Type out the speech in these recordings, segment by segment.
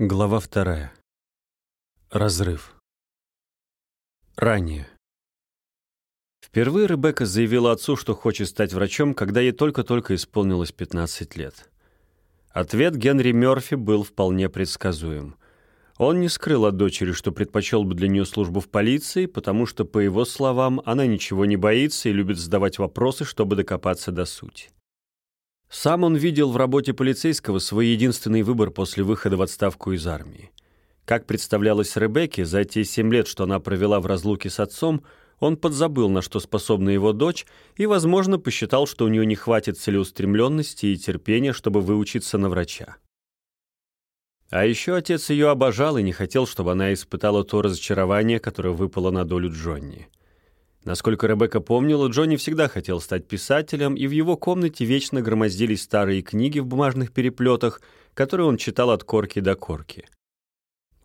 Глава вторая. Разрыв. Ранее. Впервые Ребекка заявила отцу, что хочет стать врачом, когда ей только-только исполнилось 15 лет. Ответ Генри Мёрфи был вполне предсказуем. Он не скрыл от дочери, что предпочел бы для нее службу в полиции, потому что, по его словам, она ничего не боится и любит задавать вопросы, чтобы докопаться до сути. Сам он видел в работе полицейского свой единственный выбор после выхода в отставку из армии. Как представлялось Ребекке, за те семь лет, что она провела в разлуке с отцом, он подзабыл, на что способна его дочь, и, возможно, посчитал, что у нее не хватит целеустремленности и терпения, чтобы выучиться на врача. А еще отец ее обожал и не хотел, чтобы она испытала то разочарование, которое выпало на долю Джонни. Насколько Ребекка помнила, Джонни всегда хотел стать писателем, и в его комнате вечно громоздились старые книги в бумажных переплетах, которые он читал от корки до корки.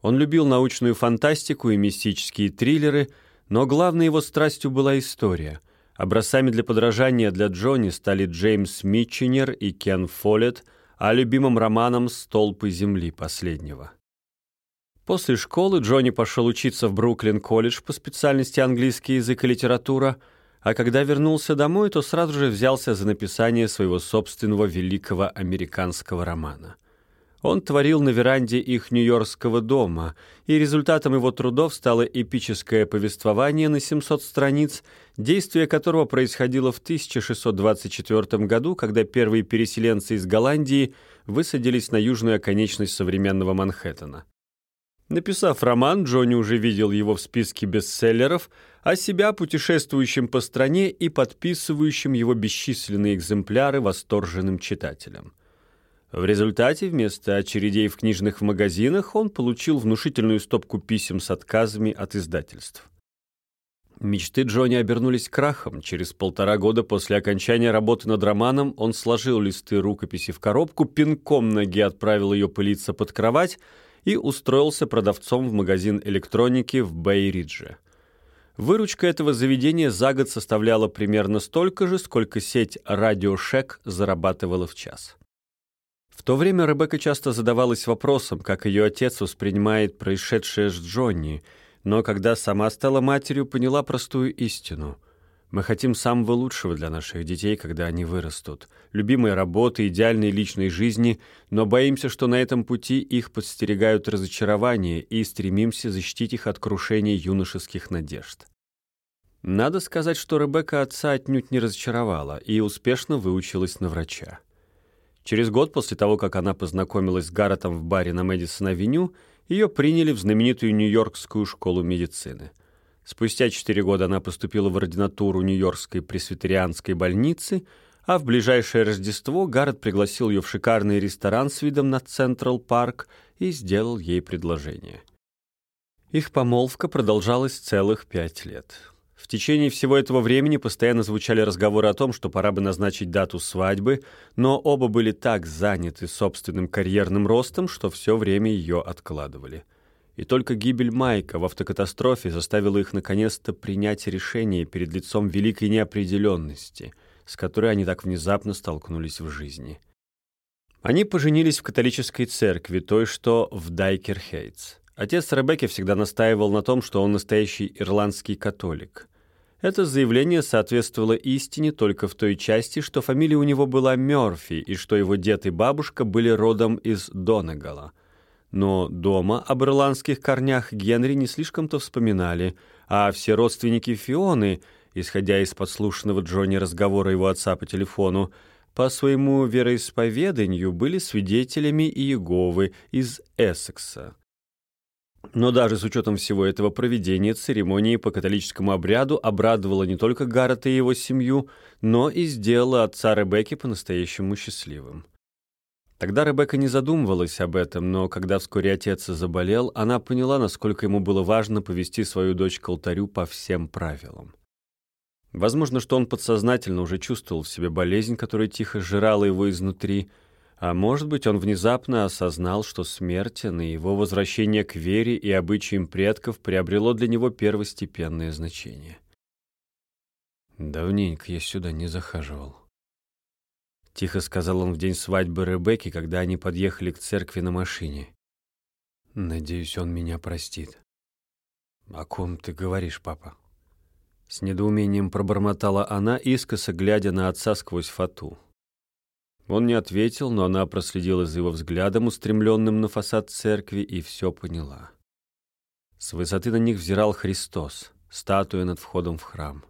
Он любил научную фантастику и мистические триллеры, но главной его страстью была история. Образцами для подражания для Джонни стали Джеймс Митченер и Кен Фоллетт, а любимым романом «Столпы земли» последнего. После школы Джонни пошел учиться в Бруклин-колледж по специальности английский язык и литература, а когда вернулся домой, то сразу же взялся за написание своего собственного великого американского романа. Он творил на веранде их нью-йоркского дома, и результатом его трудов стало эпическое повествование на 700 страниц, действие которого происходило в 1624 году, когда первые переселенцы из Голландии высадились на южную оконечность современного Манхэттена. Написав роман, Джонни уже видел его в списке бестселлеров, а себя путешествующим по стране и подписывающим его бесчисленные экземпляры восторженным читателям. В результате вместо очередей в книжных магазинах он получил внушительную стопку писем с отказами от издательств. Мечты Джонни обернулись крахом. Через полтора года после окончания работы над романом он сложил листы рукописи в коробку, пинком ноги отправил ее пылиться под кровать — и устроился продавцом в магазин электроники в Бейридже. Выручка этого заведения за год составляла примерно столько же, сколько сеть «Радиошек» зарабатывала в час. В то время Ребекка часто задавалась вопросом, как ее отец воспринимает происшедшее с Джонни, но когда сама стала матерью, поняла простую истину — мы хотим самого лучшего для наших детей, когда они вырастут. Любимой работы, идеальной личной жизни, но боимся, что на этом пути их подстерегают разочарования и стремимся защитить их от крушения юношеских надежд. Надо сказать, что Ребекка отца отнюдь не разочаровала и успешно выучилась на врача. Через год после того, как она познакомилась с Гарретом в баре на Мэдисон-авеню, ее приняли в знаменитую Нью-Йоркскую школу медицины – Спустя четыре года она поступила в ординатуру Нью-Йоркской пресвитерианской больницы, а в ближайшее Рождество Гаррет пригласил ее в шикарный ресторан с видом на Централ Парк и сделал ей предложение. Их помолвка продолжалась целых пять лет. В течение всего этого времени постоянно звучали разговоры о том, что пора бы назначить дату свадьбы, но оба были так заняты собственным карьерным ростом, что все время ее откладывали и только гибель Майка в автокатастрофе заставила их наконец-то принять решение перед лицом великой неопределенности, с которой они так внезапно столкнулись в жизни. Они поженились в католической церкви, той, что в Дайкер-Хейтс. Отец Ребекки всегда настаивал на том, что он настоящий ирландский католик. Это заявление соответствовало истине только в той части, что фамилия у него была Мёрфи и что его дед и бабушка были родом из Донегала – но дома об ирландских корнях Генри не слишком-то вспоминали, а все родственники Фионы, исходя из подслушанного Джонни разговора его отца по телефону, по своему вероисповеданию были свидетелями Иеговы из Эссекса. Но даже с учетом всего этого проведения церемонии по католическому обряду обрадовало не только Гаррета и его семью, но и сделало отца Ребекки по-настоящему счастливым. Тогда Ребекка не задумывалась об этом, но когда вскоре отец заболел, она поняла, насколько ему было важно повести свою дочь к алтарю по всем правилам. Возможно, что он подсознательно уже чувствовал в себе болезнь, которая тихо сжирала его изнутри, а может быть, он внезапно осознал, что смерть и его возвращение к вере и обычаям предков приобрело для него первостепенное значение. Давненько я сюда не захаживал. — тихо сказал он в день свадьбы Ребекки, когда они подъехали к церкви на машине. Надеюсь, он меня простит. О ком ты говоришь, папа? С недоумением пробормотала она, искоса глядя на отца сквозь фату. Он не ответил, но она проследила за его взглядом, устремленным на фасад церкви, и все поняла. С высоты на них взирал Христос, статуя над входом в храм.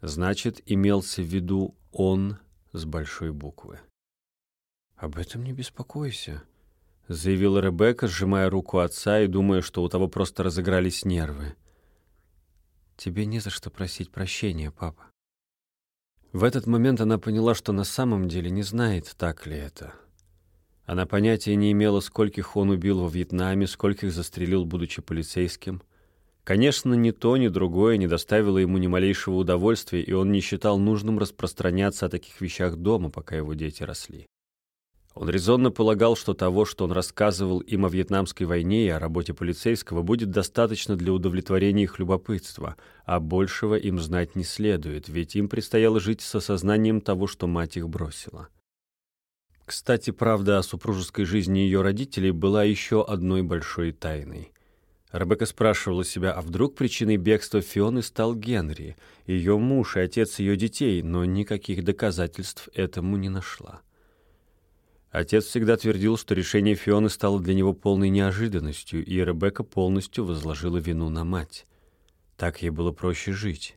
Значит, имелся в виду «он» с большой буквы. «Об этом не беспокойся», — заявила Ребекка, сжимая руку отца и думая, что у того просто разыгрались нервы. «Тебе не за что просить прощения, папа». В этот момент она поняла, что на самом деле не знает, так ли это. Она понятия не имела, скольких он убил во Вьетнаме, скольких застрелил, будучи полицейским. Конечно, ни то, ни другое не доставило ему ни малейшего удовольствия, и он не считал нужным распространяться о таких вещах дома, пока его дети росли. Он резонно полагал, что того, что он рассказывал им о Вьетнамской войне и о работе полицейского, будет достаточно для удовлетворения их любопытства, а большего им знать не следует, ведь им предстояло жить с осознанием того, что мать их бросила. Кстати, правда о супружеской жизни ее родителей была еще одной большой тайной. Ребекка спрашивала себя, а вдруг причиной бегства Фионы стал Генри, ее муж и отец ее детей, но никаких доказательств этому не нашла. Отец всегда твердил, что решение Фионы стало для него полной неожиданностью, и Ребекка полностью возложила вину на мать. Так ей было проще жить.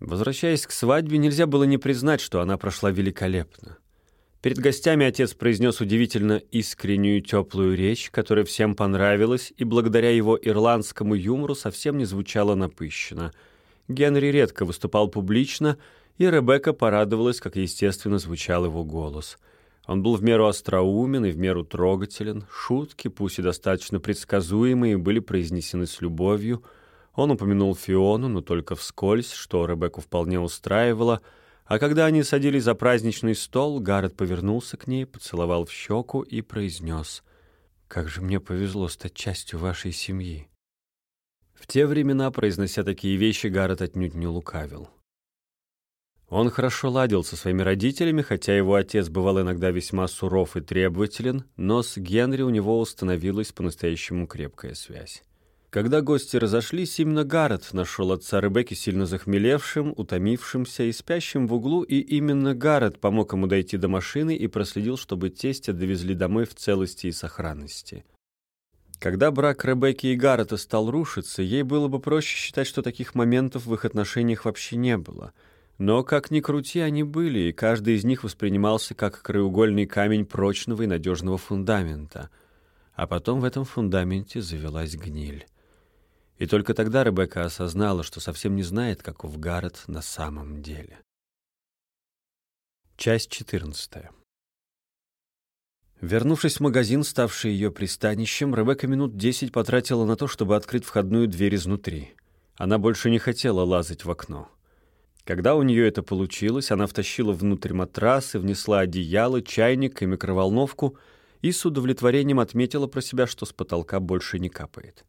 Возвращаясь к свадьбе, нельзя было не признать, что она прошла великолепно. Перед гостями отец произнес удивительно искреннюю теплую речь, которая всем понравилась, и благодаря его ирландскому юмору совсем не звучала напыщенно. Генри редко выступал публично, и Ребекка порадовалась, как естественно звучал его голос — он был в меру остроумен и в меру трогателен. Шутки, пусть и достаточно предсказуемые, были произнесены с любовью. Он упомянул Фиону, но только вскользь, что Ребекку вполне устраивало. А когда они садились за праздничный стол, Гаррет повернулся к ней, поцеловал в щеку и произнес «Как же мне повезло стать частью вашей семьи». В те времена, произнося такие вещи, Гаррет отнюдь не лукавил. Он хорошо ладил со своими родителями, хотя его отец бывал иногда весьма суров и требователен, но с Генри у него установилась по-настоящему крепкая связь. Когда гости разошлись, именно Гаррет нашел отца Ребекки сильно захмелевшим, утомившимся и спящим в углу, и именно Гаррет помог ему дойти до машины и проследил, чтобы тестя довезли домой в целости и сохранности. Когда брак Ребекки и Гаррета стал рушиться, ей было бы проще считать, что таких моментов в их отношениях вообще не было — но, как ни крути, они были, и каждый из них воспринимался как краеугольный камень прочного и надежного фундамента. А потом в этом фундаменте завелась гниль. И только тогда Ребекка осознала, что совсем не знает, каков Гаррет на самом деле. Часть 14. Вернувшись в магазин, ставший ее пристанищем, Ребекка минут десять потратила на то, чтобы открыть входную дверь изнутри. Она больше не хотела лазать в окно. Когда у нее это получилось, она втащила внутрь матрасы, внесла одеяло, чайник и микроволновку и с удовлетворением отметила про себя, что с потолка больше не капает.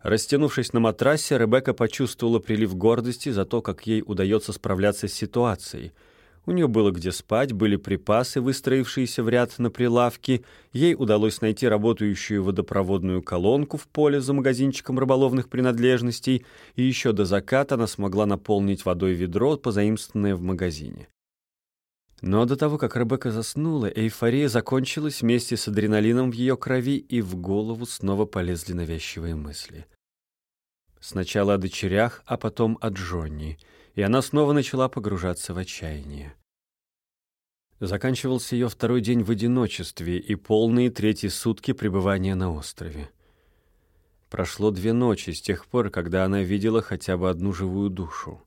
Растянувшись на матрасе, Ребекка почувствовала прилив гордости за то, как ей удается справляться с ситуацией — у нее было где спать, были припасы, выстроившиеся в ряд на прилавке. Ей удалось найти работающую водопроводную колонку в поле за магазинчиком рыболовных принадлежностей, и еще до заката она смогла наполнить водой ведро, позаимствованное в магазине. Но до того, как Ребекка заснула, эйфория закончилась вместе с адреналином в ее крови, и в голову снова полезли навязчивые мысли. Сначала о дочерях, а потом о Джонни — и она снова начала погружаться в отчаяние. Заканчивался ее второй день в одиночестве и полные третьи сутки пребывания на острове. Прошло две ночи с тех пор, когда она видела хотя бы одну живую душу.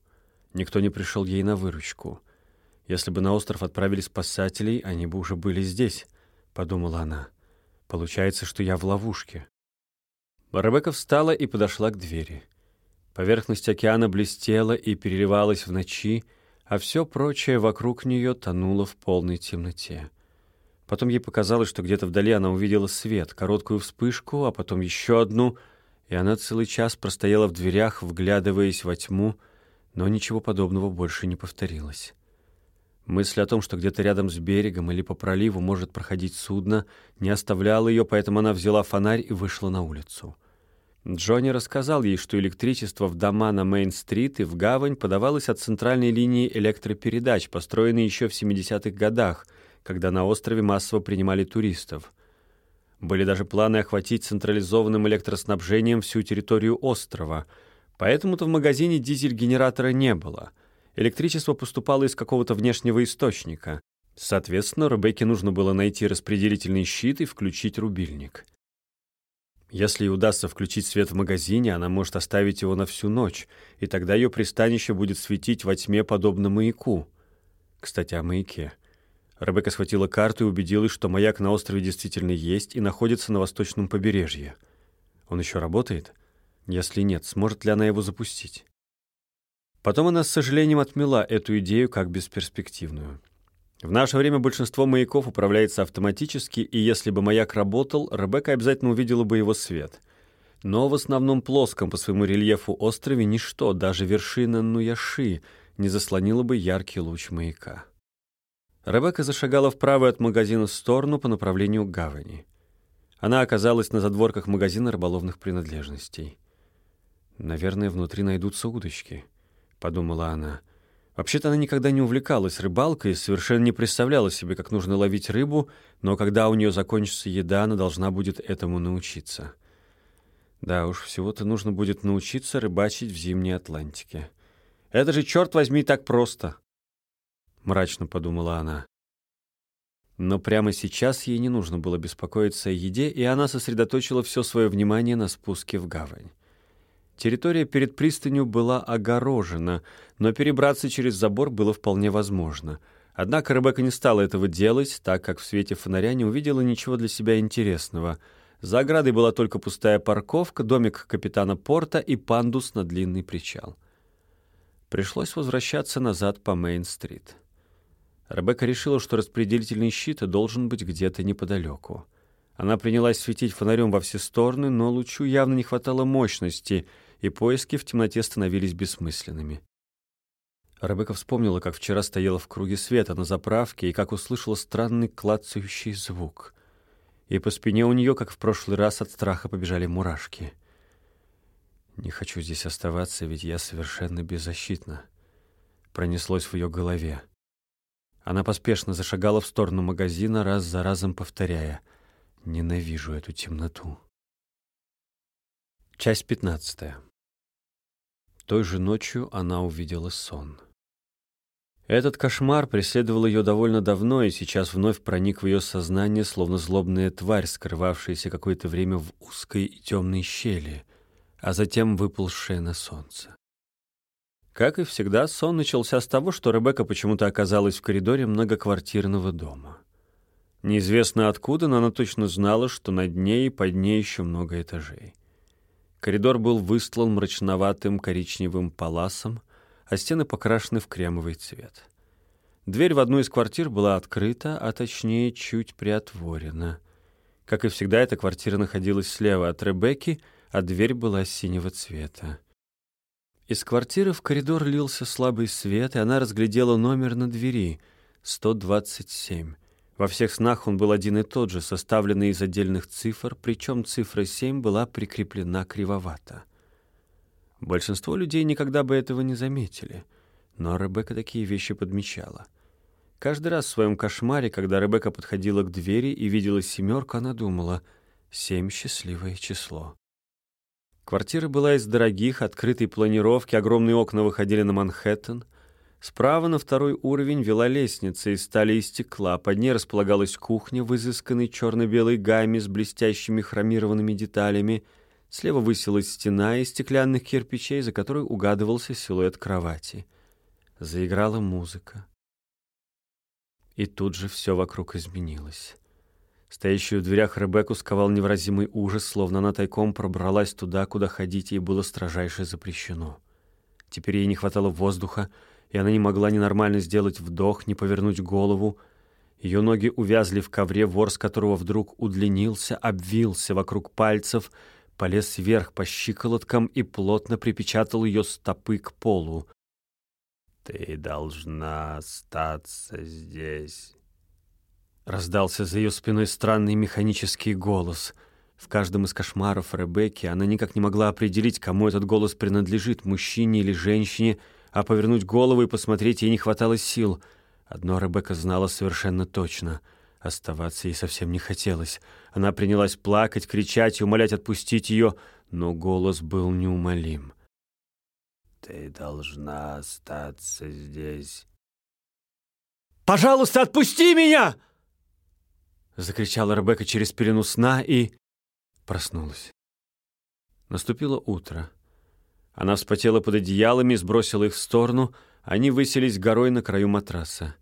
Никто не пришел ей на выручку. Если бы на остров отправили спасателей, они бы уже были здесь, — подумала она. Получается, что я в ловушке. Ребекка встала и подошла к двери. Поверхность океана блестела и переливалась в ночи, а все прочее вокруг нее тонуло в полной темноте. Потом ей показалось, что где-то вдали она увидела свет, короткую вспышку, а потом еще одну, и она целый час простояла в дверях, вглядываясь во тьму, но ничего подобного больше не повторилось. Мысль о том, что где-то рядом с берегом или по проливу может проходить судно, не оставляла ее, поэтому она взяла фонарь и вышла на улицу. Джонни рассказал ей, что электричество в дома на Мейн-стрит и в гавань подавалось от центральной линии электропередач, построенной еще в 70-х годах, когда на острове массово принимали туристов. Были даже планы охватить централизованным электроснабжением всю территорию острова, поэтому-то в магазине дизель-генератора не было. Электричество поступало из какого-то внешнего источника. Соответственно, Ребекке нужно было найти распределительный щит и включить рубильник. Если ей удастся включить свет в магазине, она может оставить его на всю ночь, и тогда ее пристанище будет светить во тьме, подобно маяку. Кстати, о маяке. Ребекка схватила карту и убедилась, что маяк на острове действительно есть и находится на восточном побережье. Он еще работает? Если нет, сможет ли она его запустить? Потом она с сожалением отмела эту идею как бесперспективную. В наше время большинство маяков управляется автоматически, и если бы маяк работал, Ребекка обязательно увидела бы его свет. Но в основном плоском по своему рельефу острове ничто, даже вершина Нуяши, не заслонила бы яркий луч маяка. Ребекка зашагала вправо от магазина в сторону по направлению к гавани. Она оказалась на задворках магазина рыболовных принадлежностей. «Наверное, внутри найдутся удочки», — подумала она, — Вообще-то она никогда не увлекалась рыбалкой и совершенно не представляла себе, как нужно ловить рыбу, но когда у нее закончится еда, она должна будет этому научиться. Да уж, всего-то нужно будет научиться рыбачить в зимней Атлантике. Это же, черт возьми, так просто! Мрачно подумала она. Но прямо сейчас ей не нужно было беспокоиться о еде, и она сосредоточила все свое внимание на спуске в гавань. Территория перед пристанью была огорожена, но перебраться через забор было вполне возможно. Однако Ребекка не стала этого делать, так как в свете фонаря не увидела ничего для себя интересного. За оградой была только пустая парковка, домик капитана порта и пандус на длинный причал. Пришлось возвращаться назад по Мейн-стрит. Ребекка решила, что распределительный щит должен быть где-то неподалеку. Она принялась светить фонарем во все стороны, но лучу явно не хватало мощности — и поиски в темноте становились бессмысленными. Ребекка вспомнила, как вчера стояла в круге света на заправке и как услышала странный клацающий звук. И по спине у нее, как в прошлый раз, от страха побежали мурашки. «Не хочу здесь оставаться, ведь я совершенно беззащитна», — пронеслось в ее голове. Она поспешно зашагала в сторону магазина, раз за разом повторяя «Ненавижу эту темноту». Часть пятнадцатая. Той же ночью она увидела сон. Этот кошмар преследовал ее довольно давно и сейчас вновь проник в ее сознание, словно злобная тварь, скрывавшаяся какое-то время в узкой и темной щели, а затем выползшая на солнце. Как и всегда, сон начался с того, что Ребекка почему-то оказалась в коридоре многоквартирного дома. Неизвестно откуда, но она точно знала, что над ней и под ней еще много этажей. Коридор был выстлан мрачноватым коричневым паласом, а стены покрашены в кремовый цвет. Дверь в одну из квартир была открыта, а точнее чуть приотворена. Как и всегда, эта квартира находилась слева от Ребекки, а дверь была синего цвета. Из квартиры в коридор лился слабый свет, и она разглядела номер на двери — 127. Во всех снах он был один и тот же, составленный из отдельных цифр, причем цифра 7 была прикреплена кривовато. Большинство людей никогда бы этого не заметили, но Ребекка такие вещи подмечала. Каждый раз в своем кошмаре, когда Ребекка подходила к двери и видела семерку, она думала «семь — счастливое число». Квартира была из дорогих, открытой планировки, огромные окна выходили на Манхэттен — Справа на второй уровень вела лестница из стали и стекла. Под ней располагалась кухня в изысканной черно-белой гамме с блестящими хромированными деталями. Слева высилась стена из стеклянных кирпичей, за которой угадывался силуэт кровати. Заиграла музыка. И тут же все вокруг изменилось. Стоящую в дверях Ребекку сковал невыразимый ужас, словно она тайком пробралась туда, куда ходить ей было строжайше запрещено. Теперь ей не хватало воздуха, и она не могла ни нормально сделать вдох, ни повернуть голову. Ее ноги увязли в ковре, ворс которого вдруг удлинился, обвился вокруг пальцев, полез вверх по щиколоткам и плотно припечатал ее стопы к полу. «Ты должна остаться здесь». Раздался за ее спиной странный механический голос. В каждом из кошмаров Ребекки она никак не могла определить, кому этот голос принадлежит, мужчине или женщине, а повернуть голову и посмотреть ей не хватало сил. Одно Ребекка знала совершенно точно — Оставаться ей совсем не хотелось. Она принялась плакать, кричать и умолять отпустить ее, но голос был неумолим. «Ты должна остаться здесь». «Пожалуйста, отпусти меня!» Закричала Ребекка через пелену сна и проснулась. Наступило утро. Она вспотела под одеялами, сбросила их в сторону. Они выселись горой на краю матраса.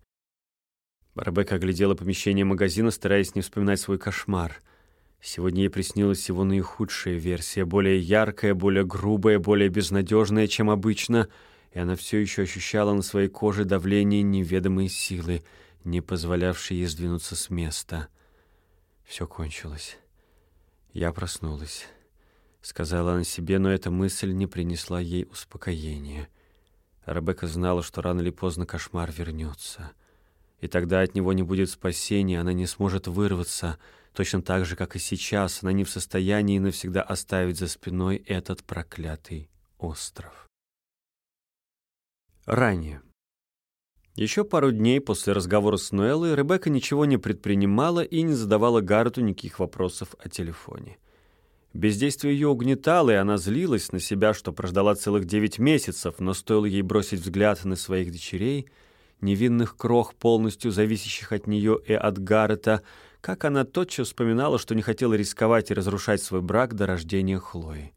Ребекка оглядела помещение магазина, стараясь не вспоминать свой кошмар. Сегодня ей приснилась его наихудшая версия, более яркая, более грубая, более безнадежная, чем обычно, и она все еще ощущала на своей коже давление неведомой силы, не позволявшей ей сдвинуться с места. Все кончилось. Я проснулась. Сказала она себе, но эта мысль не принесла ей успокоения. Ребекка знала, что рано или поздно кошмар вернется — и тогда от него не будет спасения, она не сможет вырваться, точно так же, как и сейчас, она не в состоянии навсегда оставить за спиной этот проклятый остров. Ранее. Еще пару дней после разговора с Ноэллой Ребекка ничего не предпринимала и не задавала Гаррету никаких вопросов о телефоне. Бездействие ее угнетало, и она злилась на себя, что прождала целых девять месяцев, но стоило ей бросить взгляд на своих дочерей — невинных крох, полностью зависящих от нее и от Гаррета, как она тотчас вспоминала, что не хотела рисковать и разрушать свой брак до рождения Хлои.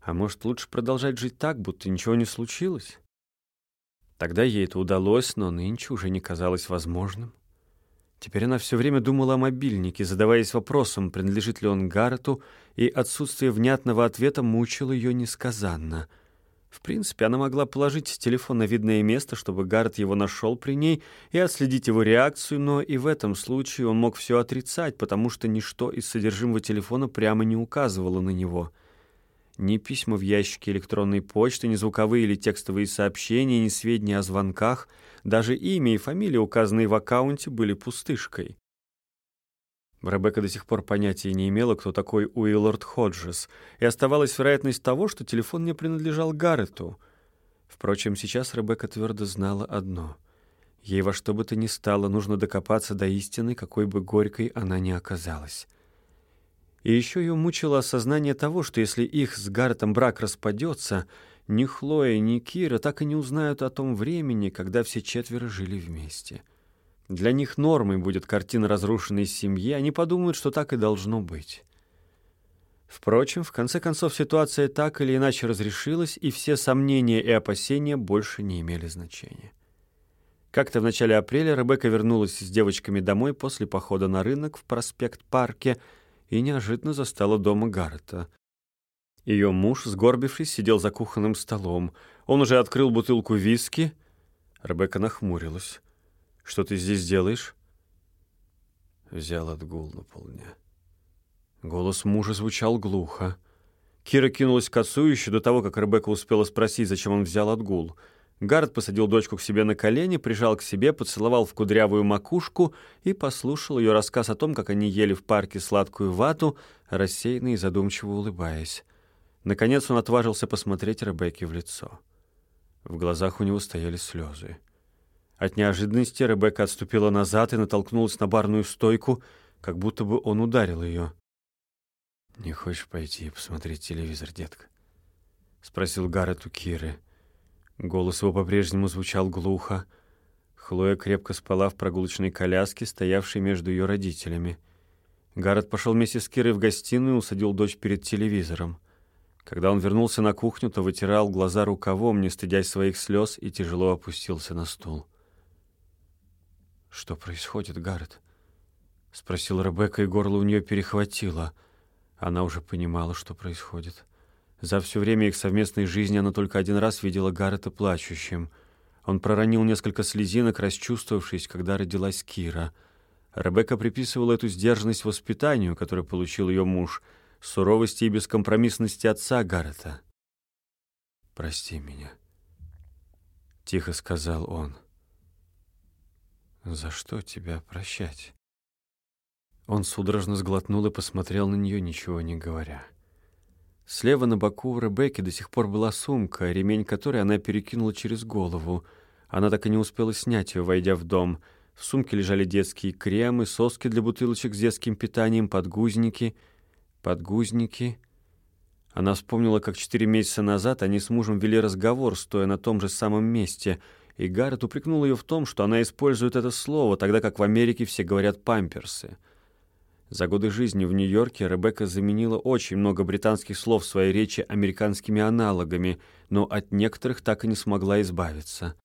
А может, лучше продолжать жить так, будто ничего не случилось? Тогда ей это удалось, но нынче уже не казалось возможным. Теперь она все время думала о мобильнике, задаваясь вопросом, принадлежит ли он Гаррету, и отсутствие внятного ответа мучило ее несказанно — в принципе, она могла положить телефон на видное место, чтобы Гаррет его нашел при ней и отследить его реакцию, но и в этом случае он мог все отрицать, потому что ничто из содержимого телефона прямо не указывало на него. Ни письма в ящике электронной почты, ни звуковые или текстовые сообщения, ни сведения о звонках, даже имя и фамилия, указанные в аккаунте, были пустышкой. Ребекка до сих пор понятия не имела, кто такой Уиллард Ходжес, и оставалась вероятность того, что телефон не принадлежал Гаррету. Впрочем, сейчас Ребекка твердо знала одно. Ей во что бы то ни стало нужно докопаться до истины, какой бы горькой она ни оказалась. И еще ее мучило осознание того, что если их с Гарретом брак распадется, ни Хлоя, ни Кира так и не узнают о том времени, когда все четверо жили вместе — для них нормой будет картина разрушенной семьи, они подумают, что так и должно быть. Впрочем, в конце концов ситуация так или иначе разрешилась, и все сомнения и опасения больше не имели значения. Как-то в начале апреля Ребекка вернулась с девочками домой после похода на рынок в проспект-парке и неожиданно застала дома Гаррета. Ее муж, сгорбившись, сидел за кухонным столом. Он уже открыл бутылку виски. Ребекка нахмурилась. Что ты здесь делаешь?» Взял отгул на полдня. Голос мужа звучал глухо. Кира кинулась к отцу еще до того, как Ребекка успела спросить, зачем он взял отгул. Гард посадил дочку к себе на колени, прижал к себе, поцеловал в кудрявую макушку и послушал ее рассказ о том, как они ели в парке сладкую вату, рассеянно и задумчиво улыбаясь. Наконец он отважился посмотреть Ребекке в лицо. В глазах у него стояли слезы. От неожиданности Ребекка отступила назад и натолкнулась на барную стойку, как будто бы он ударил ее. «Не хочешь пойти посмотреть телевизор, детка?» — спросил Гаррет у Киры. Голос его по-прежнему звучал глухо. Хлоя крепко спала в прогулочной коляске, стоявшей между ее родителями. Гаррет пошел вместе с Кирой в гостиную и усадил дочь перед телевизором. Когда он вернулся на кухню, то вытирал глаза рукавом, не стыдясь своих слез, и тяжело опустился на стул. «Что происходит, Гаррет?» — спросила Ребекка, и горло у нее перехватило. Она уже понимала, что происходит. За все время их совместной жизни она только один раз видела Гаррета плачущим. Он проронил несколько слезинок, расчувствовавшись, когда родилась Кира. Ребекка приписывала эту сдержанность воспитанию, которое получил ее муж, суровости и бескомпромиссности отца Гаррета. «Прости меня», — тихо сказал он. «За что тебя прощать?» Он судорожно сглотнул и посмотрел на нее, ничего не говоря. Слева на боку у Ребекки до сих пор была сумка, ремень которой она перекинула через голову. Она так и не успела снять ее, войдя в дом. В сумке лежали детские кремы, соски для бутылочек с детским питанием, подгузники. Подгузники. Она вспомнила, как четыре месяца назад они с мужем вели разговор, стоя на том же самом месте, и Гаррет упрекнул ее в том, что она использует это слово, тогда как в Америке все говорят «памперсы». За годы жизни в Нью-Йорке Ребекка заменила очень много британских слов в своей речи американскими аналогами, но от некоторых так и не смогла избавиться.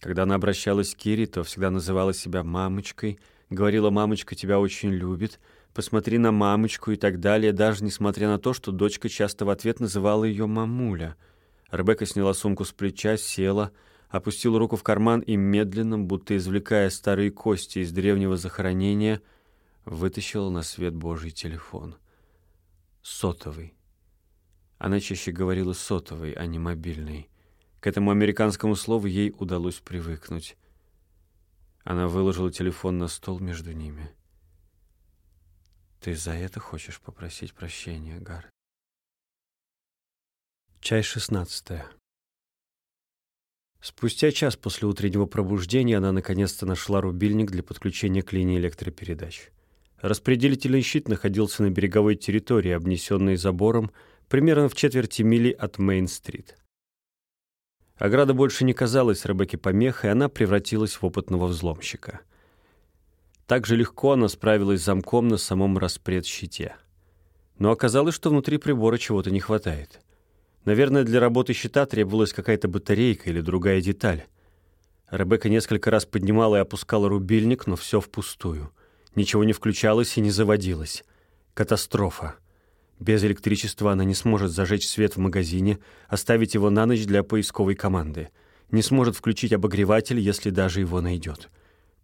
Когда она обращалась к Кире, то всегда называла себя «мамочкой», говорила «мамочка тебя очень любит», «посмотри на мамочку» и так далее, даже несмотря на то, что дочка часто в ответ называла ее «мамуля». Ребекка сняла сумку с плеча, села, опустила руку в карман и медленно, будто извлекая старые кости из древнего захоронения – вытащила на свет Божий телефон. Сотовый. Она чаще говорила сотовый, а не мобильный. К этому американскому слову ей удалось привыкнуть. Она выложила телефон на стол между ними. «Ты за это хочешь попросить прощения, Гаррет?» Чай шестнадцатая. Спустя час после утреннего пробуждения она наконец-то нашла рубильник для подключения к линии электропередач. Распределительный щит находился на береговой территории, обнесенной забором, примерно в четверти мили от Мейн-стрит. Ограда больше не казалась Ребекке помехой, она превратилась в опытного взломщика. Так же легко она справилась с замком на самом распредщите. Но оказалось, что внутри прибора чего-то не хватает. Наверное, для работы щита требовалась какая-то батарейка или другая деталь. Ребекка несколько раз поднимала и опускала рубильник, но все впустую. Ничего не включалось и не заводилось. Катастрофа. Без электричества она не сможет зажечь свет в магазине, оставить его на ночь для поисковой команды. Не сможет включить обогреватель, если даже его найдет.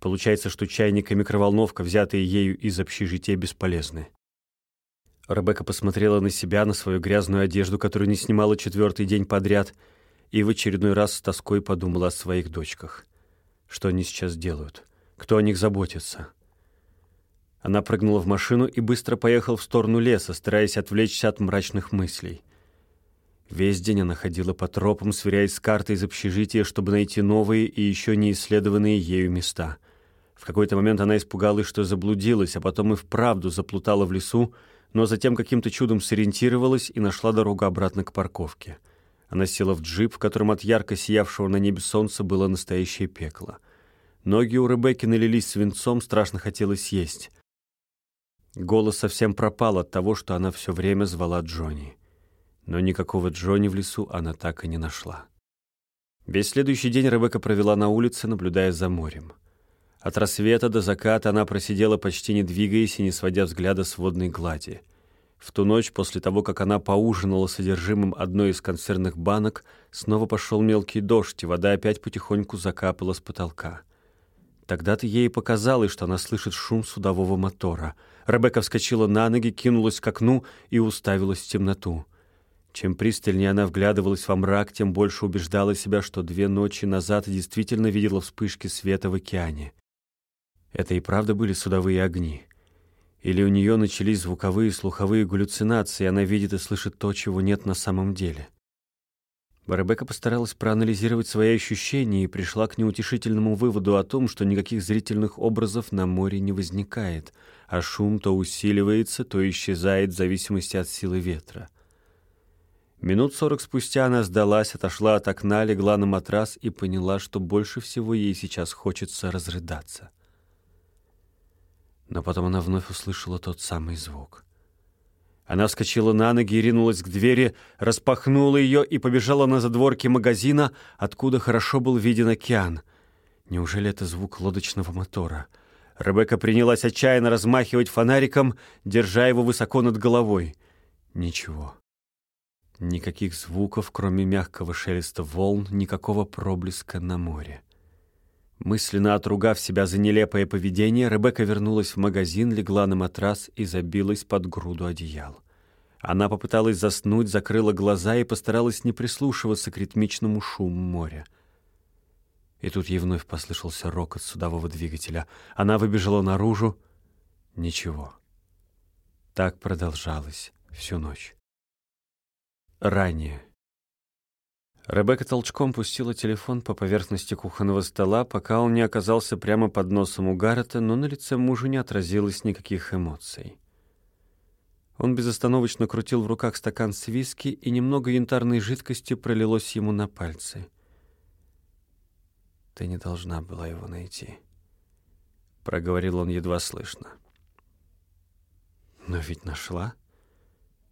Получается, что чайник и микроволновка, взятые ею из общежития, бесполезны. Ребекка посмотрела на себя, на свою грязную одежду, которую не снимала четвертый день подряд, и в очередной раз с тоской подумала о своих дочках. Что они сейчас делают? Кто о них заботится? Она прыгнула в машину и быстро поехала в сторону леса, стараясь отвлечься от мрачных мыслей. Весь день она ходила по тропам, сверяясь с картой из общежития, чтобы найти новые и еще не исследованные ею места. В какой-то момент она испугалась, что заблудилась, а потом и вправду заплутала в лесу, но затем каким-то чудом сориентировалась и нашла дорогу обратно к парковке. Она села в джип, в котором от ярко сиявшего на небе солнца было настоящее пекло. Ноги у Ребекки налились свинцом, страшно хотелось есть. Голос совсем пропал от того, что она все время звала Джонни. Но никакого Джонни в лесу она так и не нашла. Весь следующий день Ребекка провела на улице, наблюдая за морем. От рассвета до заката она просидела почти не двигаясь и не сводя взгляда с водной глади. В ту ночь, после того, как она поужинала содержимым одной из консервных банок, снова пошел мелкий дождь, и вода опять потихоньку закапала с потолка. Тогда-то ей показалось, что она слышит шум судового мотора — Ребекка вскочила на ноги, кинулась к окну и уставилась в темноту. Чем пристальнее она вглядывалась во мрак, тем больше убеждала себя, что две ночи назад действительно видела вспышки света в океане. Это и правда были судовые огни. Или у нее начались звуковые и слуховые галлюцинации, и она видит и слышит то, чего нет на самом деле. Ребекка постаралась проанализировать свои ощущения и пришла к неутешительному выводу о том, что никаких зрительных образов на море не возникает, а шум то усиливается, то исчезает в зависимости от силы ветра. Минут сорок спустя она сдалась, отошла от окна, легла на матрас и поняла, что больше всего ей сейчас хочется разрыдаться. Но потом она вновь услышала тот самый звук — она вскочила на ноги и ринулась к двери, распахнула ее и побежала на задворки магазина, откуда хорошо был виден океан. Неужели это звук лодочного мотора? Ребекка принялась отчаянно размахивать фонариком, держа его высоко над головой. Ничего. Никаких звуков, кроме мягкого шелеста волн, никакого проблеска на море. Мысленно отругав себя за нелепое поведение, Ребекка вернулась в магазин, легла на матрас и забилась под груду одеял. Она попыталась заснуть, закрыла глаза и постаралась не прислушиваться к ритмичному шуму моря. И тут ей вновь послышался рокот судового двигателя. Она выбежала наружу. Ничего. Так продолжалось всю ночь. Ранее. Ребекка толчком пустила телефон по поверхности кухонного стола, пока он не оказался прямо под носом у Гаррета, но на лице мужа не отразилось никаких эмоций. Он безостановочно крутил в руках стакан с виски, и немного янтарной жидкости пролилось ему на пальцы. «Ты не должна была его найти», — проговорил он едва слышно. «Но ведь нашла.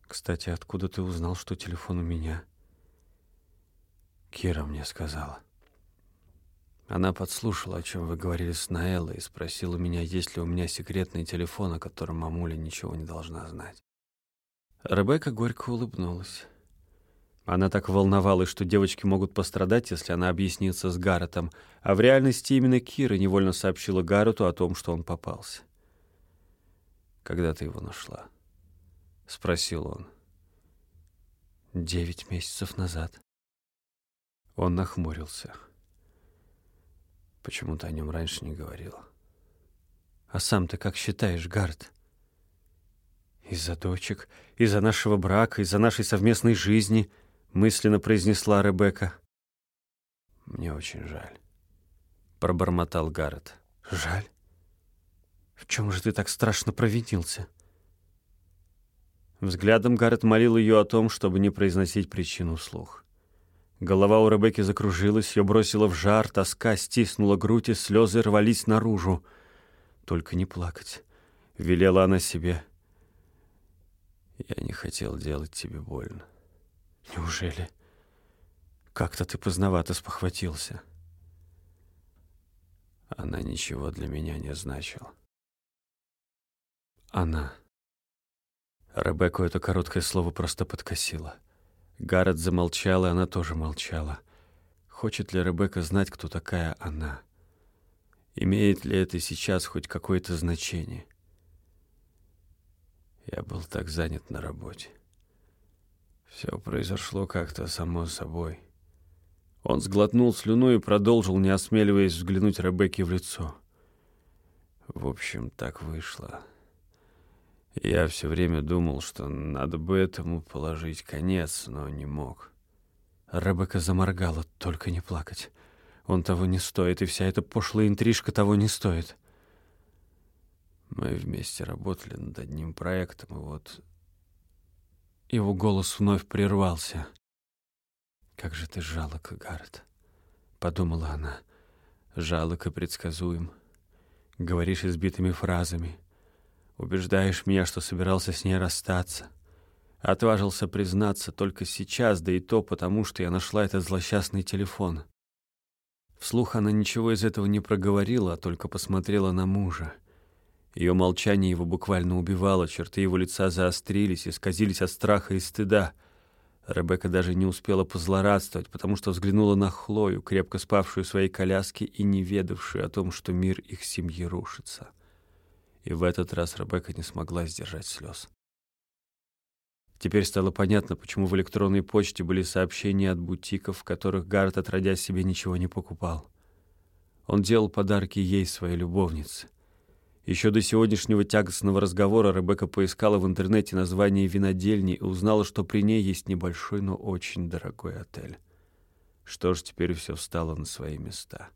Кстати, откуда ты узнал, что телефон у меня?» Кира мне сказала. Она подслушала, о чем вы говорили с Наэллой, и спросила меня, есть ли у меня секретный телефон, о котором мамуля ничего не должна знать. Ребекка горько улыбнулась. Она так волновалась, что девочки могут пострадать, если она объяснится с Гарретом, а в реальности именно Кира невольно сообщила Гаррету о том, что он попался. «Когда ты его нашла?» — спросил он. «Девять месяцев назад». Он нахмурился. Почему ты о нем раньше не говорила? А сам ты как считаешь, Гард? Из-за дочек, из-за нашего брака, из-за нашей совместной жизни, мысленно произнесла Ребекка. Мне очень жаль, пробормотал Гаррет. Жаль? В чем же ты так страшно провинился? Взглядом Гаррет молил ее о том, чтобы не произносить причину вслух. Голова у Ребекки закружилась, ее бросило в жар, тоска стиснула грудь, и слезы рвались наружу. Только не плакать. Велела она себе. Я не хотел делать тебе больно. Неужели? Как-то ты поздновато спохватился. Она ничего для меня не значила. Она. Ребекку это короткое слово просто подкосило. — Гаррет замолчал, и она тоже молчала. Хочет ли Ребекка знать, кто такая она? Имеет ли это сейчас хоть какое-то значение? Я был так занят на работе. Все произошло как-то само собой. Он сглотнул слюну и продолжил, не осмеливаясь взглянуть Ребекке в лицо. В общем, так вышло. Я все время думал, что надо бы этому положить конец, но не мог. Ребекка заморгала, только не плакать. Он того не стоит, и вся эта пошлая интрижка того не стоит. Мы вместе работали над одним проектом, и вот... Его голос вновь прервался. «Как же ты жалок, Гаррет», — подумала она. «Жалок и предсказуем. Говоришь избитыми фразами». Убеждаешь меня, что собирался с ней расстаться. Отважился признаться только сейчас, да и то потому, что я нашла этот злосчастный телефон. Вслух она ничего из этого не проговорила, а только посмотрела на мужа. Ее молчание его буквально убивало, черты его лица заострились исказились от страха и стыда. Ребекка даже не успела позлорадствовать, потому что взглянула на Хлою, крепко спавшую в своей коляске и не ведавшую о том, что мир их семьи рушится. И в этот раз Ребекка не смогла сдержать слез. Теперь стало понятно, почему в электронной почте были сообщения от бутиков, в которых Гаррет, отродясь себе, ничего не покупал. Он делал подарки ей, своей любовнице. Еще до сегодняшнего тягостного разговора Ребекка поискала в интернете название винодельни и узнала, что при ней есть небольшой, но очень дорогой отель. Что ж, теперь все встало на свои места.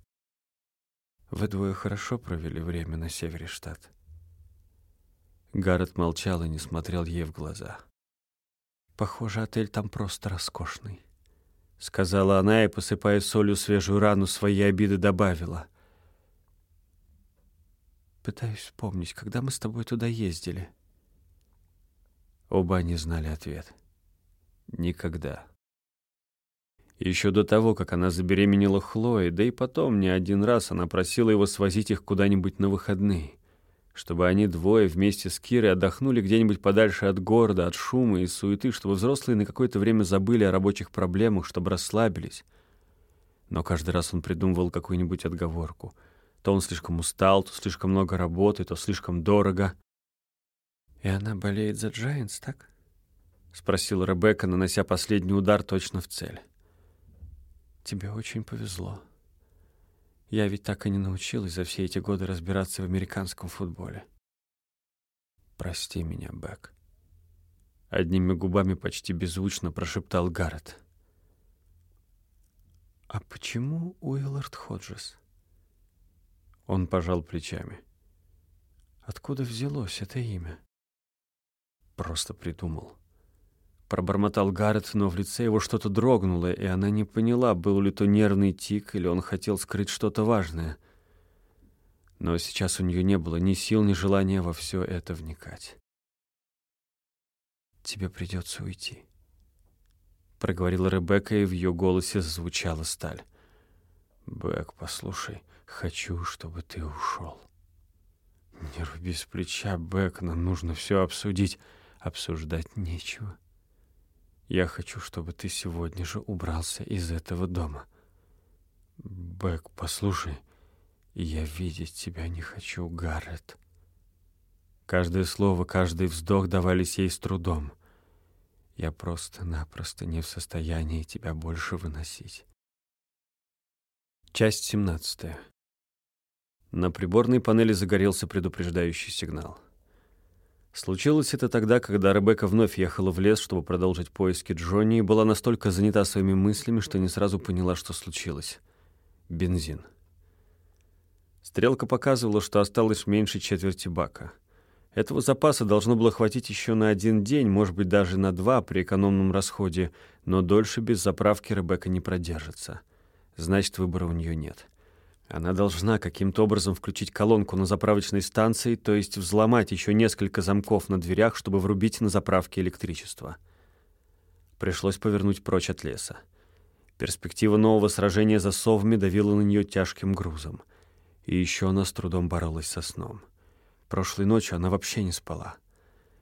Вы двое хорошо провели время на севере штата. Гаррет молчал и не смотрел ей в глаза. «Похоже, отель там просто роскошный», — сказала она и, посыпая солью свежую рану своей обиды, добавила. «Пытаюсь вспомнить, когда мы с тобой туда ездили». Оба они знали ответ. «Никогда». Еще до того, как она забеременела Хлоей, да и потом не один раз она просила его свозить их куда-нибудь на выходные чтобы они двое вместе с Кирой отдохнули где-нибудь подальше от города, от шума и суеты, чтобы взрослые на какое-то время забыли о рабочих проблемах, чтобы расслабились. Но каждый раз он придумывал какую-нибудь отговорку. То он слишком устал, то слишком много работы, то слишком дорого. «И она болеет за Джайентс, так?» — спросила Ребекка, нанося последний удар точно в цель. «Тебе очень повезло. Я ведь так и не научилась за все эти годы разбираться в американском футболе. Прости меня, Бек. Одними губами почти беззвучно прошептал Гаррет. А почему Уиллард Ходжес? Он пожал плечами. Откуда взялось это имя? Просто придумал. Пробормотал Гаррет, но в лице его что-то дрогнуло, и она не поняла, был ли то нервный тик, или он хотел скрыть что-то важное. Но сейчас у нее не было ни сил, ни желания во все это вникать. «Тебе придется уйти», — проговорила Ребекка, и в ее голосе звучала сталь. «Бэк, послушай, хочу, чтобы ты ушел». «Не руби с плеча, Бэк, нам нужно все обсудить. Обсуждать нечего». Я хочу, чтобы ты сегодня же убрался из этого дома. Бэк, послушай, я видеть тебя не хочу, Гаррет. Каждое слово, каждый вздох давались ей с трудом. Я просто-напросто не в состоянии тебя больше выносить. Часть 17. На приборной панели загорелся предупреждающий сигнал. Случилось это тогда, когда Ребекка вновь ехала в лес, чтобы продолжить поиски Джонни, и была настолько занята своими мыслями, что не сразу поняла, что случилось. Бензин. Стрелка показывала, что осталось меньше четверти бака. Этого запаса должно было хватить еще на один день, может быть, даже на два при экономном расходе, но дольше без заправки Ребекка не продержится. Значит, выбора у нее нет. Она должна каким-то образом включить колонку на заправочной станции, то есть взломать еще несколько замков на дверях, чтобы врубить на заправке электричество. Пришлось повернуть прочь от леса. Перспектива нового сражения за совами давила на нее тяжким грузом. И еще она с трудом боролась со сном. Прошлой ночью она вообще не спала.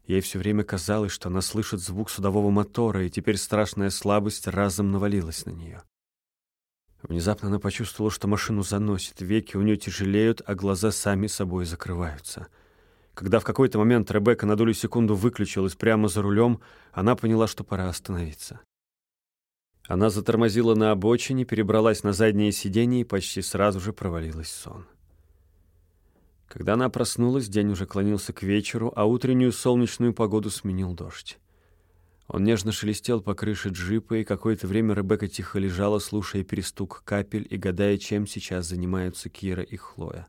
Ей все время казалось, что она слышит звук судового мотора, и теперь страшная слабость разом навалилась на нее. Внезапно она почувствовала, что машину заносит, веки у нее тяжелеют, а глаза сами собой закрываются. Когда в какой-то момент Ребекка на долю секунду выключилась прямо за рулем, она поняла, что пора остановиться. Она затормозила на обочине, перебралась на заднее сиденье и почти сразу же провалилась в сон. Когда она проснулась, день уже клонился к вечеру, а утреннюю солнечную погоду сменил дождь. Он нежно шелестел по крыше джипа, и какое-то время Ребекка тихо лежала, слушая перестук капель и гадая, чем сейчас занимаются Кира и Хлоя.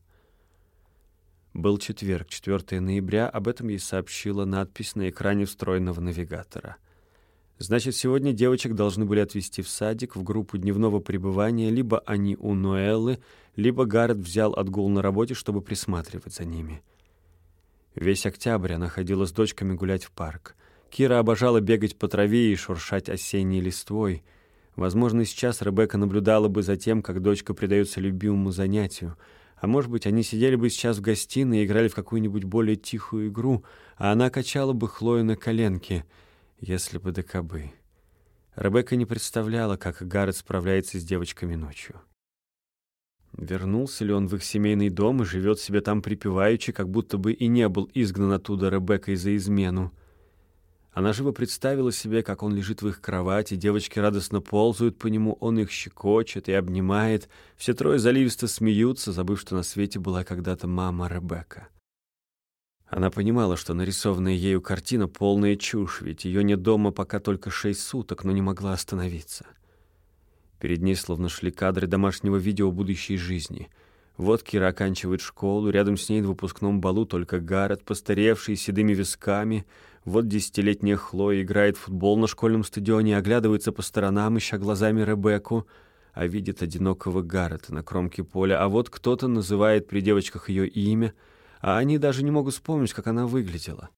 Был четверг, 4 ноября, об этом ей сообщила надпись на экране встроенного навигатора. Значит, сегодня девочек должны были отвезти в садик, в группу дневного пребывания, либо они у Ноэллы, либо Гаррет взял отгул на работе, чтобы присматривать за ними. Весь октябрь она ходила с дочками гулять в парк. Кира обожала бегать по траве и шуршать осенней листвой. Возможно, сейчас Ребекка наблюдала бы за тем, как дочка предается любимому занятию. А может быть, они сидели бы сейчас в гостиной и играли в какую-нибудь более тихую игру, а она качала бы Хлою на коленке, если бы да. Ребекка не представляла, как Гаррет справляется с девочками ночью. Вернулся ли он в их семейный дом и живет себе там припеваючи, как будто бы и не был изгнан оттуда Ребеккой за измену. Она живо представила себе, как он лежит в их кровати, девочки радостно ползают по нему, он их щекочет и обнимает. Все трое заливисто смеются, забыв, что на свете была когда-то мама Ребекка. Она понимала, что нарисованная ею картина — полная чушь, ведь ее нет дома пока только шесть суток, но не могла остановиться. Перед ней словно шли кадры домашнего видео будущей жизни — вот Кира оканчивает школу, рядом с ней на выпускном балу только Гаррет, постаревший, седыми висками. Вот десятилетняя Хлоя играет в футбол на школьном стадионе, оглядывается по сторонам, ища глазами Ребекку, а видит одинокого Гаррета на кромке поля. А вот кто-то называет при девочках ее имя, а они даже не могут вспомнить, как она выглядела.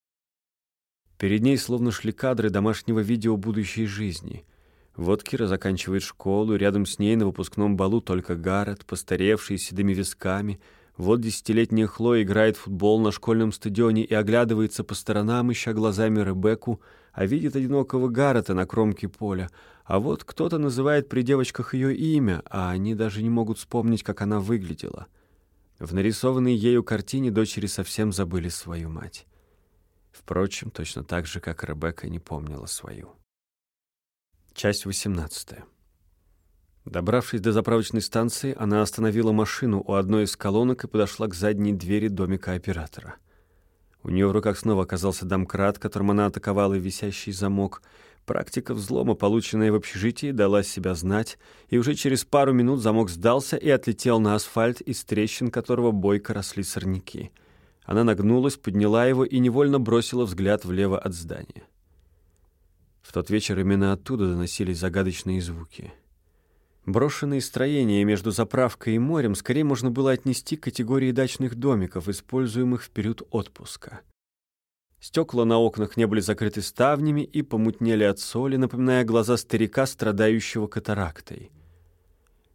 Перед ней словно шли кадры домашнего видео будущей жизни — вот Кира заканчивает школу, рядом с ней на выпускном балу только Гаррет, постаревший, с седыми висками. Вот десятилетняя Хлоя играет в футбол на школьном стадионе и оглядывается по сторонам, ища глазами Ребекку, а видит одинокого Гаррета на кромке поля. А вот кто-то называет при девочках ее имя, а они даже не могут вспомнить, как она выглядела. В нарисованной ею картине дочери совсем забыли свою мать. Впрочем, точно так же, как Ребекка не помнила свою. Часть 18. Добравшись до заправочной станции, она остановила машину у одной из колонок и подошла к задней двери домика оператора. У нее в руках снова оказался домкрат, которым она атаковала висящий замок. Практика взлома, полученная в общежитии, дала себя знать, и уже через пару минут замок сдался и отлетел на асфальт, из трещин которого бойко росли сорняки. Она нагнулась, подняла его и невольно бросила взгляд влево от здания. В тот вечер именно оттуда доносились загадочные звуки — Брошенные строения между заправкой и морем скорее можно было отнести к категории дачных домиков, используемых в период отпуска. Стекла на окнах не были закрыты ставнями и помутнели от соли, напоминая глаза старика, страдающего катарактой.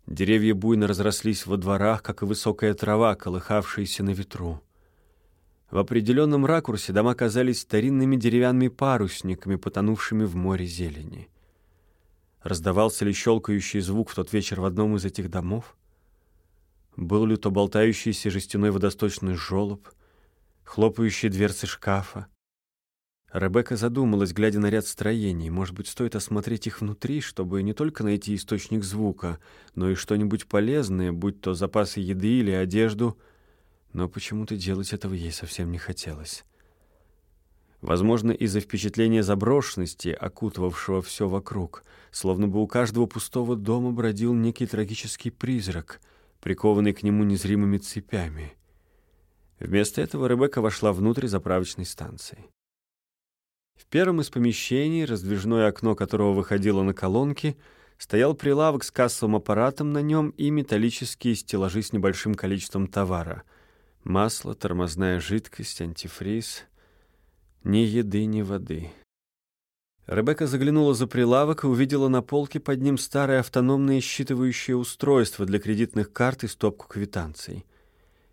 Деревья буйно разрослись во дворах, как и высокая трава, колыхавшаяся на ветру. В определенном ракурсе дома казались старинными деревянными парусниками, потонувшими в море зелени. Раздавался ли щелкающий звук в тот вечер в одном из этих домов? Был ли то болтающийся жестяной водосточный желоб, хлопающие дверцы шкафа? Ребекка задумалась, глядя на ряд строений. Может быть, стоит осмотреть их внутри, чтобы не только найти источник звука, но и что-нибудь полезное, будь то запасы еды или одежду. Но почему-то делать этого ей совсем не хотелось. Возможно, из-за впечатления заброшенности, окутывавшего все вокруг, словно бы у каждого пустого дома бродил некий трагический призрак, прикованный к нему незримыми цепями. Вместо этого Ребекка вошла внутрь заправочной станции. В первом из помещений, раздвижное окно которого выходило на колонки, стоял прилавок с кассовым аппаратом на нем и металлические стеллажи с небольшим количеством товара — масло, тормозная жидкость, антифриз — ни еды, ни воды. Ребекка заглянула за прилавок и увидела на полке под ним старое автономное считывающее устройство для кредитных карт и стопку квитанций.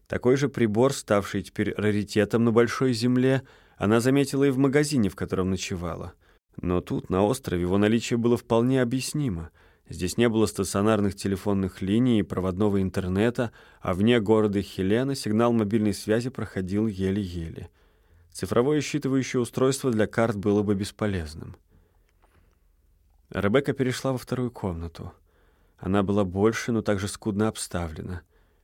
Такой же прибор, ставший теперь раритетом на большой земле, она заметила и в магазине, в котором ночевала. Но тут, на острове, его наличие было вполне объяснимо. Здесь не было стационарных телефонных линий и проводного интернета, а вне города Хелена сигнал мобильной связи проходил еле-еле. Цифровое считывающее устройство для карт было бы бесполезным. Ребекка перешла во вторую комнату. Она была больше, но также скудно обставлена.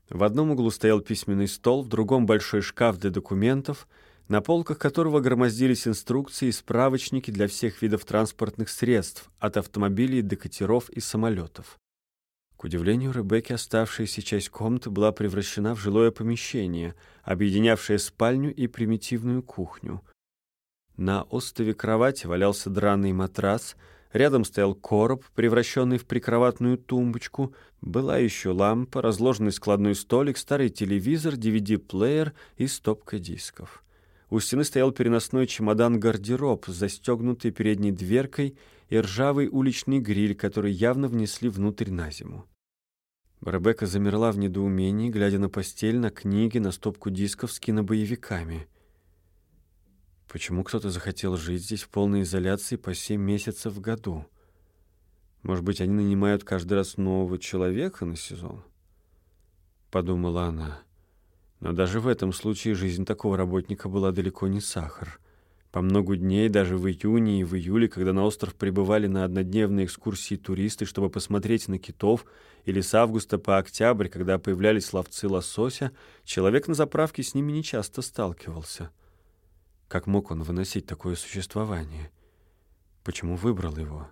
В одном углу стоял письменный стол, в другом большой шкаф для документов, на полках которого громоздились инструкции и справочники для всех видов транспортных средств, от автомобилей до катеров и самолетов. К удивлению Ребекки, оставшаяся часть комнаты была превращена в жилое помещение, объединявшее спальню и примитивную кухню. На остове кровати валялся драный матрас, рядом стоял короб, превращенный в прикроватную тумбочку, была еще лампа, разложенный складной столик, старый телевизор, DVD-плеер и стопка дисков. У стены стоял переносной чемодан-гардероб с застегнутой передней дверкой и ржавый уличный гриль, который явно внесли внутрь на зиму. Ребекка замерла в недоумении, глядя на постель, на книги, на стопку дисков с кинобоевиками. Почему кто-то захотел жить здесь в полной изоляции по семь месяцев в году? Может быть, они нанимают каждый раз нового человека на сезон? Подумала она. Но даже в этом случае жизнь такого работника была далеко не сахар. По много дней, даже в июне и в июле, когда на остров прибывали на однодневные экскурсии туристы, чтобы посмотреть на китов, или с августа по октябрь, когда появлялись ловцы лосося, человек на заправке с ними нечасто сталкивался. Как мог он выносить такое существование? Почему выбрал его?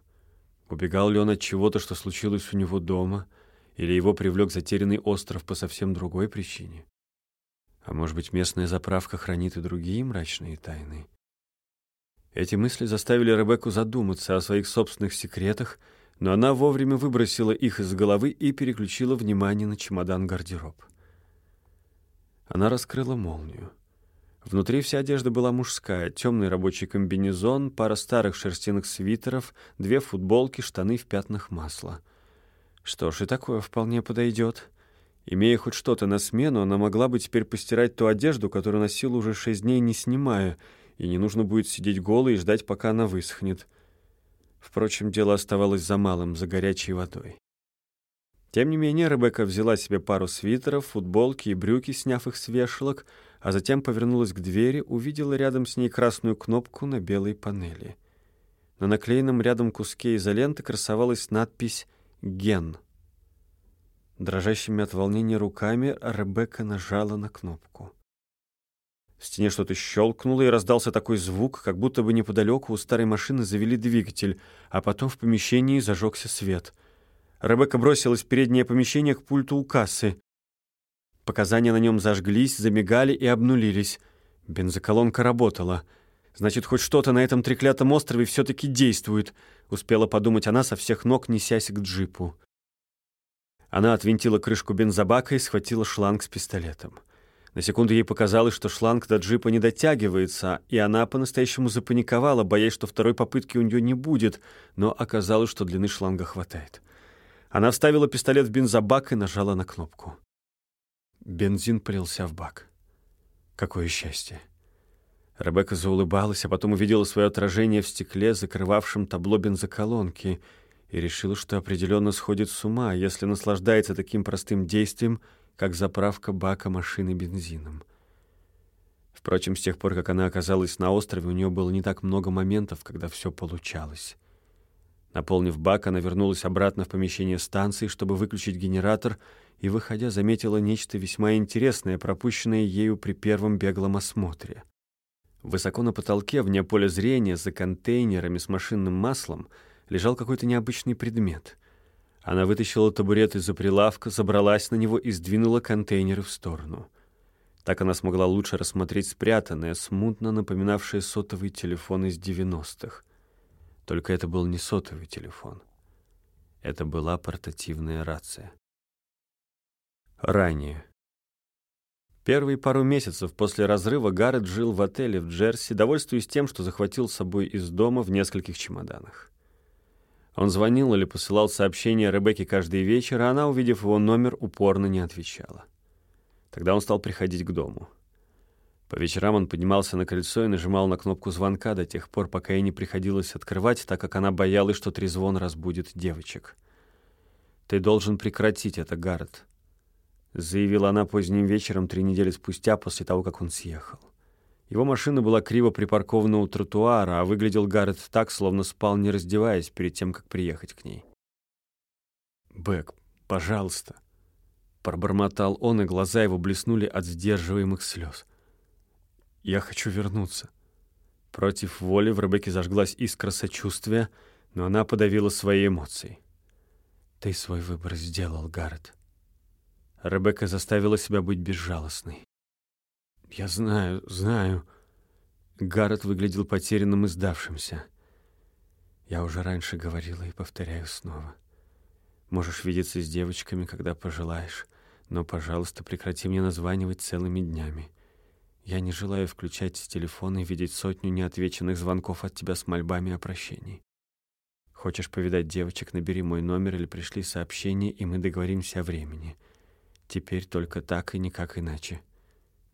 Убегал ли он от чего-то, что случилось у него дома, или его привлек затерянный остров по совсем другой причине? А может быть, местная заправка хранит и другие мрачные тайны? Эти мысли заставили Ребекку задуматься о своих собственных секретах, но она вовремя выбросила их из головы и переключила внимание на чемодан-гардероб. Она раскрыла молнию. Внутри вся одежда была мужская, темный рабочий комбинезон, пара старых шерстяных свитеров, две футболки, штаны в пятнах масла. Что ж, и такое вполне подойдет. Имея хоть что-то на смену, она могла бы теперь постирать ту одежду, которую носила уже шесть дней, не снимая — и не нужно будет сидеть голой и ждать, пока она высохнет. Впрочем, дело оставалось за малым, за горячей водой. Тем не менее, Ребекка взяла себе пару свитеров, футболки и брюки, сняв их с вешалок, а затем повернулась к двери, увидела рядом с ней красную кнопку на белой панели. На наклеенном рядом куске изоленты красовалась надпись «Ген». Дрожащими от волнения руками Ребекка нажала на кнопку. В стене что-то щелкнуло, и раздался такой звук, как будто бы неподалеку у старой машины завели двигатель, а потом в помещении зажегся свет. Ребекка бросилась в переднее помещение к пульту у кассы. Показания на нем зажглись, замигали и обнулились. Бензоколонка работала. Значит, хоть что-то на этом треклятом острове все-таки действует, успела подумать она со всех ног, несясь к джипу. Она отвинтила крышку бензобака и схватила шланг с пистолетом. На секунду ей показалось, что шланг до джипа не дотягивается, и она по-настоящему запаниковала, боясь, что второй попытки у нее не будет, но оказалось, что длины шланга хватает. Она вставила пистолет в бензобак и нажала на кнопку. Бензин полился в бак. Какое счастье! Ребекка заулыбалась, а потом увидела свое отражение в стекле, закрывавшем табло бензоколонки, и решила, что определенно сходит с ума, если наслаждается таким простым действием — как заправка бака машины бензином. Впрочем, с тех пор, как она оказалась на острове, у нее было не так много моментов, когда все получалось. Наполнив бак, она вернулась обратно в помещение станции, чтобы выключить генератор, и, выходя, заметила нечто весьма интересное, пропущенное ею при первом беглом осмотре. Высоко на потолке, вне поля зрения, за контейнерами с машинным маслом, лежал какой-то необычный предмет. Она вытащила табурет из-за прилавка, забралась на него и сдвинула контейнеры в сторону. Так она смогла лучше рассмотреть спрятанное, смутно напоминавшее сотовый телефон из 90-х. Только это был не сотовый телефон. Это была портативная рация. Ранее. Первые пару месяцев после разрыва Гаррет жил в отеле в Джерси, довольствуясь тем, что захватил с собой из дома в нескольких чемоданах. Он звонил или посылал сообщения Ребекке каждый вечер, а она, увидев его номер, упорно не отвечала. Тогда он стал приходить к дому. По вечерам он поднимался на крыльцо и нажимал на кнопку звонка до тех пор, пока ей не приходилось открывать, так как она боялась, что трезвон разбудит девочек. «Ты должен прекратить это, Гаррет», — заявила она поздним вечером три недели спустя после того, как он съехал. Его машина была криво припаркована у тротуара, а выглядел Гаррет так, словно спал, не раздеваясь, перед тем, как приехать к ней. «Бэк, пожалуйста», — пробормотал он, и глаза его блеснули от сдерживаемых слез. «Я хочу вернуться». Против воли в Ребекке зажглась искра сочувствия, но она подавила свои эмоции. «Ты свой выбор сделал, Гаррет». Ребекка заставила себя быть безжалостной. «Я знаю, знаю». Гаррет выглядел потерянным и сдавшимся. «Я уже раньше говорила и повторяю снова. Можешь видеться с девочками, когда пожелаешь, но, пожалуйста, прекрати мне названивать целыми днями. Я не желаю включать телефон и видеть сотню неотвеченных звонков от тебя с мольбами о прощении. Хочешь повидать девочек, набери мой номер или пришли сообщение, и мы договоримся о времени. Теперь только так и никак иначе».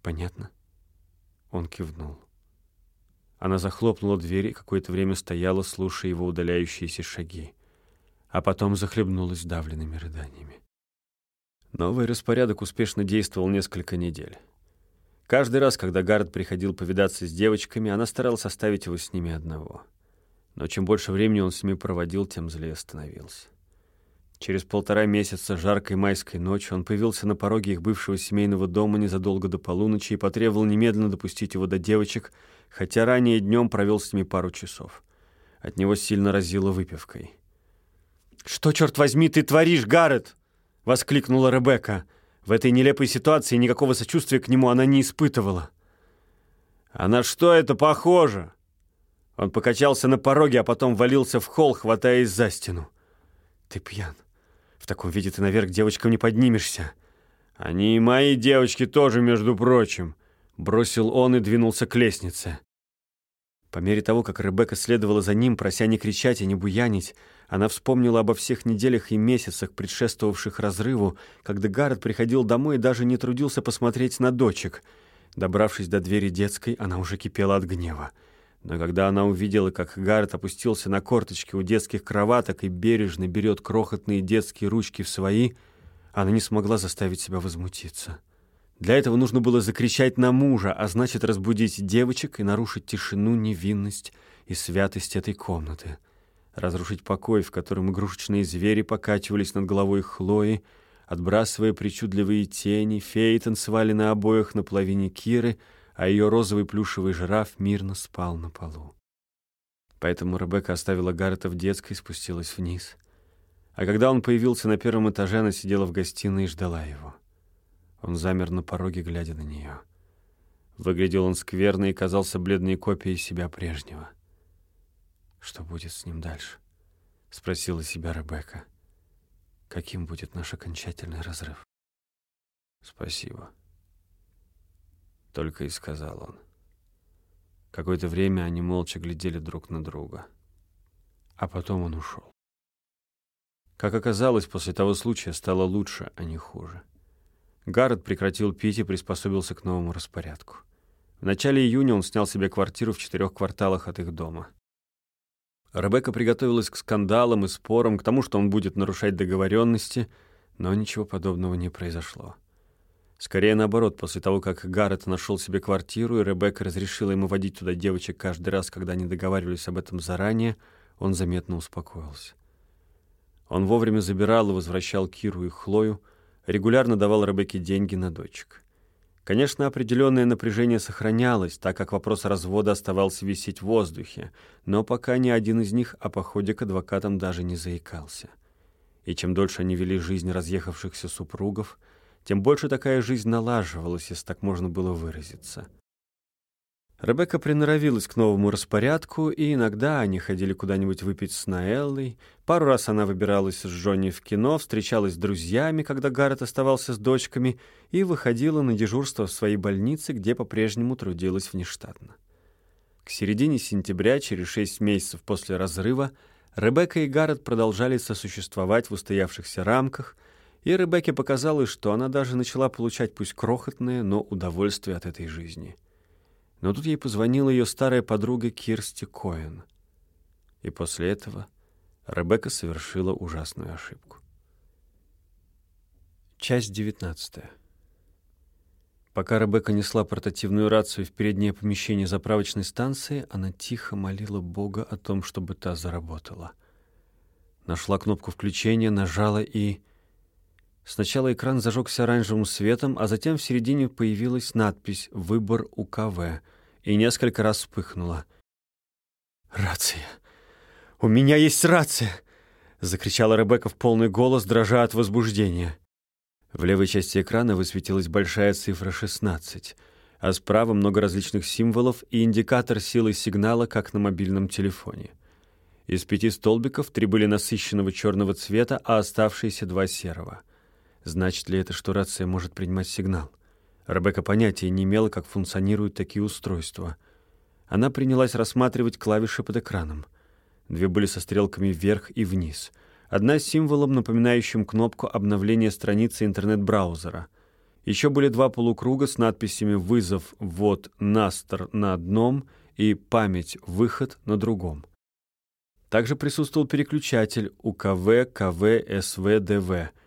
Понятно?» Он кивнул. Она захлопнула дверь и какое-то время стояла, слушая его удаляющиеся шаги, а потом захлебнулась давленными рыданиями. Новый распорядок успешно действовал несколько недель. Каждый раз, когда Гард приходил повидаться с девочками, она старалась оставить его с ними одного. Но чем больше времени он с ними проводил, тем злее становился. Через полтора месяца жаркой майской ночи он появился на пороге их бывшего семейного дома незадолго до полуночи и потребовал немедленно допустить его до девочек, хотя ранее днем провел с ними пару часов. От него сильно разило выпивкой. «Что, черт возьми, ты творишь, Гаррет?» — воскликнула Ребекка. В этой нелепой ситуации никакого сочувствия к нему она не испытывала. «А на что это похоже?» Он покачался на пороге, а потом валился в холл, хватаясь за стену. «Ты пьян. В таком виде ты наверх девочкам не поднимешься. Они и мои девочки тоже, между прочим. Бросил он и двинулся к лестнице. По мере того, как Ребекка следовала за ним, прося не кричать и не буянить, она вспомнила обо всех неделях и месяцах, предшествовавших разрыву, когда Гаррет приходил домой и даже не трудился посмотреть на дочек. Добравшись до двери детской, она уже кипела от гнева. Но когда она увидела, как Гаррет опустился на корточки у детских кроваток и бережно берет крохотные детские ручки в свои, она не смогла заставить себя возмутиться. Для этого нужно было закричать на мужа, а значит разбудить девочек и нарушить тишину, невинность и святость этой комнаты. Разрушить покой, в котором игрушечные звери покачивались над головой Хлои, отбрасывая причудливые тени, феи танцевали на обоях на половине Киры, а ее розовый плюшевый жираф мирно спал на полу. Поэтому Ребекка оставила Гаррета в детской и спустилась вниз. А когда он появился на первом этаже, она сидела в гостиной и ждала его. Он замер на пороге, глядя на нее. Выглядел он скверно и казался бледной копией себя прежнего. «Что будет с ним дальше?» — спросила себя Ребекка. «Каким будет наш окончательный разрыв?» «Спасибо», — только и сказал он. Какое-то время они молча глядели друг на друга. А потом он ушел. Как оказалось, после того случая стало лучше, а не хуже. Гаррет прекратил пить и приспособился к новому распорядку. В начале июня он снял себе квартиру в четырех кварталах от их дома. Ребекка приготовилась к скандалам и спорам, к тому, что он будет нарушать договоренности, но ничего подобного не произошло. Скорее наоборот, после того, как Гаррет нашел себе квартиру, и Ребекка разрешила ему водить туда девочек каждый раз, когда они договаривались об этом заранее, он заметно успокоился. Он вовремя забирал и возвращал Киру и Хлою, регулярно давал Ребекке деньги на дочек. Конечно, определенное напряжение сохранялось, так как вопрос развода оставался висеть в воздухе, но пока ни один из них о походе к адвокатам даже не заикался. И чем дольше они вели жизнь разъехавшихся супругов, тем больше такая жизнь налаживалась, если так можно было выразиться. Ребекка приноровилась к новому распорядку, и иногда они ходили куда-нибудь выпить с Наэллой. Пару раз она выбиралась с Джонни в кино, встречалась с друзьями, когда Гаррет оставался с дочками, и выходила на дежурство в своей больнице, где по-прежнему трудилась внештатно. К середине сентября, через шесть месяцев после разрыва, Ребекка и Гаррет продолжали сосуществовать в устоявшихся рамках, и Ребекке показалось, что она даже начала получать пусть крохотное, но удовольствие от этой жизни — но тут ей позвонила ее старая подруга Кирсти Коэн. И после этого Ребекка совершила ужасную ошибку. Часть девятнадцатая. Пока Ребекка несла портативную рацию в переднее помещение заправочной станции, она тихо молила Бога о том, чтобы та заработала. Нашла кнопку включения, нажала и... Сначала экран зажегся оранжевым светом, а затем в середине появилась надпись «Выбор УКВ» и несколько раз вспыхнула. «Рация! У меня есть рация!» — закричала Ребекка в полный голос, дрожа от возбуждения. В левой части экрана высветилась большая цифра 16, а справа много различных символов и индикатор силы сигнала, как на мобильном телефоне. Из пяти столбиков три были насыщенного черного цвета, а оставшиеся два серого. Значит ли это, что рация может принимать сигнал? Ребекка понятия не имела, как функционируют такие устройства. Она принялась рассматривать клавиши под экраном. Две были со стрелками вверх и вниз. Одна с символом, напоминающим кнопку обновления страницы интернет-браузера. Еще были два полукруга с надписями «Вызов», «Ввод», «Настер» на одном и «Память», «Выход» на другом. Также присутствовал переключатель УКВ, КВ, СВ, ДВ —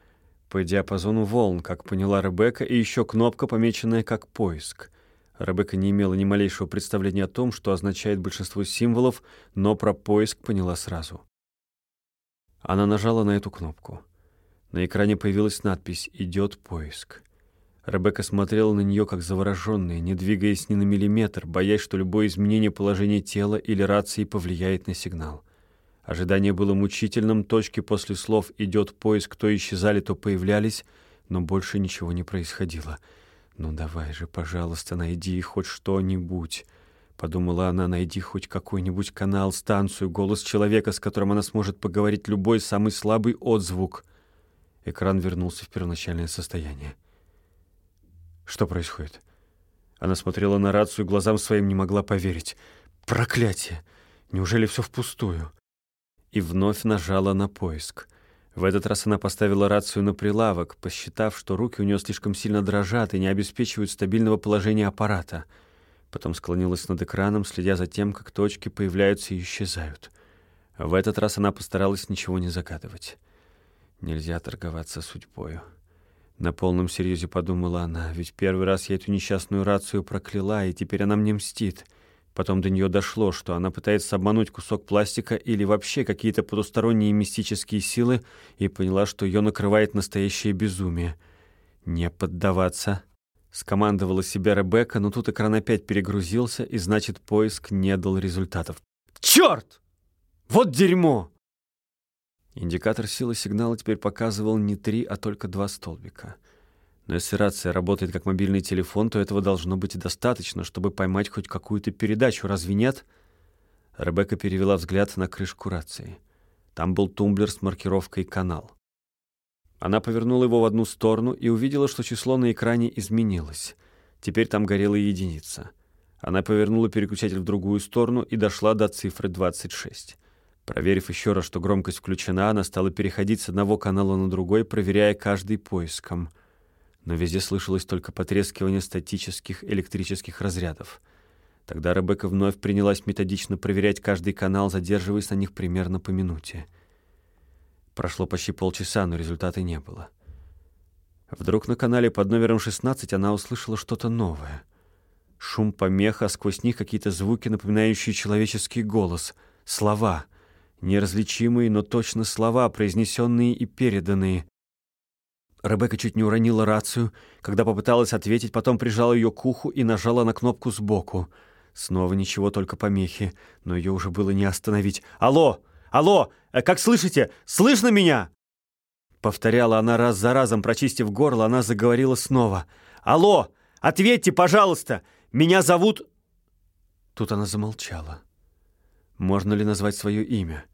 по диапазону волн, как поняла Ребекка, и еще кнопка, помеченная как «поиск». Ребекка не имела ни малейшего представления о том, что означает большинство символов, но про поиск поняла сразу. Она нажала на эту кнопку. На экране появилась надпись «Идет поиск». Ребекка смотрела на нее как завороженная, не двигаясь ни на миллиметр, боясь, что любое изменение положения тела или рации повлияет на сигнал. Ожидание было мучительным, точки после слов «идет поиск» то исчезали, то появлялись, но больше ничего не происходило. «Ну давай же, пожалуйста, найди хоть что-нибудь», — подумала она, «найди хоть какой-нибудь канал, станцию, голос человека, с которым она сможет поговорить любой самый слабый отзвук». Экран вернулся в первоначальное состояние. «Что происходит?» Она смотрела на рацию, глазам своим не могла поверить. «Проклятие! Неужели все впустую?» И вновь нажала на поиск. В этот раз она поставила рацию на прилавок, посчитав, что руки у нее слишком сильно дрожат и не обеспечивают стабильного положения аппарата. Потом склонилась над экраном, следя за тем, как точки появляются и исчезают. В этот раз она постаралась ничего не загадывать. Нельзя торговаться судьбою. На полном серьезе подумала она, ведь первый раз я эту несчастную рацию прокляла, и теперь она мне мстит — Потом до нее дошло, что она пытается обмануть кусок пластика или вообще какие-то потусторонние мистические силы, и поняла, что ее накрывает настоящее безумие. «Не поддаваться», — скомандовала себя Ребекка, но тут экран опять перегрузился, и значит, поиск не дал результатов. «Черт! Вот дерьмо!» Индикатор силы сигнала теперь показывал не три, а только два столбика — но если рация работает как мобильный телефон, то этого должно быть и достаточно, чтобы поймать хоть какую-то передачу, разве нет? Ребекка перевела взгляд на крышку рации. Там был тумблер с маркировкой «Канал». Она повернула его в одну сторону и увидела, что число на экране изменилось. Теперь там горела единица. Она повернула переключатель в другую сторону и дошла до цифры 26. Проверив еще раз, что громкость включена, она стала переходить с одного канала на другой, проверяя каждый поиском — но везде слышалось только потрескивание статических электрических разрядов. Тогда Ребекка вновь принялась методично проверять каждый канал, задерживаясь на них примерно по минуте. Прошло почти полчаса, но результата не было. Вдруг на канале под номером 16 она услышала что-то новое. Шум помеха, а сквозь них какие-то звуки, напоминающие человеческий голос. Слова. Неразличимые, но точно слова, произнесенные и переданные. Ребекка чуть не уронила рацию, когда попыталась ответить, потом прижала ее к уху и нажала на кнопку сбоку. Снова ничего, только помехи, но ее уже было не остановить. «Алло! Алло! Э, как слышите? Слышно меня?» Повторяла она раз за разом, прочистив горло, она заговорила снова. «Алло! Ответьте, пожалуйста! Меня зовут...» Тут она замолчала. Можно ли назвать свое имя?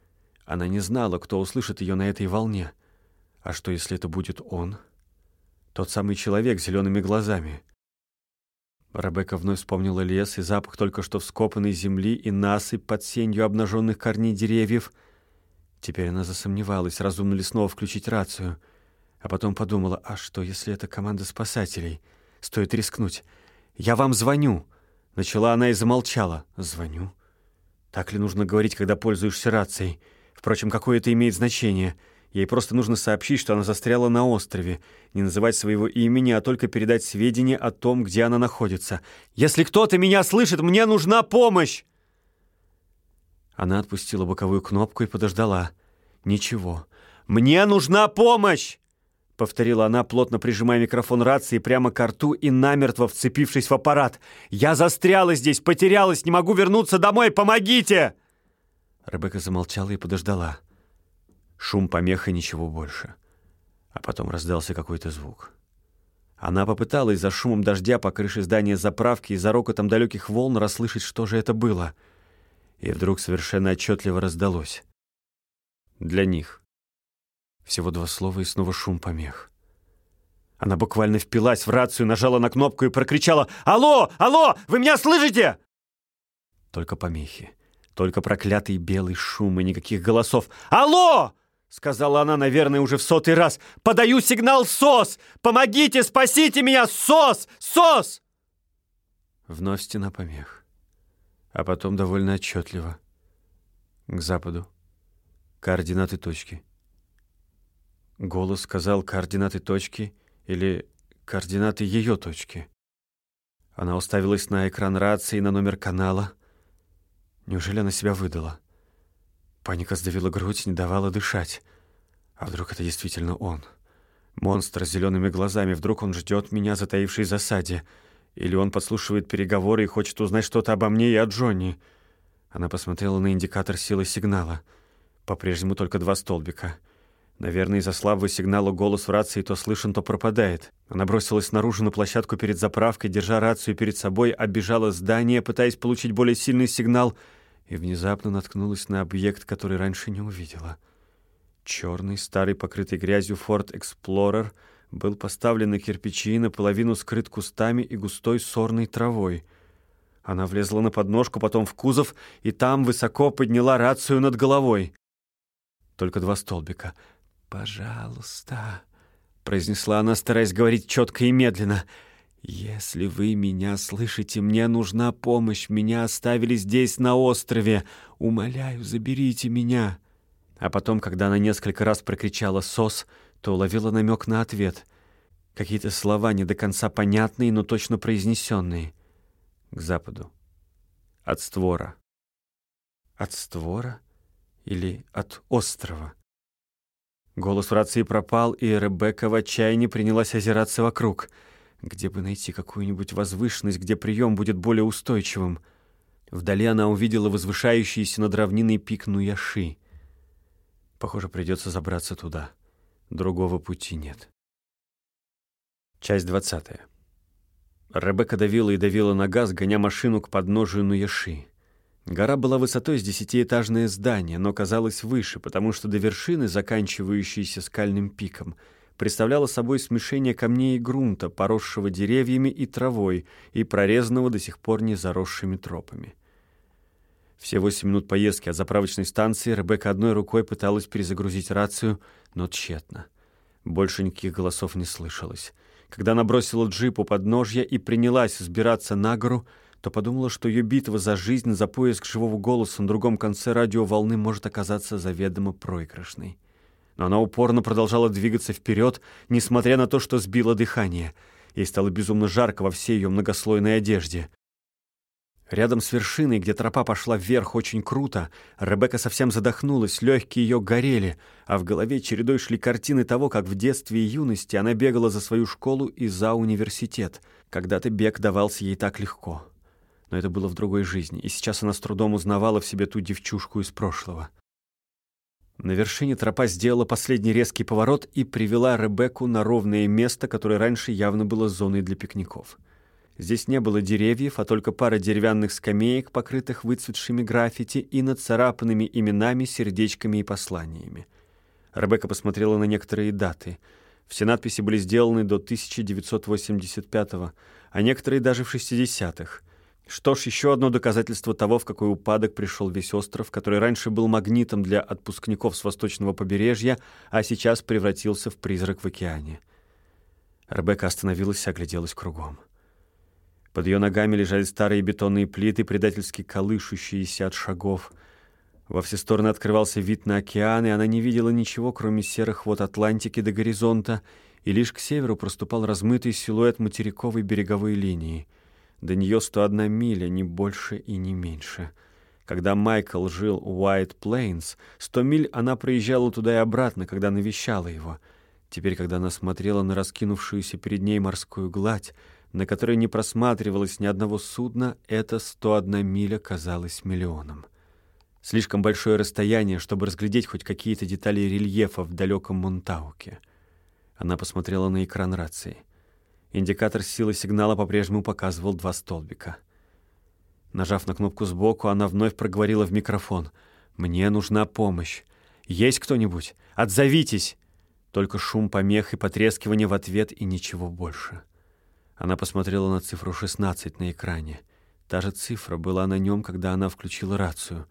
Она не знала, кто услышит ее на этой волне. А что, если это будет он? Тот самый человек с зелеными глазами. Ребекка вновь вспомнила лес и запах только что вскопанной земли и насыпь под сенью обнаженных корней деревьев. Теперь она засомневалась, разумно ли снова включить рацию. А потом подумала, а что, если это команда спасателей? Стоит рискнуть. «Я вам звоню!» Начала она и замолчала. «Звоню?» Так ли нужно говорить, когда пользуешься рацией? Впрочем, какое это имеет значение — Ей просто нужно сообщить, что она застряла на острове, не называть своего имени, а только передать сведения о том, где она находится. «Если кто-то меня слышит, мне нужна помощь!» Она отпустила боковую кнопку и подождала. «Ничего. Мне нужна помощь!» Повторила она, плотно прижимая микрофон рации прямо к рту и намертво вцепившись в аппарат. «Я застряла здесь, потерялась, не могу вернуться домой, помогите!» Ребекка замолчала и подождала. Шум помеха, ничего больше. А потом раздался какой-то звук. Она попыталась за шумом дождя по крыше здания заправки и за рокотом далеких волн расслышать, что же это было. И вдруг совершенно отчетливо раздалось. Для них. Всего два слова и снова шум помех. Она буквально впилась в рацию, нажала на кнопку и прокричала «Алло! Алло! Вы меня слышите?» Только помехи. Только проклятый белый шум и никаких голосов. «Алло!» — сказала она, наверное, уже в сотый раз. «Подаю сигнал СОС! Помогите, спасите меня! СОС! СОС!» Вновь стена помех. А потом довольно отчетливо. К западу. Координаты точки. Голос сказал координаты точки или координаты ее точки. Она уставилась на экран рации, на номер канала. Неужели она себя выдала? Паника сдавила грудь, не давала дышать. А вдруг это действительно он? Монстр с зелеными глазами. Вдруг он ждет меня, затаивший в засаде. Или он подслушивает переговоры и хочет узнать что-то обо мне и о Джонни. Она посмотрела на индикатор силы сигнала. По-прежнему только два столбика. Наверное, из-за слабого сигнала голос в рации то слышен, то пропадает. Она бросилась снаружи на площадку перед заправкой, держа рацию перед собой, оббежала здание, пытаясь получить более сильный сигнал — и внезапно наткнулась на объект, который раньше не увидела. Черный, старый, покрытый грязью Ford Explorer был поставлен на кирпичи и наполовину скрыт кустами и густой сорной травой. Она влезла на подножку, потом в кузов, и там высоко подняла рацию над головой. Только два столбика. «Пожалуйста», — произнесла она, стараясь говорить четко и медленно, — «Если вы меня слышите, мне нужна помощь. Меня оставили здесь, на острове. Умоляю, заберите меня». А потом, когда она несколько раз прокричала «сос», то уловила намек на ответ. Какие-то слова не до конца понятные, но точно произнесенные. К западу. От створа. От створа или от острова? Голос в рации пропал, и Ребекка в отчаянии принялась озираться вокруг. Где бы найти какую-нибудь возвышенность, где прием будет более устойчивым? Вдали она увидела возвышающийся над равниной пик Нуяши. Похоже, придется забраться туда. Другого пути нет. Часть двадцатая. Ребекка давила и давила на газ, гоня машину к подножию Нуяши. Гора была высотой с десятиэтажное здание, но казалась выше, потому что до вершины, заканчивающейся скальным пиком, представляла собой смешение камней и грунта, поросшего деревьями и травой и прорезанного до сих пор не заросшими тропами. Все восемь минут поездки от заправочной станции Ребекка одной рукой пыталась перезагрузить рацию, но тщетно. Больше никаких голосов не слышалось. Когда она бросила джип у подножья и принялась взбираться на гору, то подумала, что ее битва за жизнь, за поиск живого голоса на другом конце радиоволны может оказаться заведомо проигрышной. Но она упорно продолжала двигаться вперед, несмотря на то, что сбило дыхание. Ей стало безумно жарко во всей ее многослойной одежде. Рядом с вершиной, где тропа пошла вверх очень круто, Ребекка совсем задохнулась, легкие ее горели, а в голове чередой шли картины того, как в детстве и юности она бегала за свою школу и за университет. Когда-то бег давался ей так легко но это было в другой жизни, и сейчас она с трудом узнавала в себе ту девчушку из прошлого. На вершине тропа сделала последний резкий поворот и привела Ребекку на ровное место, которое раньше явно было зоной для пикников. Здесь не было деревьев, а только пара деревянных скамеек, покрытых выцветшими граффити и нацарапанными именами, сердечками и посланиями. Ребекка посмотрела на некоторые даты. Все надписи были сделаны до 1985 а некоторые даже в 60-х. Что ж, еще одно доказательство того, в какой упадок пришел весь остров, который раньше был магнитом для отпускников с восточного побережья, а сейчас превратился в призрак в океане. Ребекка остановилась и огляделась кругом. Под ее ногами лежали старые бетонные плиты, предательски колышущиеся от шагов. Во все стороны открывался вид на океан, и она не видела ничего, кроме серых вод Атлантики до горизонта, и лишь к северу проступал размытый силуэт материковой береговой линии — до нее 101 миля, не больше и не меньше. Когда Майкл жил в Уайт Плейнс, 100 миль она проезжала туда и обратно, когда навещала его. Теперь, когда она смотрела на раскинувшуюся перед ней морскую гладь, на которой не просматривалось ни одного судна, эта 101 миля казалась миллионом. Слишком большое расстояние, чтобы разглядеть хоть какие-то детали рельефа в далеком Монтауке. Она посмотрела на экран рации. Индикатор силы сигнала по-прежнему показывал два столбика. Нажав на кнопку сбоку, она вновь проговорила в микрофон. «Мне нужна помощь. Есть кто-нибудь? Отзовитесь!» Только шум помех и потрескивание в ответ и ничего больше. Она посмотрела на цифру 16 на экране. Та же цифра была на нем, когда она включила рацию.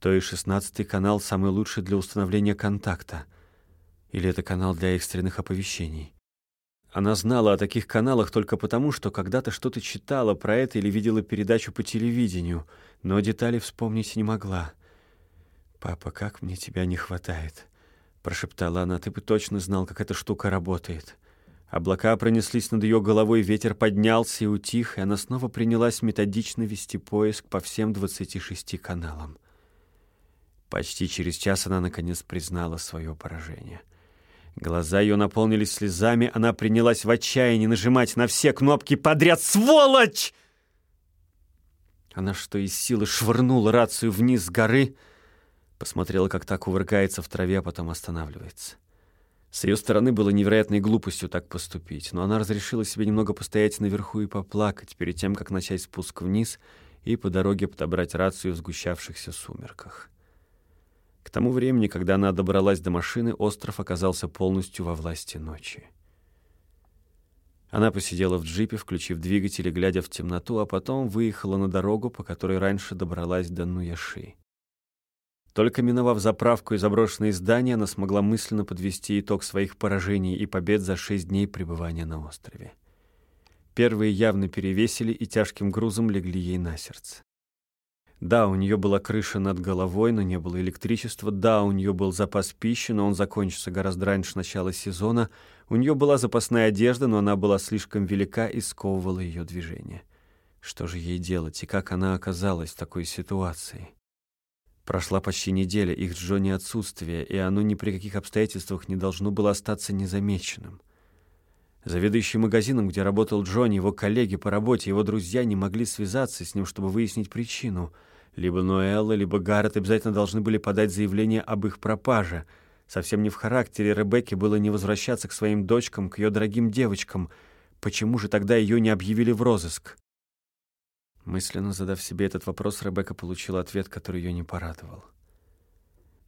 То есть шестнадцатый канал самый лучший для установления контакта. Или это канал для экстренных оповещений. Она знала о таких каналах только потому, что когда-то что-то читала про это или видела передачу по телевидению, но детали вспомнить не могла. «Папа, как мне тебя не хватает!» — прошептала она. «Ты бы точно знал, как эта штука работает». Облака пронеслись над ее головой, ветер поднялся и утих, и она снова принялась методично вести поиск по всем 26 каналам. Почти через час она, наконец, признала свое поражение — Глаза ее наполнились слезами, она принялась в отчаянии нажимать на все кнопки подряд. «Сволочь!» Она что из силы швырнула рацию вниз с горы, посмотрела, как так увыркается в траве, а потом останавливается. С ее стороны было невероятной глупостью так поступить, но она разрешила себе немного постоять наверху и поплакать перед тем, как начать спуск вниз и по дороге подобрать рацию в сгущавшихся сумерках. К тому времени, когда она добралась до машины, остров оказался полностью во власти ночи. Она посидела в джипе, включив двигатель и глядя в темноту, а потом выехала на дорогу, по которой раньше добралась до Нуяши. Только миновав заправку и заброшенные здания, она смогла мысленно подвести итог своих поражений и побед за шесть дней пребывания на острове. Первые явно перевесили и тяжким грузом легли ей на сердце. Да, у нее была крыша над головой, но не было электричества. Да, у нее был запас пищи, но он закончится гораздо раньше начала сезона. У нее была запасная одежда, но она была слишком велика и сковывала ее движение. Что же ей делать, и как она оказалась в такой ситуации? Прошла почти неделя их с Джонни отсутствия, и оно ни при каких обстоятельствах не должно было остаться незамеченным. Заведующий магазином, где работал Джонни, его коллеги по работе, его друзья не могли связаться с ним, чтобы выяснить причину. Либо Ноэлла, либо Гаррет обязательно должны были подать заявление об их пропаже. Совсем не в характере Ребекки было не возвращаться к своим дочкам, к ее дорогим девочкам. Почему же тогда ее не объявили в розыск? Мысленно задав себе этот вопрос, Ребекка получила ответ, который ее не порадовал.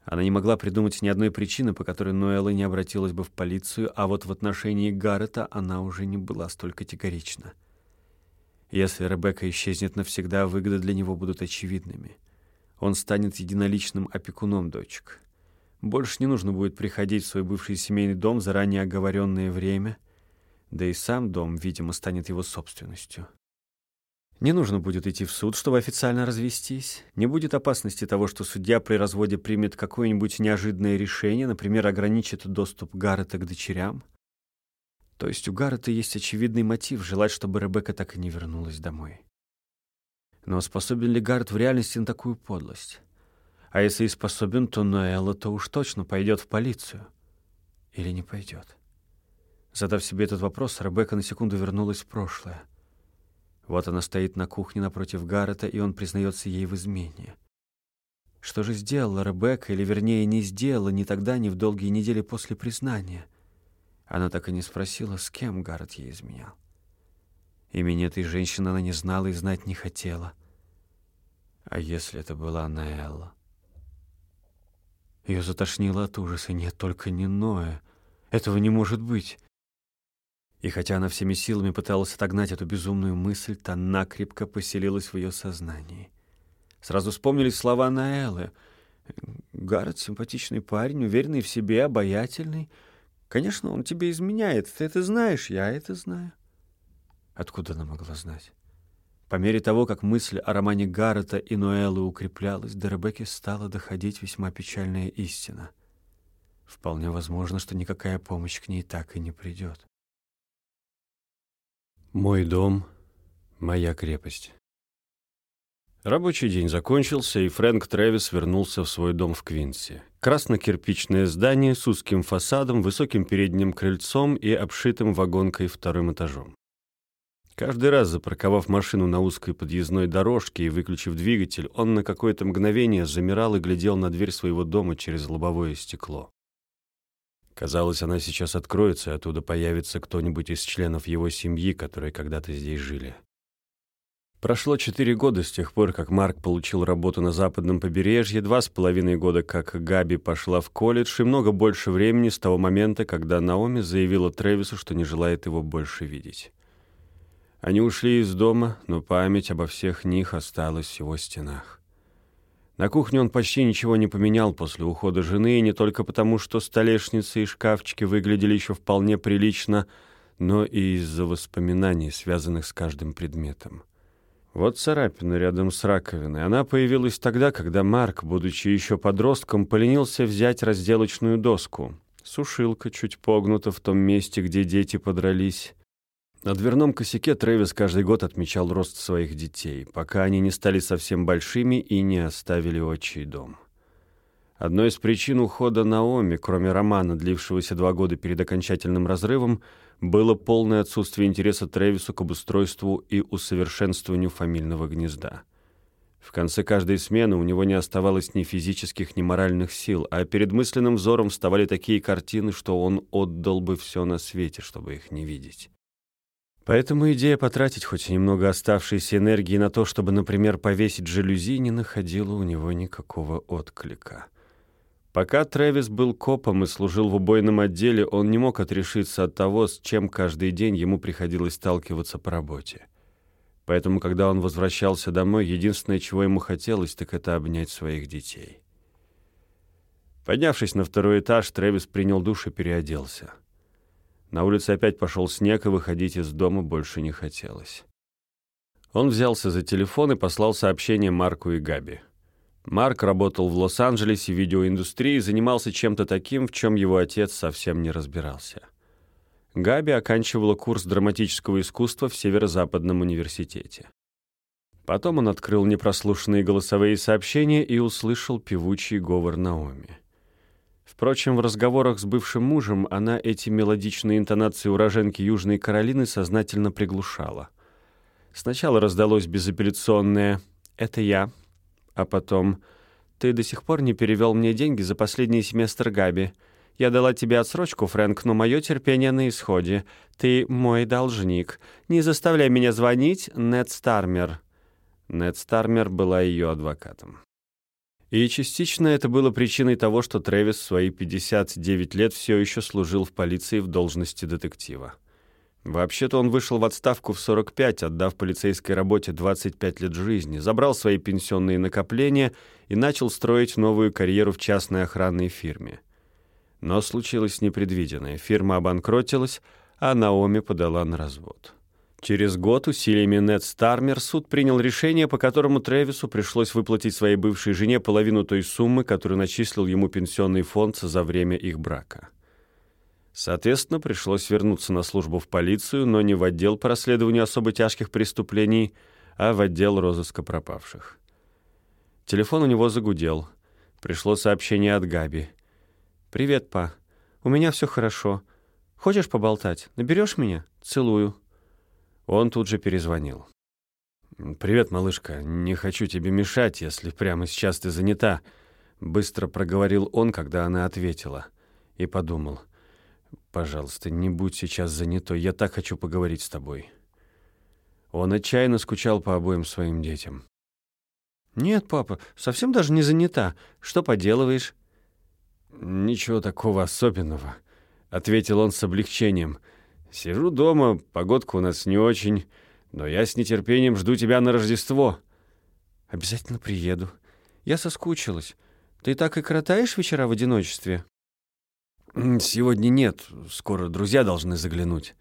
Она не могла придумать ни одной причины, по которой Ноэлла не обратилась бы в полицию, а вот в отношении Гаррета она уже не была столь категорична. Если Ребекка исчезнет навсегда, выгоды для него будут очевидными. Он станет единоличным опекуном дочек. Больше не нужно будет приходить в свой бывший семейный дом в заранее оговоренное время, да и сам дом, видимо, станет его собственностью. Не нужно будет идти в суд, чтобы официально развестись. Не будет опасности того, что судья при разводе примет какое-нибудь неожиданное решение, например, ограничит доступ Гаррета к дочерям. То есть у Гаррета есть очевидный мотив желать, чтобы Ребекка так и не вернулась домой. Но способен ли Гаррет в реальности на такую подлость? А если и способен, то Ноэлла то уж точно пойдет в полицию. Или не пойдет? Задав себе этот вопрос, Ребекка на секунду вернулась в прошлое. Вот она стоит на кухне напротив Гаррета, и он признается ей в измене. Что же сделала Ребекка, или вернее не сделала ни тогда, ни в долгие недели после признания? Она так и не спросила, с кем Гаррет ей изменял. Имени этой женщины она не знала и знать не хотела. А если это была Наэлла? Ее затошнило от ужаса. Нет, только не Ноя. Этого не может быть. И хотя она всеми силами пыталась отогнать эту безумную мысль, та накрепко поселилась в ее сознании. Сразу вспомнились слова Наэлы. «Гаррет — симпатичный парень, уверенный в себе, обаятельный. Конечно, он тебе изменяет, ты это знаешь, я это знаю». Откуда она могла знать? По мере того, как мысль о романе Гаррета и Ноэллы укреплялась, до Ребекки стала доходить весьма печальная истина. Вполне возможно, что никакая помощь к ней так и не придет. Мой дом — моя крепость. Рабочий день закончился, и Фрэнк Трэвис вернулся в свой дом в Квинси. Красно-кирпичное здание с узким фасадом, высоким передним крыльцом и обшитым вагонкой вторым этажом. Каждый раз, запарковав машину на узкой подъездной дорожке и выключив двигатель, он на какое-то мгновение замирал и глядел на дверь своего дома через лобовое стекло. Казалось, она сейчас откроется, и оттуда появится кто-нибудь из членов его семьи, которые когда-то здесь жили. Прошло четыре года с тех пор, как Марк получил работу на западном побережье, два с половиной года, как Габи пошла в колледж, и много больше времени с того момента, когда Наоми заявила Трэвису, что не желает его больше видеть. Они ушли из дома, но память обо всех них осталась в его стенах. На кухне он почти ничего не поменял после ухода жены, и не только потому, что столешницы и шкафчики выглядели еще вполне прилично, но и из-за воспоминаний, связанных с каждым предметом. Вот царапина рядом с раковиной. Она появилась тогда, когда Марк, будучи еще подростком, поленился взять разделочную доску. Сушилка чуть погнута в том месте, где дети подрались. На дверном косяке Трэвис каждый год отмечал рост своих детей, пока они не стали совсем большими и не оставили отчий дом. Одной из причин ухода Наоми, кроме романа, длившегося два года перед окончательным разрывом, было полное отсутствие интереса Трэвису к обустройству и усовершенствованию фамильного гнезда. В конце каждой смены у него не оставалось ни физических, ни моральных сил, а перед мысленным взором вставали такие картины, что он отдал бы все на свете, чтобы их не видеть. Поэтому идея потратить хоть немного оставшейся энергии на то, чтобы, например, повесить жалюзи, не находила у него никакого отклика. Пока Трэвис был копом и служил в убойном отделе, он не мог отрешиться от того, с чем каждый день ему приходилось сталкиваться по работе. Поэтому, когда он возвращался домой, единственное, чего ему хотелось, так это обнять своих детей. Поднявшись на второй этаж, Трэвис принял душ и переоделся. На улице опять пошел снег, и выходить из дома больше не хотелось. Он взялся за телефон и послал сообщение Марку и Габи. Марк работал в Лос-Анджелесе в видеоиндустрии и занимался чем-то таким, в чем его отец совсем не разбирался. Габи оканчивала курс драматического искусства в Северо-Западном университете. Потом он открыл непрослушанные голосовые сообщения и услышал певучий говор Наоми. Впрочем, в разговорах с бывшим мужем она эти мелодичные интонации уроженки Южной Каролины сознательно приглушала. Сначала раздалось безапелляционное «это я», а потом «ты до сих пор не перевел мне деньги за последний семестр Габи. Я дала тебе отсрочку, Фрэнк, но мое терпение на исходе. Ты мой должник. Не заставляй меня звонить, Нед Стармер». Нед Стармер была ее адвокатом. И частично это было причиной того, что Трэвис в свои 59 лет все еще служил в полиции в должности детектива. Вообще-то он вышел в отставку в 45, отдав полицейской работе 25 лет жизни, забрал свои пенсионные накопления и начал строить новую карьеру в частной охранной фирме. Но случилось непредвиденное. Фирма обанкротилась, а Наоми подала на развод. Через год усилиями Нед Стармер суд принял решение, по которому Трэвису пришлось выплатить своей бывшей жене половину той суммы, которую начислил ему пенсионный фонд за время их брака. Соответственно, пришлось вернуться на службу в полицию, но не в отдел по расследованию особо тяжких преступлений, а в отдел розыска пропавших. Телефон у него загудел. Пришло сообщение от Габи. «Привет, па. У меня все хорошо. Хочешь поболтать? Наберешь меня? Целую». Он тут же перезвонил. «Привет, малышка. Не хочу тебе мешать, если прямо сейчас ты занята», — быстро проговорил он, когда она ответила. И подумал. «Пожалуйста, не будь сейчас занятой. Я так хочу поговорить с тобой». Он отчаянно скучал по обоим своим детям. «Нет, папа, совсем даже не занята. Что поделываешь?» «Ничего такого особенного», — ответил он с облегчением. Сижу дома, погодка у нас не очень, но я с нетерпением жду тебя на Рождество. Обязательно приеду. Я соскучилась. Ты так и коротаешь вечера в одиночестве? Сегодня нет, скоро друзья должны заглянуть.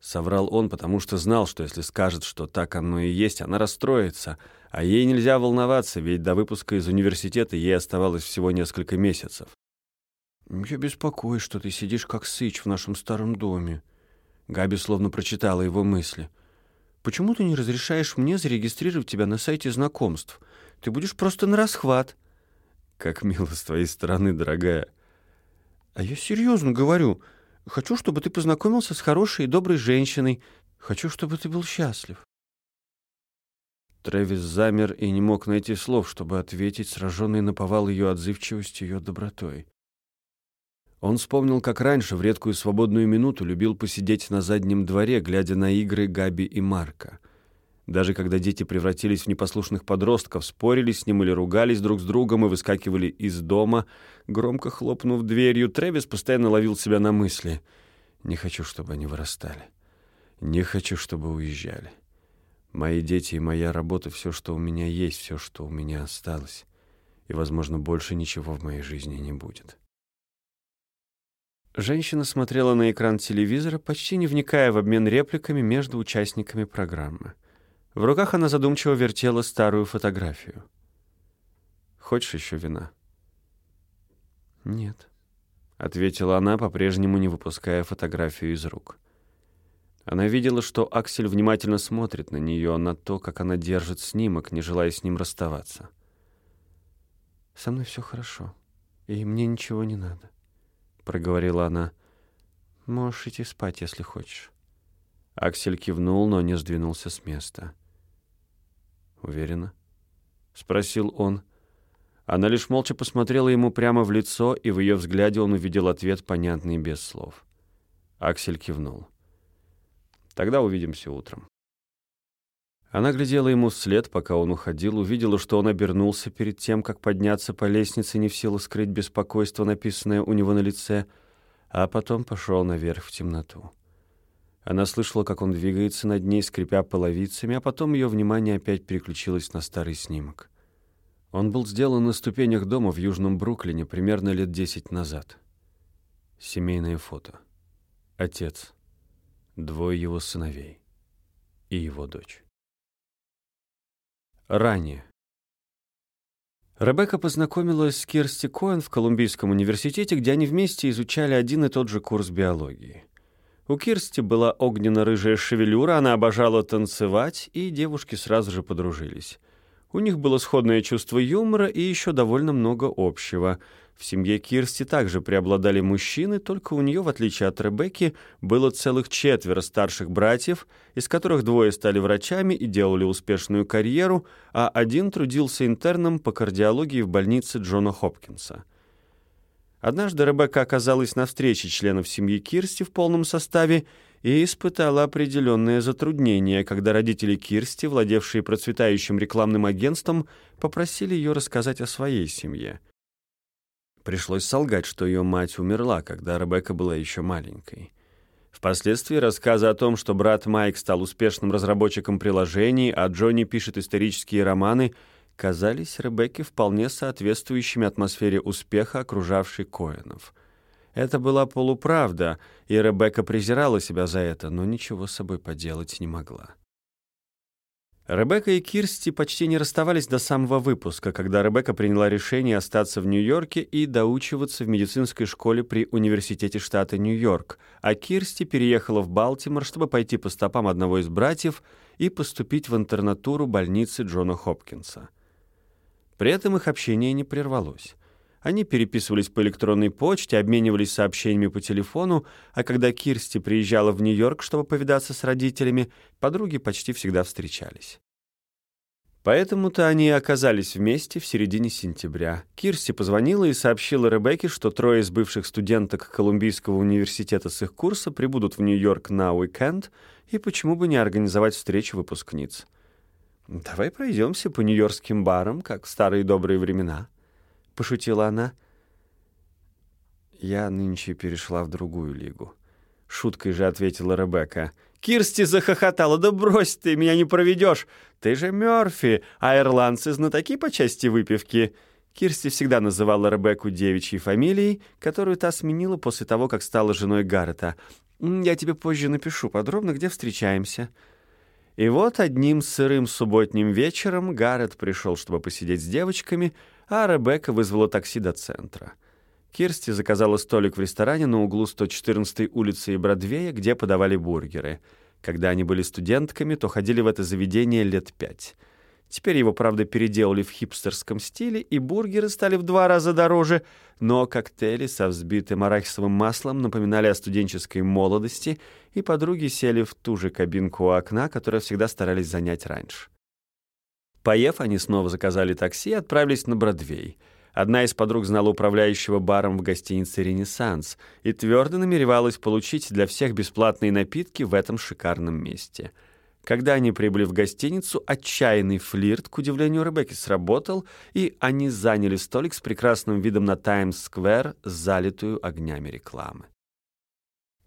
Соврал он, потому что знал, что если скажет, что так оно и есть, она расстроится, а ей нельзя волноваться, ведь до выпуска из университета ей оставалось всего несколько месяцев. «Я беспокоюсь, что ты сидишь как сыч в нашем старом доме», Габи словно прочитала его мысли. «Почему ты не разрешаешь мне зарегистрировать тебя на сайте знакомств? Ты будешь просто на расхват». «Как мило с твоей стороны, дорогая». «А я серьезно говорю. Хочу, чтобы ты познакомился с хорошей и доброй женщиной. Хочу, чтобы ты был счастлив». Трэвис замер и не мог найти слов, чтобы ответить, сраженный наповал ее отзывчивостью, ее добротой. Он вспомнил, как раньше, в редкую свободную минуту, любил посидеть на заднем дворе, глядя на игры Габи и Марка. Даже когда дети превратились в непослушных подростков, спорили с ним или ругались друг с другом и выскакивали из дома, громко хлопнув дверью, Трэвис постоянно ловил себя на мысли. «Не хочу, чтобы они вырастали. Не хочу, чтобы уезжали. Мои дети и моя работа — все, что у меня есть, все, что у меня осталось. И, возможно, больше ничего в моей жизни не будет». Женщина смотрела на экран телевизора, почти не вникая в обмен репликами между участниками программы. В руках она задумчиво вертела старую фотографию. «Хочешь еще вина?» «Нет», — ответила она, по-прежнему не выпуская фотографию из рук. Она видела, что Аксель внимательно смотрит на нее, на то, как она держит снимок, не желая с ним расставаться. «Со мной все хорошо, и мне ничего не надо». — проговорила она. «Можешь идти спать, если хочешь». Аксель кивнул, но не сдвинулся с места. «Уверена?» — спросил он. Она лишь молча посмотрела ему прямо в лицо, и в ее взгляде он увидел ответ, понятный без слов. Аксель кивнул. «Тогда увидимся утром». Она глядела ему вслед, пока он уходил, увидела, что он обернулся перед тем, как подняться по лестнице, не в силу скрыть беспокойство, написанное у него на лице, а потом пошел наверх в темноту. Она слышала, как он двигается над ней, скрипя половицами, а потом ее внимание опять переключилось на старый снимок. Он был сделан на ступенях дома в Южном Бруклине примерно лет десять назад. Семейное фото. Отец, двое его сыновей и его дочь. Ранее. Ребекка познакомилась с Кирсти Коэн в Колумбийском университете, где они вместе изучали один и тот же курс биологии. У Кирсти была огненно-рыжая шевелюра, она обожала танцевать, и девушки сразу же подружились. У них было сходное чувство юмора и еще довольно много общего. В семье Кирсти также преобладали мужчины, только у нее, в отличие от Ребекки, было целых четверо старших братьев, из которых двое стали врачами и делали успешную карьеру, а один трудился интерном по кардиологии в больнице Джона Хопкинса. Однажды Ребекка оказалась на встрече членов семьи Кирсти в полном составе и испытала определенные затруднения, когда родители Кирсти, владевшие процветающим рекламным агентством, попросили ее рассказать о своей семье. Пришлось солгать, что ее мать умерла, когда Ребекка была еще маленькой. Впоследствии рассказы о том, что брат Майк стал успешным разработчиком приложений, а Джонни пишет исторические романы — казались Ребекке вполне соответствующими атмосфере успеха, окружавшей Коэнов. Это была полуправда, и Ребекка презирала себя за это, но ничего с собой поделать не могла. Ребекка и Кирсти почти не расставались до самого выпуска, когда Ребекка приняла решение остаться в Нью-Йорке и доучиваться в медицинской школе при Университете штата Нью-Йорк, а Кирсти переехала в Балтимор, чтобы пойти по стопам одного из братьев и поступить в интернатуру больницы Джона Хопкинса. При этом их общение не прервалось. Они переписывались по электронной почте, обменивались сообщениями по телефону, а когда Кирсти приезжала в Нью-Йорк, чтобы повидаться с родителями, подруги почти всегда встречались. Поэтому-то они и оказались вместе в середине сентября. Кирсти позвонила и сообщила Ребекке, что трое из бывших студенток Колумбийского университета с их курса прибудут в Нью-Йорк на уикенд, и почему бы не организовать встречу выпускниц. «Давай пройдемся по нью-йоркским барам, как в старые добрые времена», — пошутила она. Я нынче перешла в другую лигу. Шуткой же ответила Ребекка. Кирсти захохотала. «Да брось ты, меня не проведешь! Ты же Мёрфи, а ирландцы знатоки по части выпивки!» Кирсти всегда называла Ребекку девичьей фамилией, которую та сменила после того, как стала женой Гаррета. «Я тебе позже напишу подробно, где встречаемся». И вот одним сырым субботним вечером Гаррет пришел, чтобы посидеть с девочками, а Ребекка вызвала такси до центра. Кирсти заказала столик в ресторане на углу 114-й улицы и Бродвея, где подавали бургеры. Когда они были студентками, то ходили в это заведение лет пять — Теперь его, правда, переделали в хипстерском стиле, и бургеры стали в два раза дороже, но коктейли со взбитым арахисовым маслом напоминали о студенческой молодости, и подруги сели в ту же кабинку у окна, которую всегда старались занять раньше. Поев, они снова заказали такси и отправились на Бродвей. Одна из подруг знала управляющего баром в гостинице «Ренессанс» и твердо намеревалась получить для всех бесплатные напитки в этом шикарном месте — когда они прибыли в гостиницу, отчаянный флирт, к удивлению Ребекки, сработал, и они заняли столик с прекрасным видом на Таймс-сквер, залитую огнями рекламы.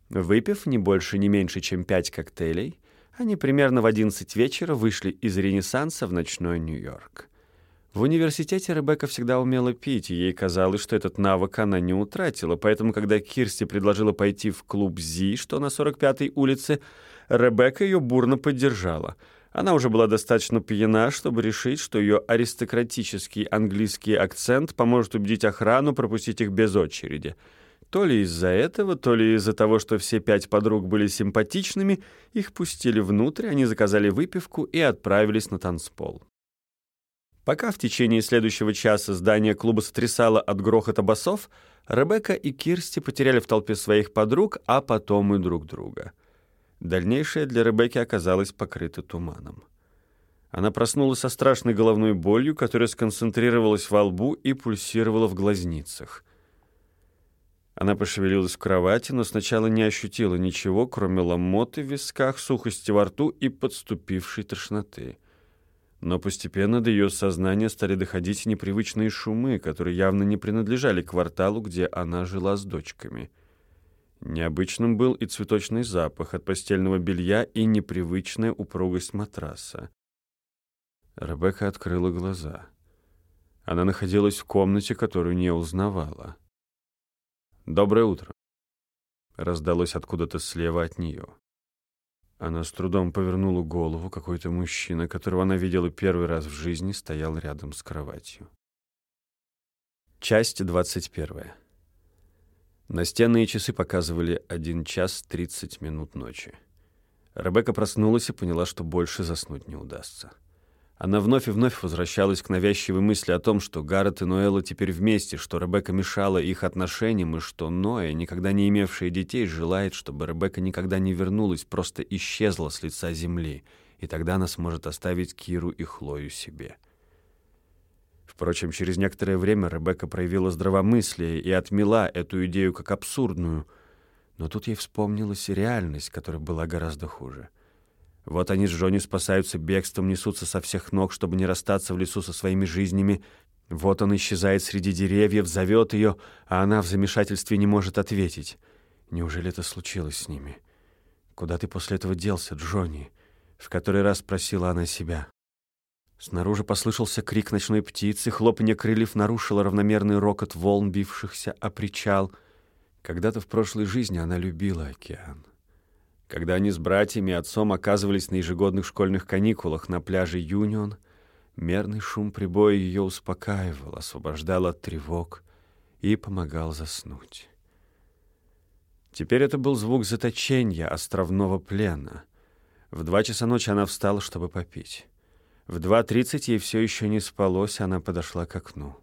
Выпив не больше, не меньше, чем пять коктейлей, они примерно в 11 вечера вышли из Ренессанса в ночной Нью-Йорк. В университете Ребекка всегда умела пить, и ей казалось, что этот навык она не утратила, поэтому, когда Кирсти предложила пойти в клуб «Зи», что на 45-й улице, Ребекка ее бурно поддержала. Она уже была достаточно пьяна, чтобы решить, что ее аристократический английский акцент поможет убедить охрану пропустить их без очереди. То ли из-за этого, то ли из-за того, что все пять подруг были симпатичными, их пустили внутрь, они заказали выпивку и отправились на танцпол. Пока в течение следующего часа здание клуба сотрясало от грохота басов, Ребекка и Кирсти потеряли в толпе своих подруг, а потом и друг друга — Дальнейшее для Ребекки оказалось покрыто туманом. Она проснулась со страшной головной болью, которая сконцентрировалась во лбу и пульсировала в глазницах. Она пошевелилась в кровати, но сначала не ощутила ничего, кроме ломоты в висках, сухости во рту и подступившей тошноты. Но постепенно до ее сознания стали доходить непривычные шумы, которые явно не принадлежали кварталу, где она жила с дочками — Необычным был и цветочный запах от постельного белья, и непривычная упругость матраса. Ребекка открыла глаза. Она находилась в комнате, которую не узнавала. «Доброе утро!» Раздалось откуда-то слева от нее. Она с трудом повернула голову. Какой-то мужчина, которого она видела первый раз в жизни, стоял рядом с кроватью. Часть двадцать первая. Настенные часы показывали 1 час 30 минут ночи. Ребекка проснулась и поняла, что больше заснуть не удастся. Она вновь и вновь возвращалась к навязчивой мысли о том, что Гаррет и Ноэла теперь вместе, что Ребекка мешала их отношениям, и что Ноя, никогда не имевшая детей, желает, чтобы Ребекка никогда не вернулась, просто исчезла с лица земли, и тогда она сможет оставить Киру и Хлою себе. Впрочем, через некоторое время Ребекка проявила здравомыслие и отмела эту идею как абсурдную. Но тут ей вспомнилась реальность, которая была гораздо хуже. Вот они с Джонни спасаются бегством, несутся со всех ног, чтобы не расстаться в лесу со своими жизнями. Вот он исчезает среди деревьев, зовет ее, а она в замешательстве не может ответить. Неужели это случилось с ними? Куда ты после этого делся, Джонни? В который раз спросила она себя. Снаружи послышался крик ночной птицы, хлопанье крыльев нарушило равномерный рокот волн, бившихся о причал. Когда-то в прошлой жизни она любила океан. Когда они с братьями и отцом оказывались на ежегодных школьных каникулах на пляже Юнион, мерный шум прибоя ее успокаивал, освобождал от тревог и помогал заснуть. Теперь это был звук заточения, островного плена. В два часа ночи она встала, чтобы попить. В 2.30 ей все еще не спалось, она подошла к окну.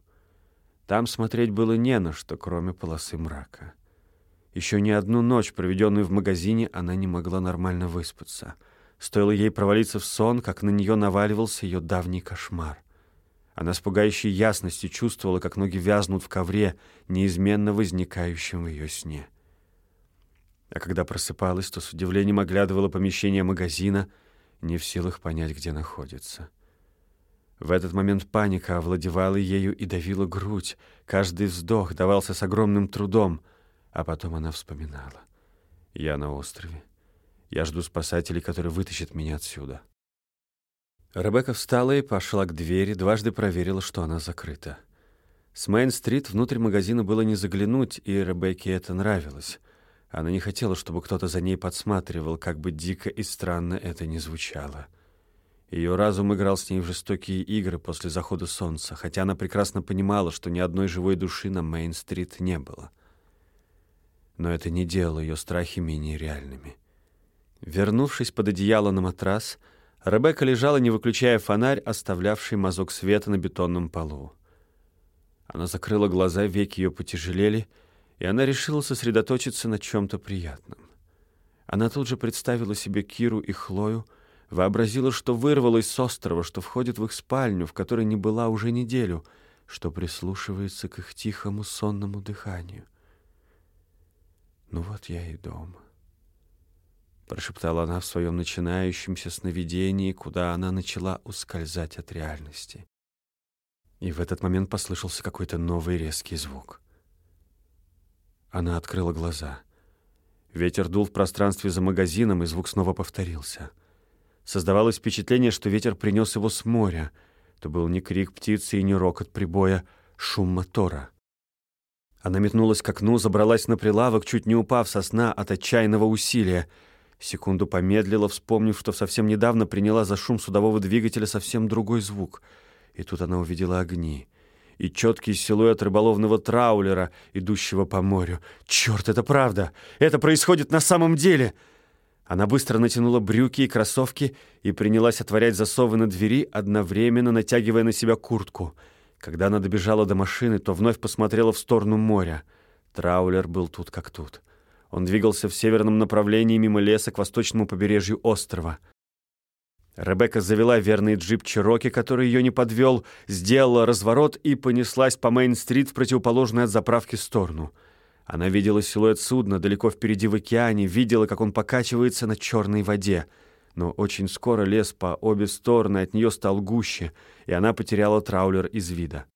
Там смотреть было не на что, кроме полосы мрака. Еще ни одну ночь, проведенную в магазине, она не могла нормально выспаться. Стоило ей провалиться в сон, как на нее наваливался ее давний кошмар. Она с пугающей ясностью чувствовала, как ноги вязнут в ковре, неизменно возникающем в ее сне. А когда просыпалась, то с удивлением оглядывала помещение магазина — не в силах понять, где находится. В этот момент паника овладевала ею и давила грудь. Каждый вздох давался с огромным трудом, а потом она вспоминала. «Я на острове. Я жду спасателей, которые вытащат меня отсюда». Ребекка встала и пошла к двери, дважды проверила, что она закрыта. С Мейн-стрит внутрь магазина было не заглянуть, и Ребекке это нравилось — она не хотела, чтобы кто-то за ней подсматривал, как бы дико и странно это ни звучало. Ее разум играл с ней в жестокие игры после захода солнца, хотя она прекрасно понимала, что ни одной живой души на Мейн-стрит не было. Но это не делало ее страхи менее реальными. Вернувшись под одеяло на матрас, Ребекка лежала, не выключая фонарь, оставлявший мазок света на бетонном полу. Она закрыла глаза, веки ее потяжелели — и она решила сосредоточиться на чем-то приятном. Она тут же представила себе Киру и Хлою, вообразила, что вырвалась с острова, что входит в их спальню, в которой не была уже неделю, что прислушивается к их тихому сонному дыханию. «Ну вот я и дома», — прошептала она в своем начинающемся сновидении, куда она начала ускользать от реальности. И в этот момент послышался какой-то новый резкий звук. Она открыла глаза. Ветер дул в пространстве за магазином, и звук снова повторился. Создавалось впечатление, что ветер принес его с моря. Это был не крик птицы и не рокот прибоя, шум мотора. Она метнулась к окну, забралась на прилавок, чуть не упав со сна от отчаянного усилия. Секунду помедлила, вспомнив, что совсем недавно приняла за шум судового двигателя совсем другой звук. И тут она увидела огни и четкий силуэт рыболовного траулера, идущего по морю. «Черт, это правда! Это происходит на самом деле!» Она быстро натянула брюки и кроссовки и принялась отворять засовы на двери, одновременно натягивая на себя куртку. Когда она добежала до машины, то вновь посмотрела в сторону моря. Траулер был тут как тут. Он двигался в северном направлении мимо леса к восточному побережью острова — Ребекка завела верный джип Чироки, который ее не подвел, сделала разворот и понеслась по Мейн-стрит в противоположную от заправки сторону. Она видела силуэт судна далеко впереди в океане, видела, как он покачивается на черной воде. Но очень скоро лес по обе стороны от нее стал гуще, и она потеряла траулер из вида.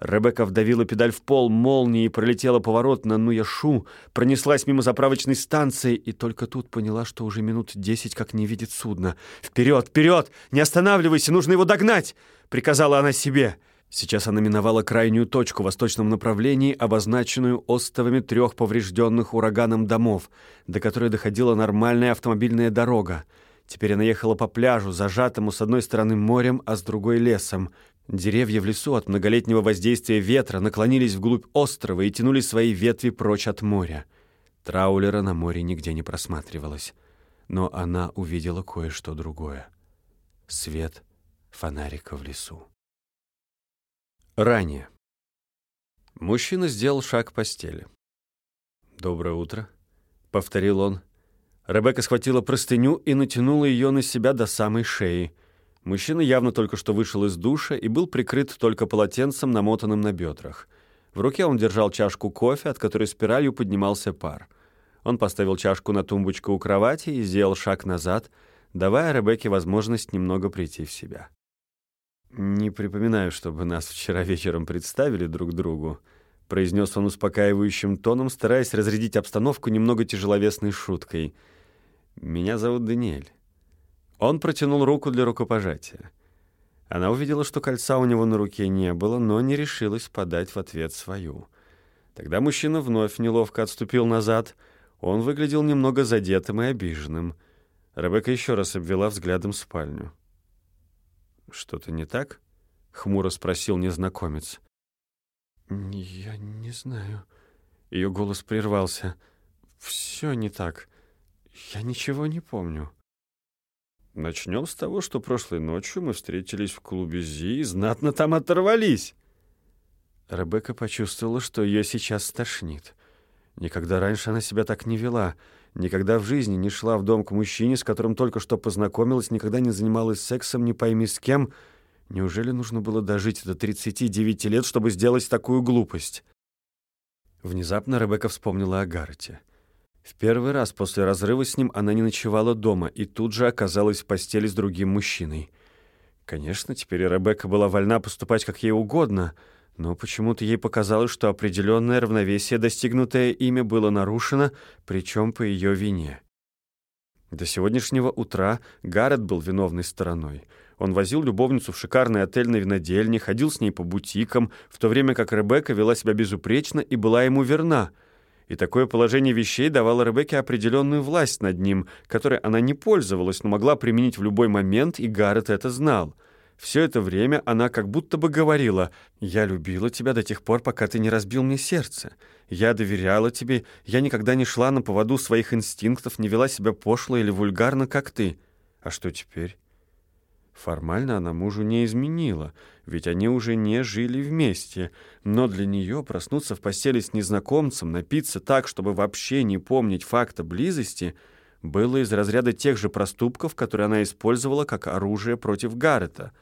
Ребекка вдавила педаль в пол, молнией пролетела поворот на Нуяшу, пронеслась мимо заправочной станции и только тут поняла, что уже минут десять как не видит судна. «Вперед, вперед! Не останавливайся, нужно его догнать!» — приказала она себе. Сейчас она миновала крайнюю точку в восточном направлении, обозначенную остовами трех поврежденных ураганом домов, до которой доходила нормальная автомобильная дорога. Теперь она ехала по пляжу, зажатому с одной стороны морем, а с другой — лесом. Деревья в лесу от многолетнего воздействия ветра наклонились вглубь острова и тянули свои ветви прочь от моря. Траулера на море нигде не просматривалось, но она увидела кое-что другое. Свет фонарика в лесу. Ранее. Мужчина сделал шаг к постели. «Доброе утро», — повторил он. Ребекка схватила простыню и натянула ее на себя до самой шеи. Мужчина явно только что вышел из душа и был прикрыт только полотенцем, намотанным на бедрах. В руке он держал чашку кофе, от которой спиралью поднимался пар. Он поставил чашку на тумбочку у кровати и сделал шаг назад, давая Ребекке возможность немного прийти в себя. «Не припоминаю, чтобы нас вчера вечером представили друг другу», произнес он успокаивающим тоном, стараясь разрядить обстановку немного тяжеловесной шуткой. «Меня зовут Даниэль». Он протянул руку для рукопожатия. Она увидела, что кольца у него на руке не было, но не решилась подать в ответ свою. Тогда мужчина вновь неловко отступил назад. Он выглядел немного задетым и обиженным. Ребекка еще раз обвела взглядом спальню. «Что-то не так?» — хмуро спросил незнакомец. «Я не знаю». Ее голос прервался. «Все не так. Я ничего не помню». Начнем с того, что прошлой ночью мы встретились в клубе Зи и знатно там оторвались. Ребекка почувствовала, что ее сейчас стошнит. Никогда раньше она себя так не вела. Никогда в жизни не шла в дом к мужчине, с которым только что познакомилась, никогда не занималась сексом, не пойми с кем. Неужели нужно было дожить до 39 лет, чтобы сделать такую глупость? Внезапно Ребекка вспомнила о Гаррете. В первый раз после разрыва с ним она не ночевала дома и тут же оказалась в постели с другим мужчиной. Конечно, теперь Ребекка была вольна поступать как ей угодно, но почему-то ей показалось, что определенное равновесие, достигнутое ими, было нарушено, причем по ее вине. До сегодняшнего утра Гаррет был виновной стороной. Он возил любовницу в шикарный отель на винодельне, ходил с ней по бутикам, в то время как Ребекка вела себя безупречно и была ему верна — и такое положение вещей давало Ребекке определенную власть над ним, которой она не пользовалась, но могла применить в любой момент, и Гаррет это знал. Все это время она как будто бы говорила, «Я любила тебя до тех пор, пока ты не разбил мне сердце. Я доверяла тебе, я никогда не шла на поводу своих инстинктов, не вела себя пошло или вульгарно, как ты. А что теперь?» Формально она мужу не изменила, ведь они уже не жили вместе. Но для нее проснуться в постели с незнакомцем, напиться так, чтобы вообще не помнить факта близости, было из разряда тех же проступков, которые она использовала как оружие против Гаррета.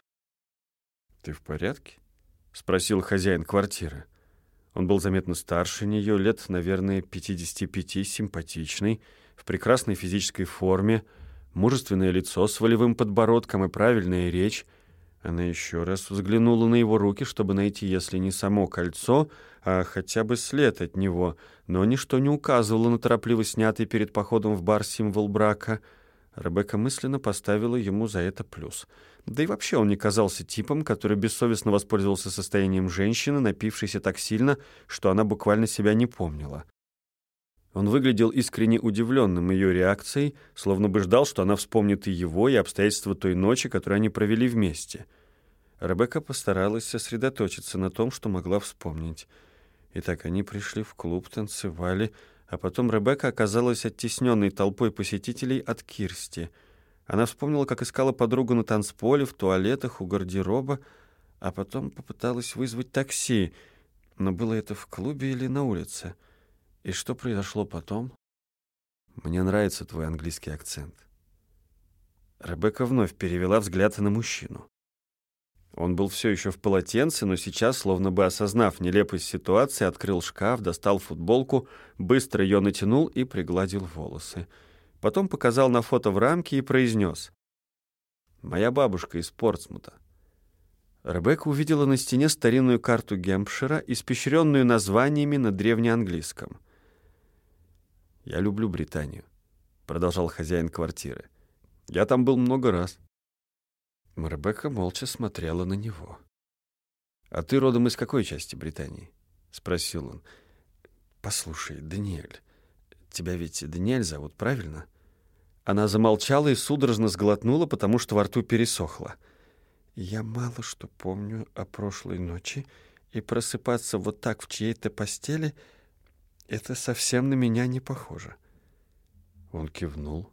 «Ты в порядке?» — спросил хозяин квартиры. Он был заметно старше нее, лет, наверное, 55, симпатичный, в прекрасной физической форме — мужественное лицо с волевым подбородком и правильная речь. Она еще раз взглянула на его руки, чтобы найти, если не само кольцо, а хотя бы след от него, но ничто не указывало на торопливо снятый перед походом в бар символ брака. Ребекка мысленно поставила ему за это плюс. Да и вообще он не казался типом, который бессовестно воспользовался состоянием женщины, напившейся так сильно, что она буквально себя не помнила. Он выглядел искренне удивленным ее реакцией, словно бы ждал, что она вспомнит и его, и обстоятельства той ночи, которую они провели вместе. Ребекка постаралась сосредоточиться на том, что могла вспомнить. Итак, они пришли в клуб, танцевали, а потом Ребекка оказалась оттесненной толпой посетителей от Кирсти. Она вспомнила, как искала подругу на танцполе, в туалетах, у гардероба, а потом попыталась вызвать такси, но было это в клубе или на улице — и что произошло потом? Мне нравится твой английский акцент. Ребекка вновь перевела взгляд на мужчину. Он был все еще в полотенце, но сейчас, словно бы осознав нелепость ситуации, открыл шкаф, достал футболку, быстро ее натянул и пригладил волосы. Потом показал на фото в рамке и произнес. «Моя бабушка из Портсмута». Ребекка увидела на стене старинную карту Гемпшира, испещренную названиями на древнеанглийском. «Я люблю Британию», — продолжал хозяин квартиры. «Я там был много раз». Ребекка молча смотрела на него. «А ты родом из какой части Британии?» — спросил он. «Послушай, Даниэль, тебя ведь Даниэль зовут, правильно?» Она замолчала и судорожно сглотнула, потому что во рту пересохло. Я мало что помню о прошлой ночи, и просыпаться вот так в чьей-то постели — это совсем на меня не похоже. Он кивнул.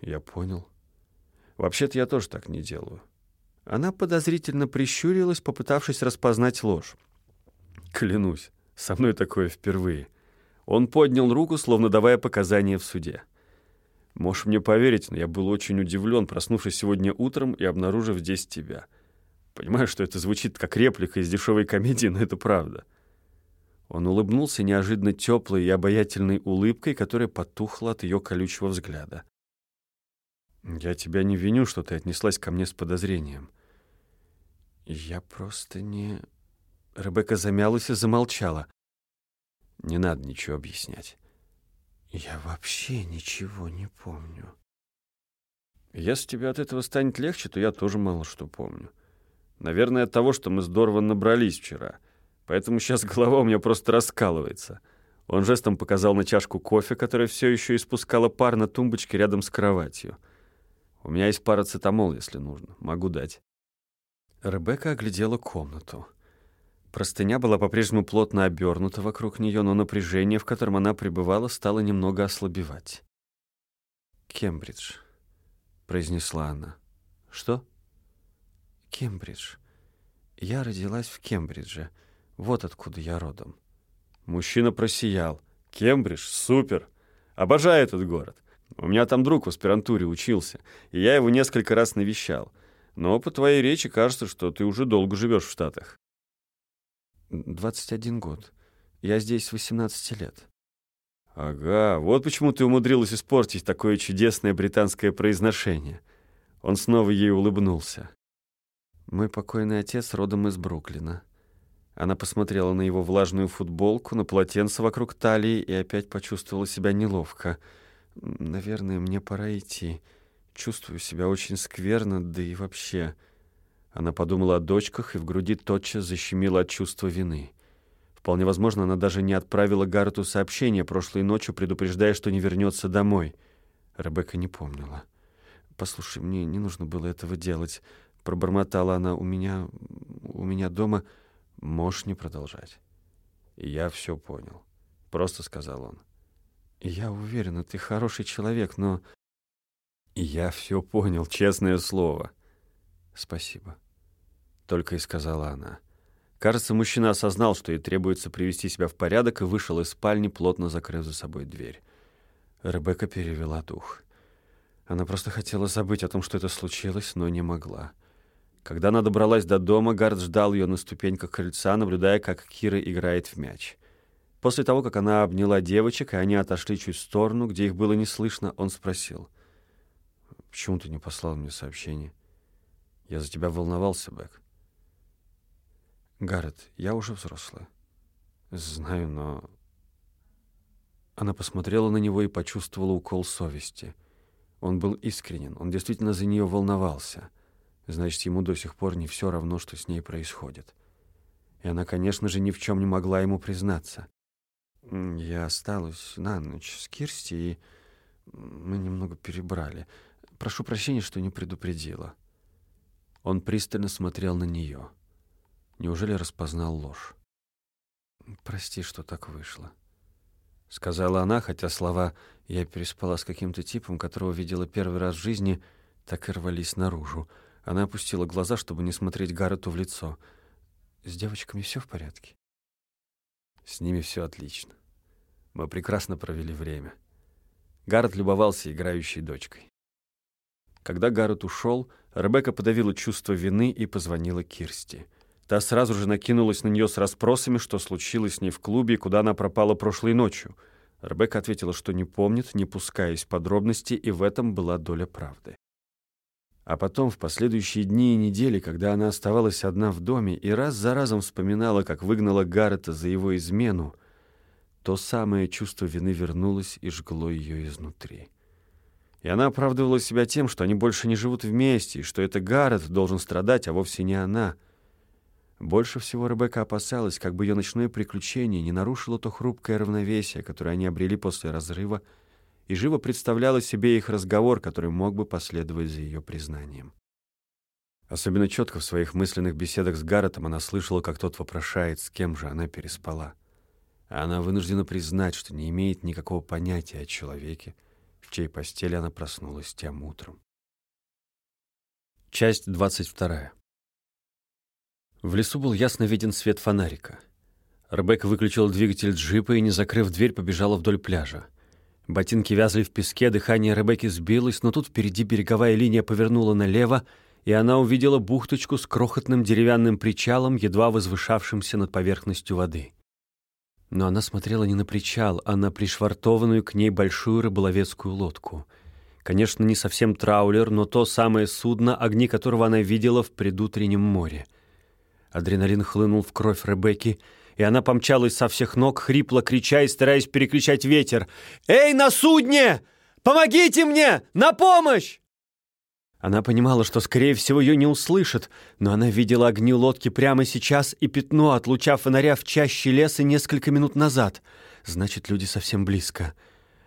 Я понял. Вообще-то я тоже так не делаю. Она подозрительно прищурилась, попытавшись распознать ложь. Клянусь, со мной такое впервые. Он поднял руку, словно давая показания в суде. Можешь мне поверить, но я был очень удивлен, проснувшись сегодня утром и обнаружив здесь тебя. Понимаю, что это звучит как реплика из дешевой комедии, но это правда. Он улыбнулся неожиданно теплой и обаятельной улыбкой, которая потухла от ее колючего взгляда. «Я тебя не виню, что ты отнеслась ко мне с подозрением». «Я просто не...» Ребекка замялась и замолчала. «Не надо ничего объяснять». Я вообще ничего не помню. Если тебе от этого станет легче, то я тоже мало что помню. Наверное, от того, что мы здорово набрались вчера. Поэтому сейчас голова у меня просто раскалывается. Он жестом показал на чашку кофе, которая все еще испускала пар на тумбочке рядом с кроватью. У меня есть парацетамол, если нужно. Могу дать. Ребекка оглядела комнату. Простыня была по-прежнему плотно обернута вокруг нее, но напряжение, в котором она пребывала, стало немного ослабевать. «Кембридж», — произнесла она. «Что?» «Кембридж. Я родилась в Кембридже. Вот откуда я родом». Мужчина просиял. «Кембридж? Супер! Обожаю этот город. У меня там друг в аспирантуре учился, и я его несколько раз навещал. Но по твоей речи кажется, что ты уже долго живешь в Штатах». 21 год. Я здесь с 18 лет. Ага, вот почему ты умудрилась испортить такое чудесное британское произношение. Он снова ей улыбнулся. Мой покойный отец родом из Бруклина. Она посмотрела на его влажную футболку, на полотенце вокруг талии и опять почувствовала себя неловко. Наверное, мне пора идти. Чувствую себя очень скверно, да и вообще... Она подумала о дочках, и в груди тотчас защемило от чувства вины. Вполне возможно, она даже не отправила Гаррету сообщение прошлой ночью, предупреждая, что не вернется домой. Ребекка не помнила. «Послушай, мне не нужно было этого делать», — пробормотала она. «У меня... у меня дома...» «Можешь не продолжать». «Я все понял», — просто сказал он. «Я уверена, ты хороший человек, но...» «Я все понял, честное слово». «Спасибо», — только и сказала она. Кажется, мужчина осознал, что ей требуется привести себя в порядок, и вышел из спальни, плотно закрыв за собой дверь. Ребекка перевела дух. Она просто хотела забыть о том, что это случилось, но не могла. Когда она добралась до дома, Гард ждал ее на ступеньках крыльца, наблюдая, как Кира играет в мяч. После того, как она обняла девочек, и они отошли чуть в сторону, где их было не слышно, он спросил. «Почему ты не послал мне сообщение?» Я за тебя волновался, Бэк. Гаррет, я уже взрослая. Знаю, но... Она посмотрела на него и почувствовала укол совести. Он был искренен, он действительно за нее волновался. Значит, ему до сих пор не все равно, что с ней происходит. И она, конечно же, ни в чем не могла ему признаться. Я осталась на ночь с Кирсти, и мы немного перебрали. Прошу прощения, что не предупредила. Он пристально смотрел на нее. Неужели распознал ложь? «Прости, что так вышло», — сказала она, хотя слова «я переспала с каким-то типом, которого видела первый раз в жизни», так и рвались наружу. Она опустила глаза, чтобы не смотреть Гаррету в лицо. «С девочками все в порядке?» «С ними все отлично. Мы прекрасно провели время». Гаррет любовался играющей дочкой. Когда Гаррет ушел, Ребекка подавила чувство вины и позвонила Кирсти. Та сразу же накинулась на нее с расспросами, что случилось с ней в клубе и куда она пропала прошлой ночью. Ребекка ответила, что не помнит, не пускаясь в подробности, и в этом была доля правды. А потом, в последующие дни и недели, когда она оставалась одна в доме и раз за разом вспоминала, как выгнала Гаррета за его измену, то самое чувство вины вернулось и жгло ее изнутри. И она оправдывала себя тем, что они больше не живут вместе, и что это Гаррет должен страдать, а вовсе не она. Больше всего Ребекка опасалась, как бы ее ночное приключение не нарушило то хрупкое равновесие, которое они обрели после разрыва, и живо представляла себе их разговор, который мог бы последовать за ее признанием. Особенно четко в своих мысленных беседах с Гарретом она слышала, как тот вопрошает, с кем же она переспала. Она вынуждена признать, что не имеет никакого понятия о человеке, в чьей постели она проснулась тем утром. Часть 22. В лесу был ясно виден свет фонарика. Ребекка выключила двигатель джипа и, не закрыв дверь, побежала вдоль пляжа. Ботинки вязли в песке, дыхание Ребекки сбилось, но тут впереди береговая линия повернула налево, и она увидела бухточку с крохотным деревянным причалом, едва возвышавшимся над поверхностью воды. Но она смотрела не на причал, а на пришвартованную к ней большую рыболовецкую лодку. Конечно, не совсем траулер, но то самое судно, огни которого она видела в предутреннем море. Адреналин хлынул в кровь Ребекки, и она помчалась со всех ног, хрипло крича и стараясь перекричать ветер. «Эй, на судне! Помогите мне! На помощь!» Она понимала, что, скорее всего, ее не услышат, но она видела огни лодки прямо сейчас и пятно от луча фонаря в чаще леса несколько минут назад. Значит, люди совсем близко.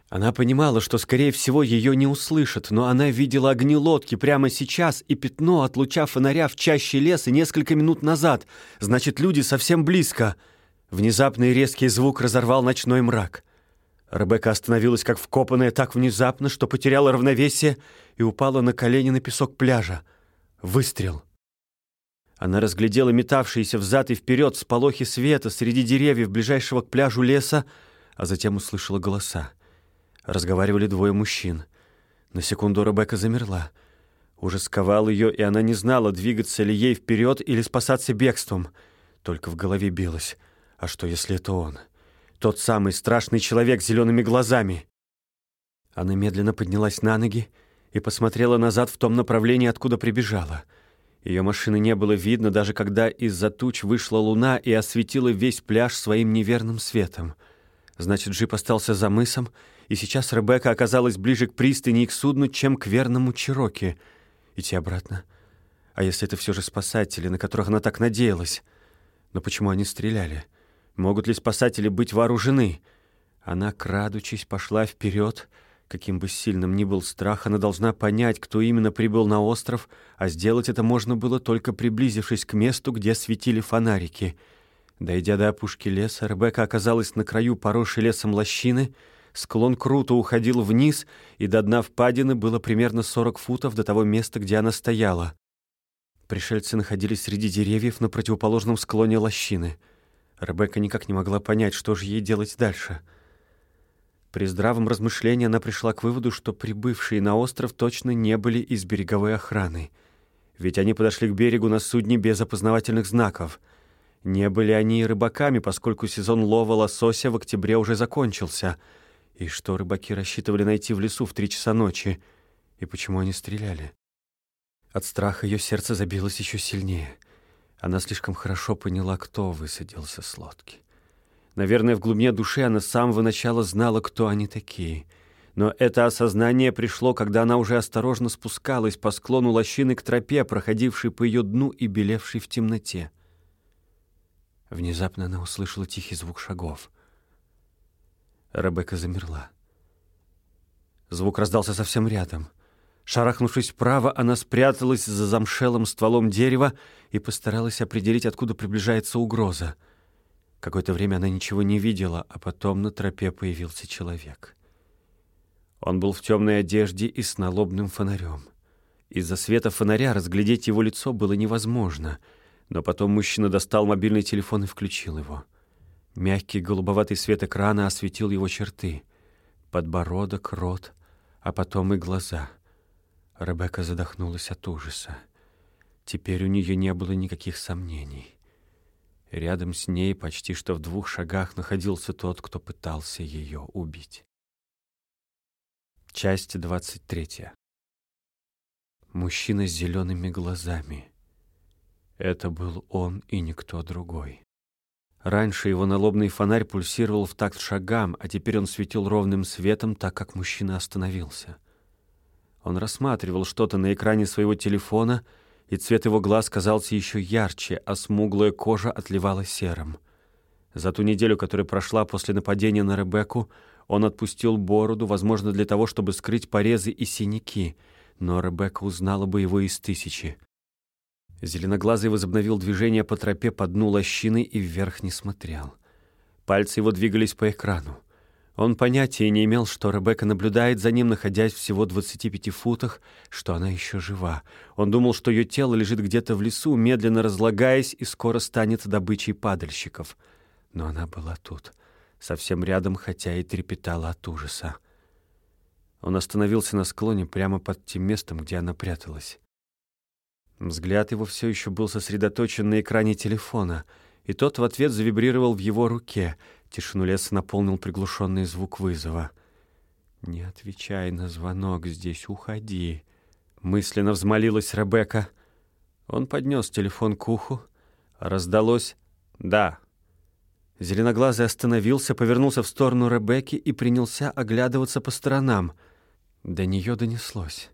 Она понимала, что, скорее всего, ее не услышат, но она видела огни лодки прямо сейчас и пятно от луча фонаря в чаще леса несколько минут назад. Значит, люди совсем близко. Внезапный резкий звук разорвал ночной мрак. Ребекка остановилась как вкопанная так внезапно, что потеряла равновесие и упала на колени на песок пляжа. Выстрел. Она разглядела метавшиеся взад и вперед сполохи света среди деревьев ближайшего к пляжу леса, а затем услышала голоса. Разговаривали двое мужчин. На секунду Ребекка замерла. Уже сковал ее, и она не знала, двигаться ли ей вперед или спасаться бегством. Только в голове билось. А что, если это он? — тот самый страшный человек с зелеными глазами. Она медленно поднялась на ноги и посмотрела назад в том направлении, откуда прибежала. Ее машины не было видно, даже когда из-за туч вышла луна и осветила весь пляж своим неверным светом. Значит, джип остался за мысом, и сейчас Ребекка оказалась ближе к пристани и к судну, чем к верному Чироке. Идти обратно. А если это все же спасатели, на которых она так надеялась? Но почему они стреляли? Могут ли спасатели быть вооружены? Она, крадучись, пошла вперед. Каким бы сильным ни был страх, она должна понять, кто именно прибыл на остров, а сделать это можно было только приблизившись к месту, где светили фонарики. Дойдя до опушки леса, Ребекка оказалась на краю поросшей лесом лощины. Склон круто уходил вниз, и до дна впадины было примерно 40 футов до того места, где она стояла. Пришельцы находились среди деревьев на противоположном склоне лощины — Ребекка никак не могла понять, что же ей делать дальше. При здравом размышлении она пришла к выводу, что прибывшие на остров точно не были из береговой охраны. Ведь они подошли к берегу на судне без опознавательных знаков. Не были они и рыбаками, поскольку сезон лова лосося в октябре уже закончился. И что рыбаки рассчитывали найти в лесу в три часа ночи? И почему они стреляли? От страха ее сердце забилось еще сильнее — она слишком хорошо поняла, кто высадился с лодки. Наверное, в глубине души она с самого начала знала, кто они такие. Но это осознание пришло, когда она уже осторожно спускалась по склону лощины к тропе, проходившей по ее дну и белевшей в темноте. Внезапно она услышала тихий звук шагов. Ребекка замерла. Звук раздался совсем рядом — Шарахнувшись вправо, она спряталась за замшелым стволом дерева и постаралась определить, откуда приближается угроза. Какое-то время она ничего не видела, а потом на тропе появился человек. Он был в темной одежде и с налобным фонарем. Из-за света фонаря разглядеть его лицо было невозможно, но потом мужчина достал мобильный телефон и включил его. Мягкий голубоватый свет экрана осветил его черты. Подбородок, рот, а потом и глаза — Ребекка задохнулась от ужаса. Теперь у нее не было никаких сомнений. Рядом с ней, почти что в двух шагах, находился тот, кто пытался ее убить. Часть двадцать третья. Мужчина с зелеными глазами. Это был он и никто другой. Раньше его налобный фонарь пульсировал в такт шагам, а теперь он светил ровным светом, так как мужчина остановился. Он рассматривал что-то на экране своего телефона, и цвет его глаз казался еще ярче, а смуглая кожа отливала серым. За ту неделю, которая прошла после нападения на Ребекку, он отпустил бороду, возможно, для того, чтобы скрыть порезы и синяки, но Ребекка узнала бы его из тысячи. Зеленоглазый возобновил движение по тропе по дну лощины и вверх не смотрел. Пальцы его двигались по экрану. Он понятия не имел, что Ребекка наблюдает за ним, находясь всего 25 футах, что она еще жива. Он думал, что ее тело лежит где-то в лесу, медленно разлагаясь и скоро станет добычей падальщиков. Но она была тут, совсем рядом, хотя и трепетала от ужаса. Он остановился на склоне прямо под тем местом, где она пряталась. Взгляд его все еще был сосредоточен на экране телефона, и тот в ответ завибрировал в его руке — Тишину леса наполнил приглушенный звук вызова. «Не отвечай на звонок здесь, уходи!» Мысленно взмолилась Ребекка. Он поднес телефон к уху. Раздалось «Да». Зеленоглазый остановился, повернулся в сторону Ребекки и принялся оглядываться по сторонам. До нее донеслось.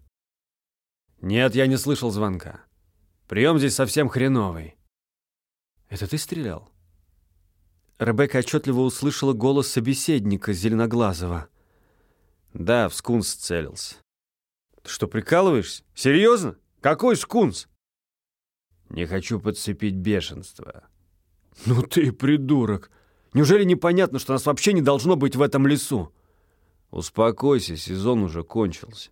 «Нет, я не слышал звонка. Прием здесь совсем хреновый». «Это ты стрелял?» Ребекка отчетливо услышала голос собеседника Зеленоглазого. «Да, в скунс целился». «Ты что, прикалываешься? Серьезно? Какой скунс?» «Не хочу подцепить бешенство». «Ну ты придурок! Неужели непонятно, что нас вообще не должно быть в этом лесу?» «Успокойся, сезон уже кончился».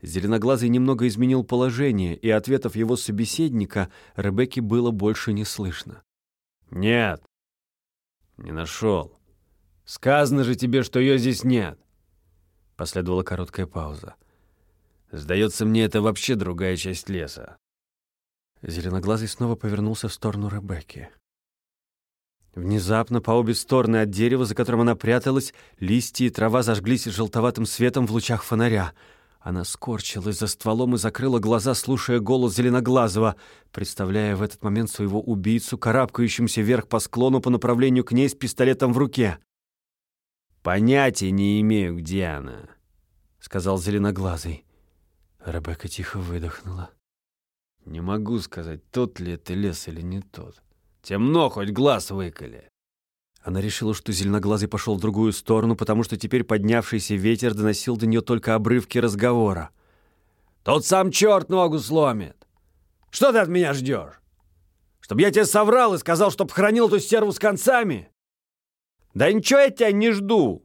Зеленоглазый немного изменил положение, и ответов его собеседника Ребекке было больше не слышно. «Нет, «Не нашел. Сказано же тебе, что ее здесь нет». Последовала короткая пауза. «Сдается мне, это вообще другая часть леса». Зеленоглазый снова повернулся в сторону Ребекки. Внезапно по обе стороны от дерева, за которым она пряталась, листья и трава зажглись желтоватым светом в лучах фонаря — она скорчилась за стволом и закрыла глаза, слушая голос Зеленоглазого, представляя в этот момент своего убийцу, карабкающимся вверх по склону по направлению к ней с пистолетом в руке. «Понятия не имею, где она», — сказал Зеленоглазый. Ребекка тихо выдохнула. «Не могу сказать, тот ли это лес или не тот. Темно, хоть глаз выколи». Она решила, что зеленоглазый пошел в другую сторону, потому что теперь поднявшийся ветер доносил до нее только обрывки разговора. «Тот сам черт ногу сломит! Что ты от меня ждешь? Чтоб я тебе соврал и сказал, чтоб хранил эту стерву с концами?» «Да ничего я тебя не жду!»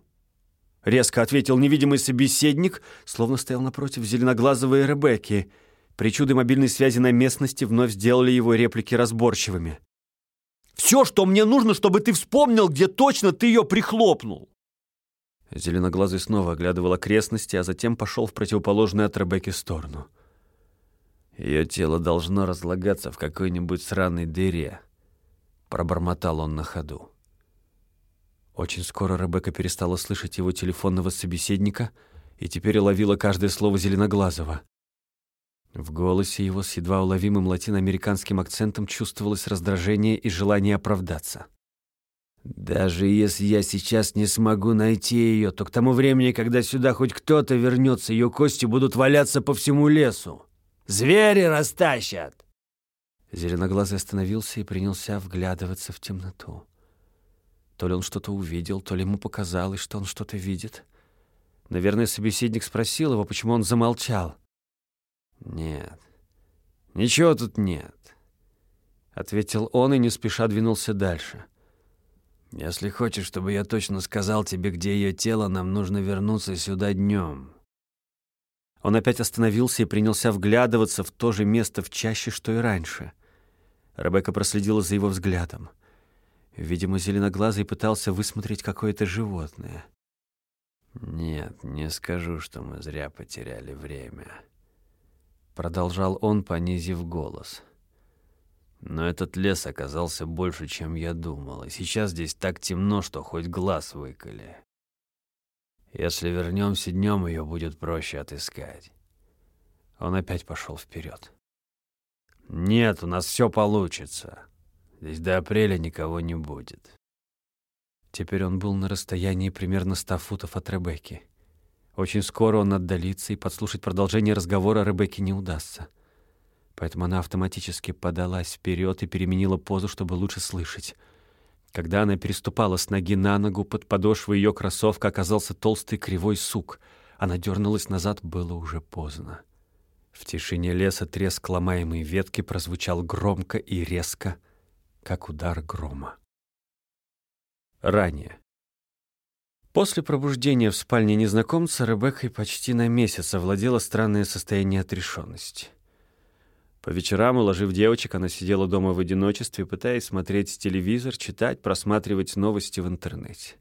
Резко ответил невидимый собеседник, словно стоял напротив зеленоглазого и Ребекки. Причуды мобильной связи на местности вновь сделали его реплики разборчивыми. Все, что мне нужно, чтобы ты вспомнил, где точно ты ее прихлопнул. Зеленоглазый снова оглядывал окрестности, а затем пошел в противоположную от Ребекки сторону. Ее тело должно разлагаться в какой-нибудь сраной дыре. Пробормотал он на ходу. Очень скоро Ребекка перестала слышать его телефонного собеседника и теперь ловила каждое слово Зеленоглазого. В голосе его с едва уловимым латиноамериканским акцентом чувствовалось раздражение и желание оправдаться. «Даже если я сейчас не смогу найти ее, то к тому времени, когда сюда хоть кто-то вернется, ее кости будут валяться по всему лесу. Звери растащат!» Зеленоглазый остановился и принялся вглядываться в темноту. То ли он что-то увидел, то ли ему показалось, что он что-то видит. Наверное, собеседник спросил его, почему он замолчал. «Нет, ничего тут нет», — ответил он и не спеша двинулся дальше. «Если хочешь, чтобы я точно сказал тебе, где ее тело, нам нужно вернуться сюда днем». Он опять остановился и принялся вглядываться в то же место в чаще, что и раньше. Ребекка проследила за его взглядом. Видимо, зеленоглазый пытался высмотреть какое-то животное. «Нет, не скажу, что мы зря потеряли время» продолжал он, понизив голос. Но этот лес оказался больше, чем я думал, и сейчас здесь так темно, что хоть глаз выколи. Если вернемся днем, ее будет проще отыскать. Он опять пошел вперед. Нет, у нас все получится. Здесь до апреля никого не будет. Теперь он был на расстоянии примерно ста футов от Ребекки. Очень скоро он отдалится, и подслушать продолжение разговора Ребекке не удастся. Поэтому она автоматически подалась вперед и переменила позу, чтобы лучше слышать. Когда она переступала с ноги на ногу, под подошвой ее кроссовка оказался толстый кривой сук. Она дернулась назад, было уже поздно. В тишине леса треск ломаемой ветки прозвучал громко и резко, как удар грома. Ранее. После пробуждения в спальне незнакомца Ребеккой почти на месяц овладело странное состояние отрешенности. По вечерам, уложив девочек, она сидела дома в одиночестве, пытаясь смотреть телевизор, читать, просматривать новости в интернете.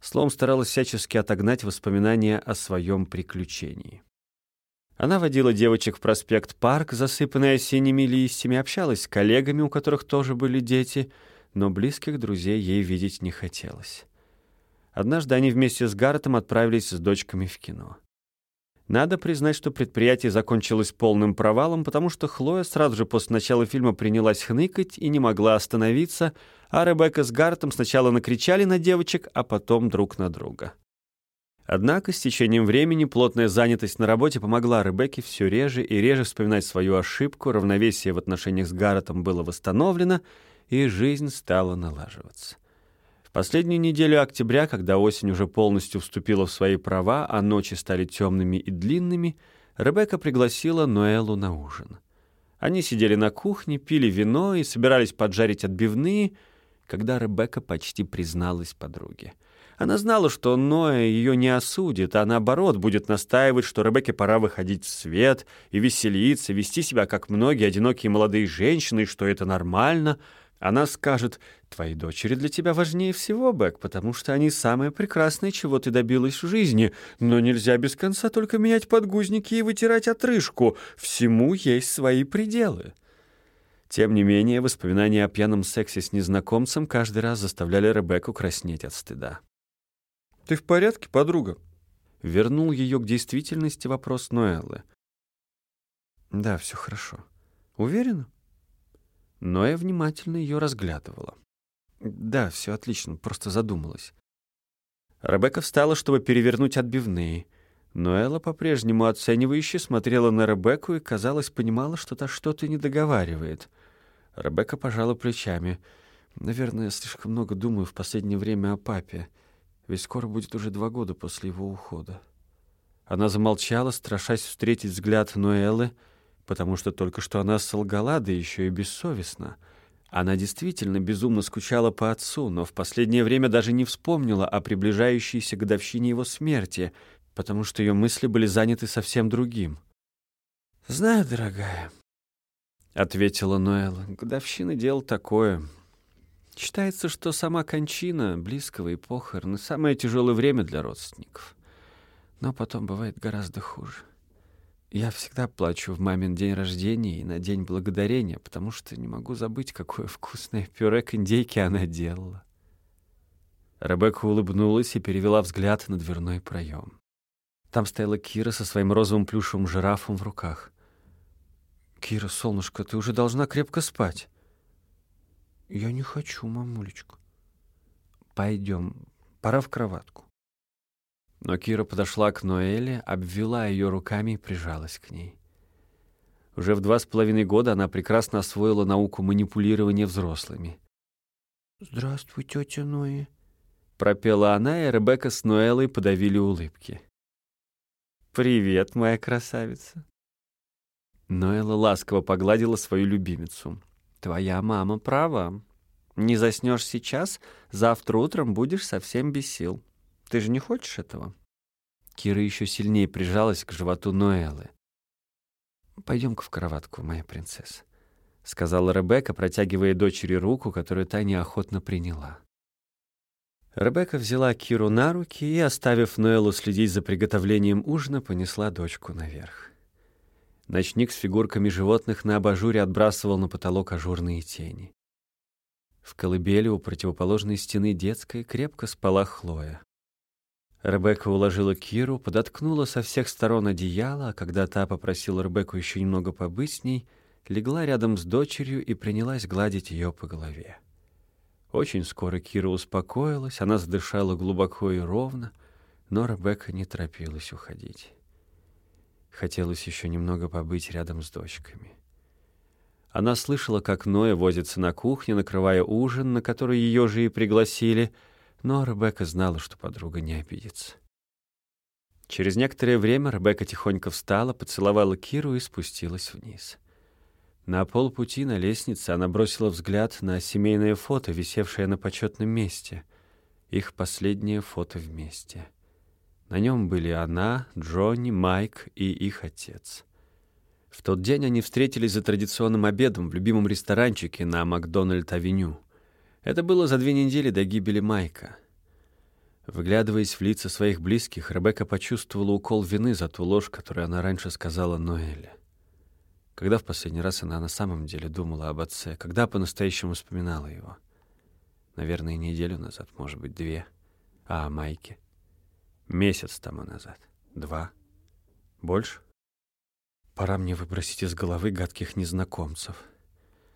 Словом, старалась всячески отогнать воспоминания о своем приключении. Она водила девочек в проспект Парк, засыпанный осенними листьями, общалась с коллегами, у которых тоже были дети, но близких друзей ей видеть не хотелось. Однажды они вместе с Гарретом отправились с дочками в кино. Надо признать, что предприятие закончилось полным провалом, потому что Хлоя сразу же после начала фильма принялась хныкать и не могла остановиться, а Ребекка с Гартом сначала накричали на девочек, а потом друг на друга. Однако с течением времени плотная занятость на работе помогла Ребекке все реже и реже вспоминать свою ошибку, равновесие в отношениях с Гарретом было восстановлено, и жизнь стала налаживаться. Последнюю неделю октября, когда осень уже полностью вступила в свои права, а ночи стали темными и длинными, Ребекка пригласила Ноэлу на ужин. Они сидели на кухне, пили вино и собирались поджарить отбивные, когда Ребекка почти призналась подруге. Она знала, что Ноэ ее не осудит, а наоборот будет настаивать, что Ребекке пора выходить в свет и веселиться, вести себя, как многие одинокие молодые женщины, и что это нормально — она скажет, твои дочери для тебя важнее всего, Бэк, потому что они самые прекрасные, чего ты добилась в жизни. Но нельзя без конца только менять подгузники и вытирать отрыжку. Всему есть свои пределы. Тем не менее, воспоминания о пьяном сексе с незнакомцем каждый раз заставляли Ребекку краснеть от стыда. «Ты в порядке, подруга?» Вернул ее к действительности вопрос Ноэллы. «Да, все хорошо. Уверена?» Но я внимательно ее разглядывала. Да, все отлично, просто задумалась. Ребекка встала, чтобы перевернуть отбивные. Но Элла по-прежнему оценивающе смотрела на Ребекку и, казалось, понимала, что та что-то не договаривает. Ребекка пожала плечами. «Наверное, я слишком много думаю в последнее время о папе, ведь скоро будет уже два года после его ухода». Она замолчала, страшась встретить взгляд Ноэллы, потому что только что она солгала, да еще и бессовестно. Она действительно безумно скучала по отцу, но в последнее время даже не вспомнила о приближающейся годовщине его смерти, потому что ее мысли были заняты совсем другим. «Знаю, дорогая», — ответила Ноэла, — «годовщина — дело такое. Считается, что сама кончина близкого и похороны — самое тяжелое время для родственников. Но потом бывает гораздо хуже. Я всегда плачу в мамин день рождения и на день благодарения, потому что не могу забыть, какое вкусное пюре к индейке она делала. Ребекка улыбнулась и перевела взгляд на дверной проем. Там стояла Кира со своим розовым плюшевым жирафом в руках. «Кира, солнышко, ты уже должна крепко спать». «Я не хочу, мамулечка». «Пойдем, пора в кроватку». Но Кира подошла к Ноэле, обвела ее руками и прижалась к ней. Уже в два с половиной года она прекрасно освоила науку манипулирования взрослыми. «Здравствуй, тетя Ноэ», — пропела она, и Ребекка с Ноэлой подавили улыбки. «Привет, моя красавица». Ноэла ласково погладила свою любимицу. «Твоя мама права. Не заснешь сейчас, завтра утром будешь совсем без сил». Ты же не хочешь этого?» Кира еще сильнее прижалась к животу Ноэлы. «Пойдем-ка в кроватку, моя принцесса», — сказала Ребекка, протягивая дочери руку, которую та неохотно приняла. Ребекка взяла Киру на руки и, оставив Ноэлу следить за приготовлением ужина, понесла дочку наверх. Ночник с фигурками животных на абажуре отбрасывал на потолок ажурные тени. В колыбели у противоположной стены детской крепко спала Хлоя. Ребекка уложила Киру, подоткнула со всех сторон одеяло, а когда та попросила Ребекку еще немного побыть с ней, легла рядом с дочерью и принялась гладить ее по голове. Очень скоро Кира успокоилась, она задышала глубоко и ровно, но Ребекка не торопилась уходить. Хотелось еще немного побыть рядом с дочками. Она слышала, как Ноя возится на кухне, накрывая ужин, на который ее же и пригласили — но Ребекка знала, что подруга не обидится. Через некоторое время Ребекка тихонько встала, поцеловала Киру и спустилась вниз. На полпути на лестнице она бросила взгляд на семейное фото, висевшее на почетном месте. Их последнее фото вместе. На нем были она, Джонни, Майк и их отец. В тот день они встретились за традиционным обедом в любимом ресторанчике на Макдональд-авеню. Это было за две недели до гибели Майка. Выглядываясь в лица своих близких, Ребекка почувствовала укол вины за ту ложь, которую она раньше сказала Ноэле. Когда в последний раз она на самом деле думала об отце? Когда по-настоящему вспоминала его? Наверное, неделю назад, может быть, две. А о Майке? Месяц тому назад. Два. Больше? Пора мне выбросить из головы гадких незнакомцев.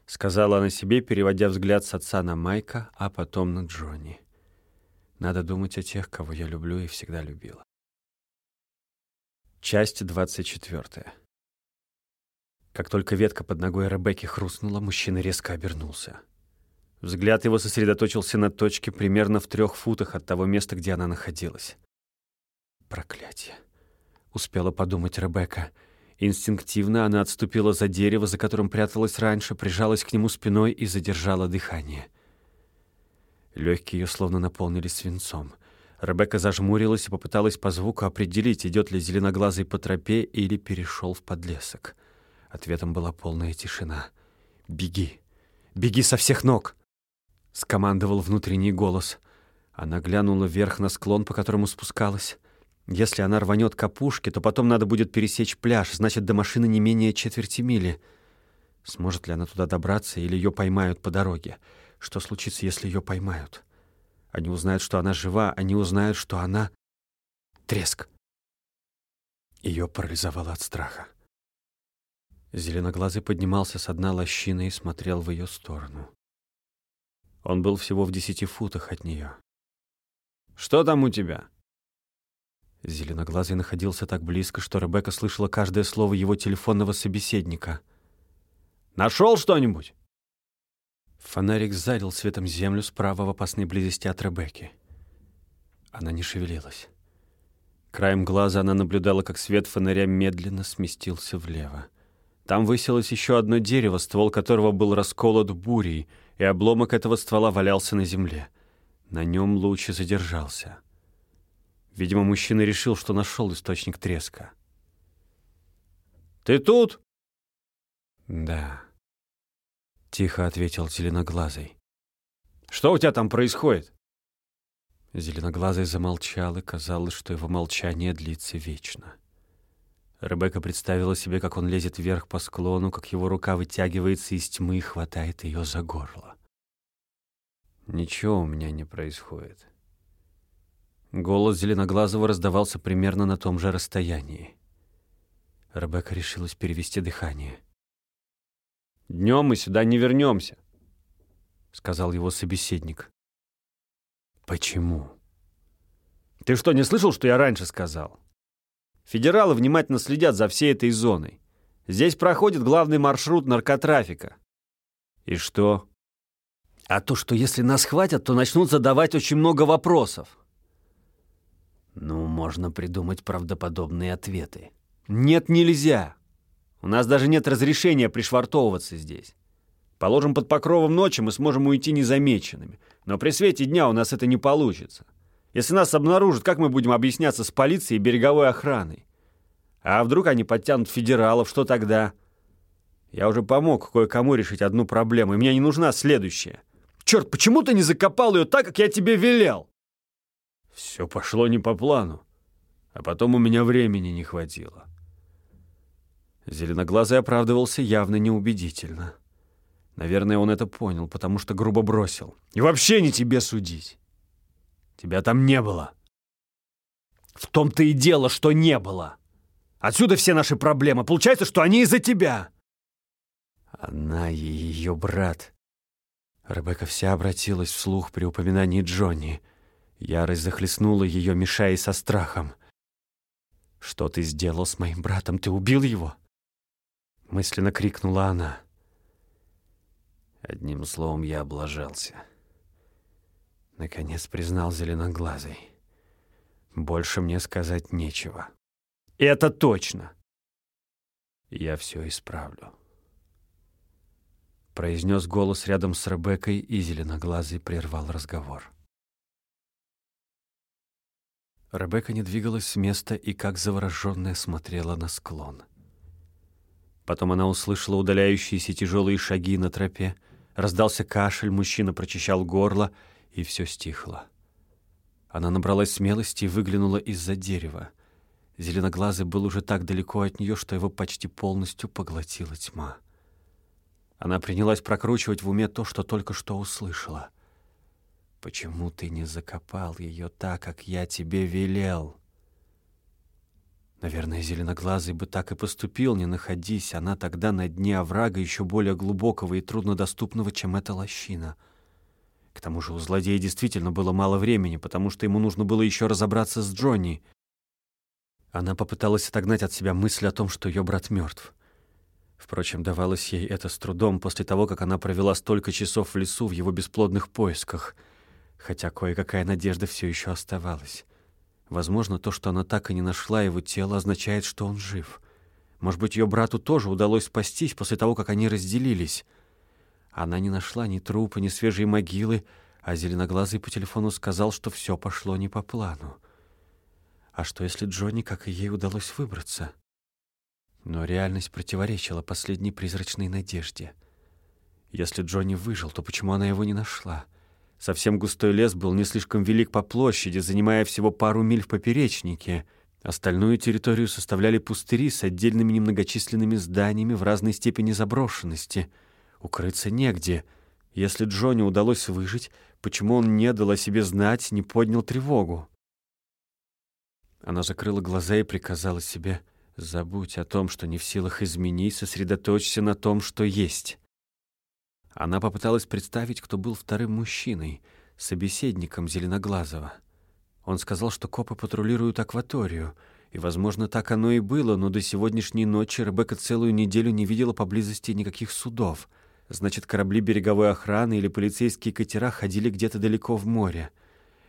Сказала она себе, переводя взгляд с отца на Майка, а потом на Джонни. Надо думать о тех, кого я люблю и всегда любила. Часть двадцать четвертая. Как только ветка под ногой Ребекки хрустнула, мужчина резко обернулся. Взгляд его сосредоточился на точке примерно в трех футах от того места, где она находилась. «Проклятие!» — успела подумать Ребекка. Инстинктивно она отступила за дерево, за которым пряталась раньше, прижалась к нему спиной и задержала дыхание. Легкие ее словно наполнились свинцом. Ребекка зажмурилась и попыталась по звуку определить, идет ли зеленоглазый по тропе или перешел в подлесок. Ответом была полная тишина. «Беги! Беги со всех ног!» — скомандовал внутренний голос. Она глянула вверх на склон, по которому спускалась. Если она рванет к опушке, то потом надо будет пересечь пляж, значит, до машины не менее четверти мили. Сможет ли она туда добраться или ее поймают по дороге? Что случится, если ее поймают? Они узнают, что она жива, они узнают, что она... Треск. Ее парализовало от страха. Зеленоглазый поднимался с дна лощины и смотрел в ее сторону. Он был всего в десяти футах от нее. «Что там у тебя?» Зеленоглазый находился так близко, что Ребекка слышала каждое слово его телефонного собеседника. «Нашел что-нибудь?» Фонарик залил светом землю справа в опасной близости от Ребекки. Она не шевелилась. Краем глаза она наблюдала, как свет фонаря медленно сместился влево. Там высилось еще одно дерево, ствол которого был расколот бурей, и обломок этого ствола валялся на земле. На нем луч задержался. Видимо, мужчина решил, что нашел источник треска. «Ты тут?» «Да», — тихо ответил зеленоглазый. «Что у тебя там происходит?» Зеленоглазый замолчал, и казалось, что его молчание длится вечно. Ребекка представила себе, как он лезет вверх по склону, как его рука вытягивается из тьмы и хватает ее за горло. «Ничего у меня не происходит». Голос Зеленоглазого раздавался примерно на том же расстоянии. Ребекка решилась перевести дыхание. «Днем мы сюда не вернемся», — сказал его собеседник. «Почему?» «Ты что, не слышал, что я раньше сказал?» Федералы внимательно следят за всей этой зоной. Здесь проходит главный маршрут наркотрафика. И что? А то, что если нас хватят, то начнут задавать очень много вопросов. Ну, можно придумать правдоподобные ответы. Нет, нельзя. У нас даже нет разрешения пришвартовываться здесь. Положим, под покровом ночи мы сможем уйти незамеченными. Но при свете дня у нас это не получится. Если нас обнаружат, как мы будем объясняться с полицией и береговой охраной? А вдруг они подтянут федералов, что тогда? Я уже помог кое-кому решить одну проблему, и мне не нужна следующая. Черт, почему ты не закопал ее так, как я тебе велел? Все пошло не по плану, а потом у меня времени не хватило. Зеленоглазый оправдывался явно неубедительно. Наверное, он это понял, потому что грубо бросил. «И вообще не тебе судить. Тебя там не было. В том-то и дело, что не было. Отсюда все наши проблемы. Получается, что они из-за тебя. Она и ее брат. Ребекка вся обратилась вслух при упоминании Джонни. Ярость захлестнула ее, мешая со страхом. «Что ты сделал с моим братом? Ты убил его?» Мысленно крикнула она. Одним словом, я облажался. Наконец признал зеленоглазый. Больше мне сказать нечего. Это точно. Я все исправлю. Произнес голос рядом с Ребеккой, и зеленоглазый прервал разговор. Ребекка не двигалась с места и, как завороженная, смотрела на склон. Потом она услышала удаляющиеся тяжелые шаги на тропе, раздался кашель, мужчина прочищал горло, и все стихло. Она набралась смелости и выглянула из-за дерева. Зеленоглазый был уже так далеко от нее, что его почти полностью поглотила тьма. Она принялась прокручивать в уме то, что только что услышала. «Почему ты не закопал ее так, как я тебе велел?» Наверное, зеленоглазый бы так и поступил, не находись она тогда на дне оврага еще более глубокого и труднодоступного, чем эта лощина — к тому же у злодея действительно было мало времени, потому что ему нужно было еще разобраться с Джонни. Она попыталась отогнать от себя мысль о том, что ее брат мертв. Впрочем, давалось ей это с трудом после того, как она провела столько часов в лесу в его бесплодных поисках, хотя кое-какая надежда все еще оставалась. Возможно, то, что она так и не нашла его тело, означает, что он жив. Может быть, ее брату тоже удалось спастись после того, как они разделились. Она не нашла ни трупа, ни свежей могилы, а зеленоглазый по телефону сказал, что все пошло не по плану. А что, если Джонни, как и ей, удалось выбраться? Но реальность противоречила последней призрачной надежде. Если Джонни выжил, то почему она его не нашла? Совсем густой лес был не слишком велик по площади, занимая всего пару миль в поперечнике. Остальную территорию составляли пустыри с отдельными немногочисленными зданиями в разной степени заброшенности — Укрыться негде. Если Джонни удалось выжить, почему он не дал о себе знать, не поднял тревогу? Она закрыла глаза и приказала себе «Забудь о том, что не в силах изменить, сосредоточься на том, что есть». Она попыталась представить, кто был вторым мужчиной, собеседником Зеленоглазого. Он сказал, что копы патрулируют акваторию, и, возможно, так оно и было, но до сегодняшней ночи Ребекка целую неделю не видела поблизости никаких судов — Значит, корабли береговой охраны или полицейские катера ходили где-то далеко в море.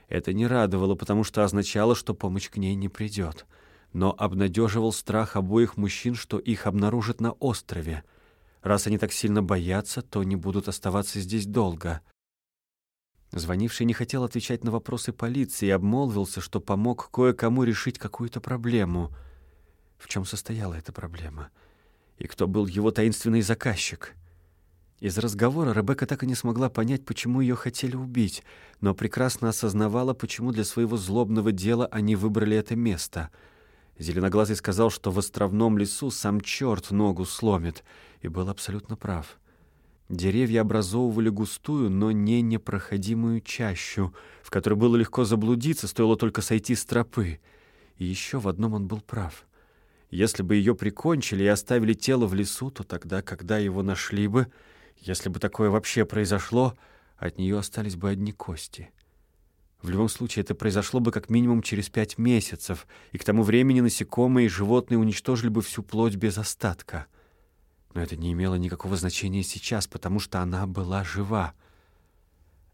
Это не радовало, потому что означало, что помощь к ней не придет. Но обнадеживал страх обоих мужчин, что их обнаружат на острове. Раз они так сильно боятся, то не будут оставаться здесь долго. Звонивший не хотел отвечать на вопросы полиции и обмолвился, что помог кое-кому решить какую-то проблему. В чем состояла эта проблема? И кто был его таинственный заказчик? — из разговора Ребекка так и не смогла понять, почему ее хотели убить, но прекрасно осознавала, почему для своего злобного дела они выбрали это место. Зеленоглазый сказал, что в островном лесу сам черт ногу сломит, и был абсолютно прав. Деревья образовывали густую, но не непроходимую чащу, в которой было легко заблудиться, стоило только сойти с тропы. И еще в одном он был прав. Если бы ее прикончили и оставили тело в лесу, то тогда, когда его нашли бы, если бы такое вообще произошло, от нее остались бы одни кости. В любом случае, это произошло бы как минимум через пять месяцев, и к тому времени насекомые и животные уничтожили бы всю плоть без остатка. Но это не имело никакого значения сейчас, потому что она была жива.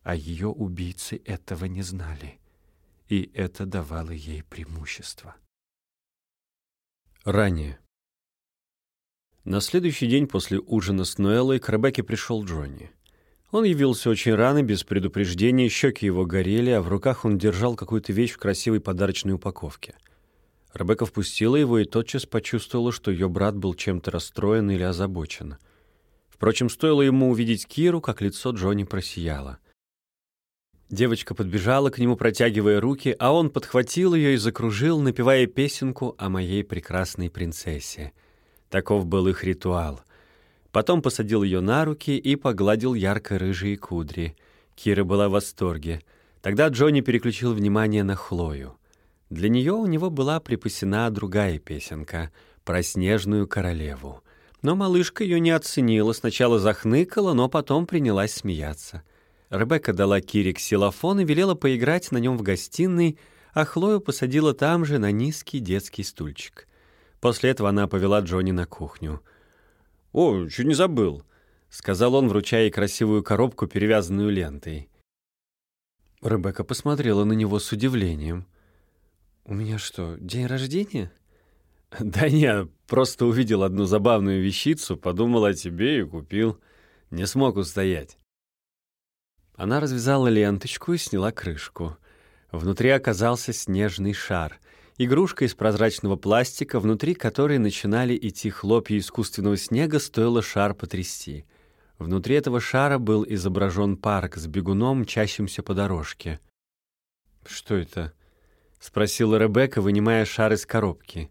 А ее убийцы этого не знали, и это давало ей преимущество. Ранее. На следующий день после ужина с Ноэллой к Ребекке пришел Джонни. Он явился очень рано, без предупреждения, щеки его горели, а в руках он держал какую-то вещь в красивой подарочной упаковке. Ребекка впустила его и тотчас почувствовала, что ее брат был чем-то расстроен или озабочен. Впрочем, стоило ему увидеть Киру, как лицо Джонни просияло. Девочка подбежала к нему, протягивая руки, а он подхватил ее и закружил, напевая песенку о моей прекрасной принцессе — Таков был их ритуал. Потом посадил ее на руки и погладил ярко-рыжие кудри. Кира была в восторге. Тогда Джонни переключил внимание на Хлою. Для нее у него была припасена другая песенка про снежную королеву. Но малышка ее не оценила, сначала захныкала, но потом принялась смеяться. Ребекка дала Кире ксилофон и велела поиграть на нем в гостиной, а Хлою посадила там же на низкий детский стульчик. После этого она повела Джонни на кухню. «О, чуть не забыл», — сказал он, вручая ей красивую коробку, перевязанную лентой. Ребекка посмотрела на него с удивлением. «У меня что, день рождения?» «Да нет, просто увидел одну забавную вещицу, подумал о тебе и купил. Не смог устоять». Она развязала ленточку и сняла крышку. Внутри оказался снежный шар. Игрушка из прозрачного пластика, внутри которой начинали идти хлопья искусственного снега, стоило шар потрясти. Внутри этого шара был изображен парк с бегуном, мчащимся по дорожке. «Что это?» — спросила Ребекка, вынимая шар из коробки.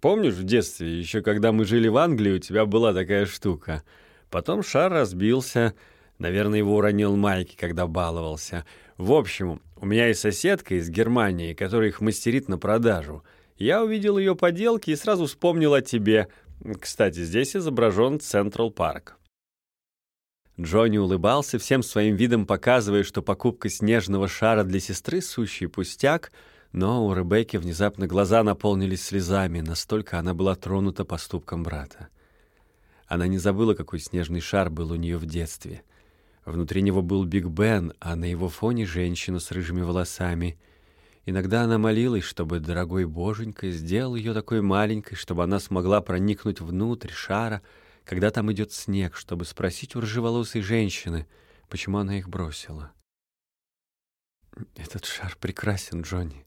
«Помнишь, в детстве, еще когда мы жили в Англии, у тебя была такая штука. Потом шар разбился. Наверное, его уронил Майки, когда баловался. В общем, у меня есть соседка из Германии, которая их мастерит на продажу. Я увидел ее поделки и сразу вспомнил о тебе. Кстати, здесь изображен Централ Парк. Джонни улыбался, всем своим видом показывая, что покупка снежного шара для сестры — сущий пустяк, но у Ребекки внезапно глаза наполнились слезами, настолько она была тронута поступком брата. Она не забыла, какой снежный шар был у нее в детстве. Внутри него был Биг Бен, а на его фоне женщина с рыжими волосами. Иногда она молилась, чтобы дорогой боженька сделал ее такой маленькой, чтобы она смогла проникнуть внутрь шара — когда там идет снег, чтобы спросить у рыжеволосой женщины, почему она их бросила. «Этот шар прекрасен, Джонни».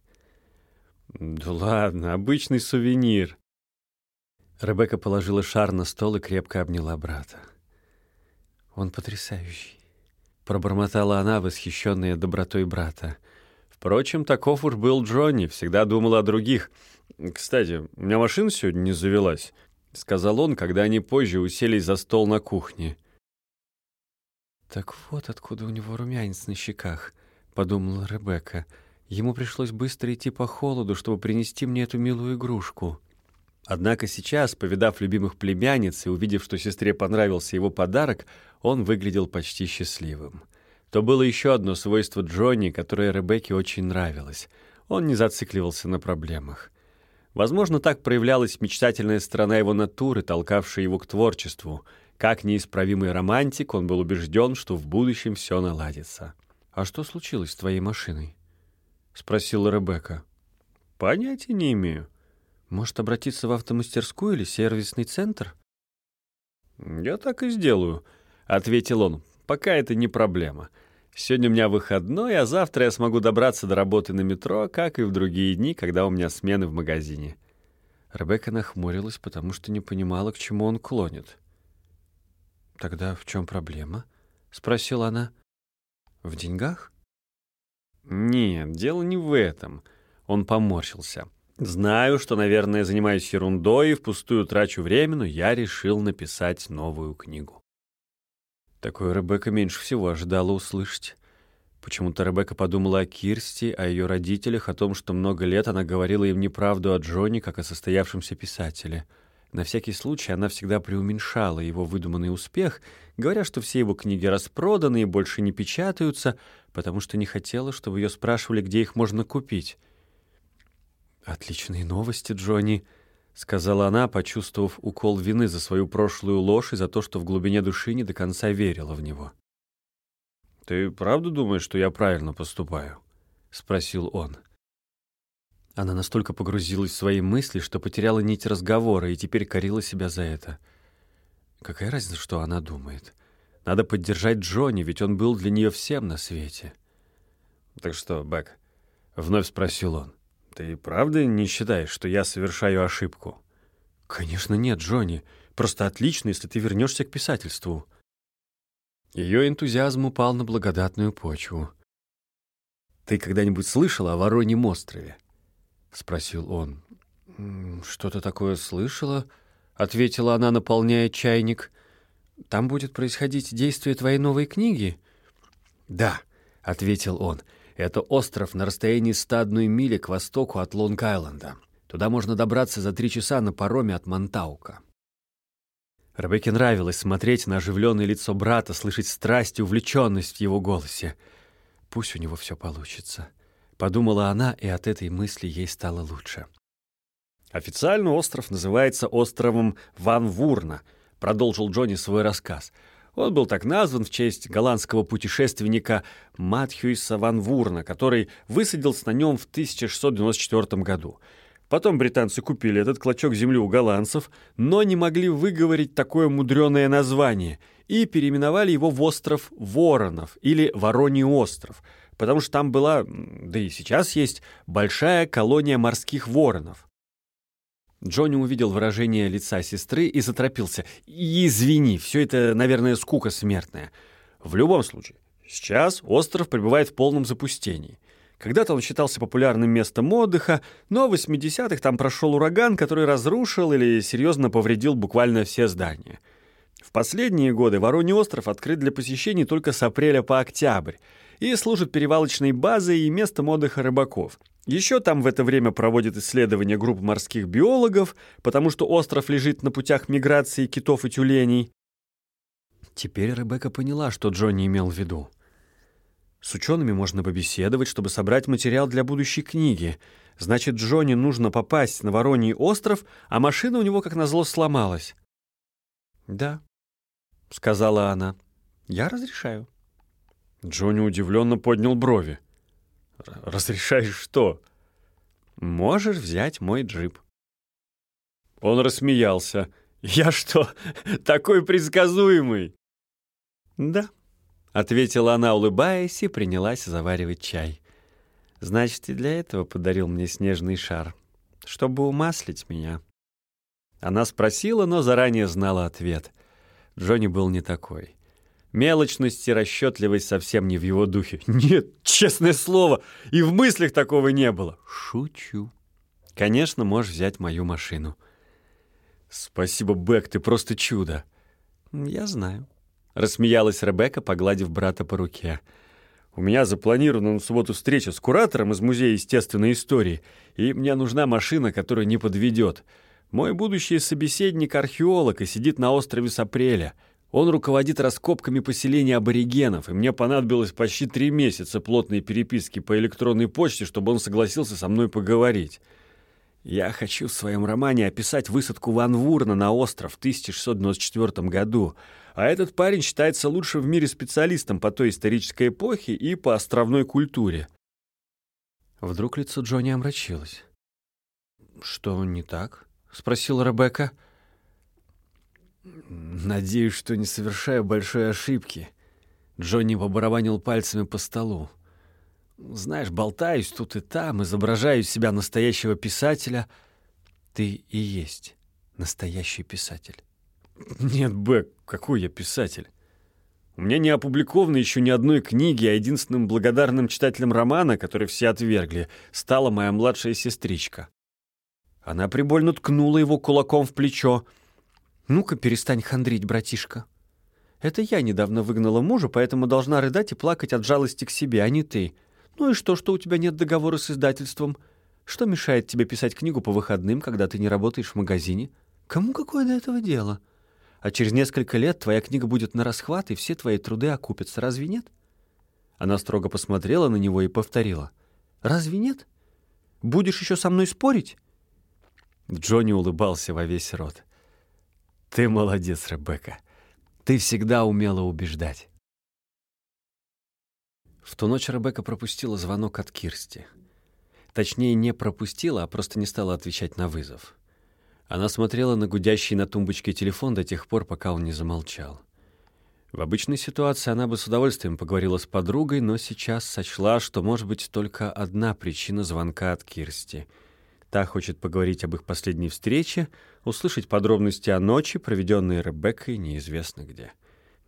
«Да ладно, обычный сувенир». Ребекка положила шар на стол и крепко обняла брата. «Он потрясающий», — пробормотала она, восхищенная добротой брата. Впрочем, таков уж был Джонни, всегда думал о других. «Кстати, у меня машина сегодня не завелась. — сказал он, когда они позже уселись за стол на кухне. «Так вот откуда у него румянец на щеках», — подумала Ребекка. «Ему пришлось быстро идти по холоду, чтобы принести мне эту милую игрушку». Однако сейчас, повидав любимых племянниц и увидев, что сестре понравился его подарок, он выглядел почти счастливым. То было еще одно свойство Джонни, которое Ребекке очень нравилось. Он не зацикливался на проблемах. Возможно, так проявлялась мечтательная сторона его натуры, толкавшая его к творчеству. Как неисправимый романтик, он был убежден, что в будущем все наладится. «А что случилось с твоей машиной?» — спросила Ребекка. «Понятия не имею. Может, обратиться в автомастерскую или сервисный центр?» «Я так и сделаю», — ответил он. «Пока это не проблема. Сегодня у меня выходной, а завтра я смогу добраться до работы на метро, как и в другие дни, когда у меня смены в магазине». Ребекка нахмурилась, потому что не понимала, к чему он клонит. «Тогда в чем проблема?» — спросила она. «В деньгах?» «Нет, дело не в этом». Он поморщился. «Знаю, что, наверное, занимаюсь ерундой и впустую трачу время, но я решил написать новую книгу». Такое Ребекка меньше всего ожидала услышать. Почему-то Ребекка подумала о Кирсти, о ее родителях, о том, что много лет она говорила им неправду о Джонни, как о состоявшемся писателе. На всякий случай она всегда преуменьшала его выдуманный успех, говоря, что все его книги распроданы и больше не печатаются, потому что не хотела, чтобы ее спрашивали, где их можно купить. «Отличные новости, Джонни», — сказала она, почувствовав укол вины за свою прошлую ложь и за то, что в глубине души не до конца верила в него. «Ты правда думаешь, что я правильно поступаю?» — спросил он. Она настолько погрузилась в свои мысли, что потеряла нить разговора и теперь корила себя за это. Какая разница, что она думает? Надо поддержать Джонни, ведь он был для нее всем на свете. «Так что, Бэк?» — вновь спросил он. Ты правда не считаешь, что я совершаю ошибку? Конечно нет, Джонни. Просто отлично, если ты вернешься к писательству. Ее энтузиазм упал на благодатную почву. «Ты когда-нибудь слышал о Вороньем острове?» — спросил он. «Что-то такое слышала?» — ответила она, наполняя чайник. «Там будет происходить действие твоей новой книги?» «Да», — ответил он, — это остров на расстоянии 101 мили к востоку от Лонг-Айленда. Туда можно добраться за три часа на пароме от Монтаука. Ребекке нравилось смотреть на оживленное лицо брата, слышать страсть и увлеченность в его голосе. «Пусть у него все получится», — подумала она, и от этой мысли ей стало лучше. «Официально остров называется островом Ван Вурна», — продолжил Джонни свой рассказ. Он был так назван в честь голландского путешественника Матхюйса ван Вурна, который высадился на нем в 1694 году. Потом британцы купили этот клочок земли у голландцев, но не могли выговорить такое мудреное название и переименовали его в остров Воронов или Вороний остров, потому что там была, да и сейчас есть, большая колония морских воронов. Джонни увидел выражение лица сестры и заторопился. «Извини, все это, наверное, скука смертная. В любом случае, сейчас остров пребывает в полном запустении. Когда-то он считался популярным местом отдыха, но в 80-х там прошел ураган, который разрушил или серьезно повредил буквально все здания. В последние годы Вороний остров открыт для посещений только с апреля по октябрь и служит перевалочной базой и местом отдыха рыбаков — еще там в это время проводят исследования группа морских биологов, потому что остров лежит на путях миграции китов и тюленей. Теперь Ребекка поняла, что Джонни имел в виду. С учеными можно побеседовать, чтобы собрать материал для будущей книги. Значит, Джонни нужно попасть на Вороний остров, а машина у него, как назло, сломалась. «Да», — сказала она, — «я разрешаю». Джонни удивленно поднял брови. «Разрешаешь что?» «Можешь взять мой джип». Он рассмеялся. «Я что, такой предсказуемый?» «Да», — ответила она, улыбаясь, и принялась заваривать чай. «Значит, и для этого подарил мне снежный шар, чтобы умаслить меня». Она спросила, но заранее знала ответ. Джонни был не такой. Мелочность и расчетливость совсем не в его духе. Нет, честное слово, и в мыслях такого не было. Шучу. Конечно, можешь взять мою машину. Спасибо, Бэк, ты просто чудо. Я знаю. Рассмеялась Ребекка, погладив брата по руке. У меня запланирована на субботу встреча с куратором из Музея естественной истории, и мне нужна машина, которая не подведет. Мой будущий собеседник — археолог и сидит на острове с апреля — он руководит раскопками поселения аборигенов, и мне понадобилось почти три месяца плотной переписки по электронной почте, чтобы он согласился со мной поговорить. Я хочу в своем романе описать высадку Ван Вурна на остров в 1694 году, а этот парень считается лучшим в мире специалистом по той исторической эпохе и по островной культуре. Вдруг лицо Джонни омрачилось. «Что не так?» — спросила Ребекка. Надеюсь, что не совершаю большой ошибки. Джонни побарабанил пальцами по столу. Знаешь, болтаюсь тут и там, изображаю из себя настоящего писателя. Ты и есть настоящий писатель. Нет, Бэк, какой я писатель? У меня не опубликовано еще ни одной книги, а единственным благодарным читателем романа, который все отвергли, стала моя младшая сестричка. Она прибольно ткнула его кулаком в плечо — «Ну-ка, перестань хандрить, братишка. Это я недавно выгнала мужа, поэтому должна рыдать и плакать от жалости к себе, а не ты. Ну и что, что у тебя нет договора с издательством? Что мешает тебе писать книгу по выходным, когда ты не работаешь в магазине? Кому какое до этого дело? А через несколько лет твоя книга будет на расхват, и все твои труды окупятся, разве нет?» Она строго посмотрела на него и повторила. «Разве нет? Будешь еще со мной спорить?» Джонни улыбался во весь рот. Ты молодец, Ребекка. Ты всегда умела убеждать. В ту ночь Ребекка пропустила звонок от Кирсти. Точнее, не пропустила, а просто не стала отвечать на вызов. Она смотрела на гудящий на тумбочке телефон до тех пор, пока он не замолчал. В обычной ситуации она бы с удовольствием поговорила с подругой, но сейчас сочла, что может быть только одна причина звонка от Кирсти — Та хочет поговорить об их последней встрече, услышать подробности о ночи, проведенной Ребеккой неизвестно где.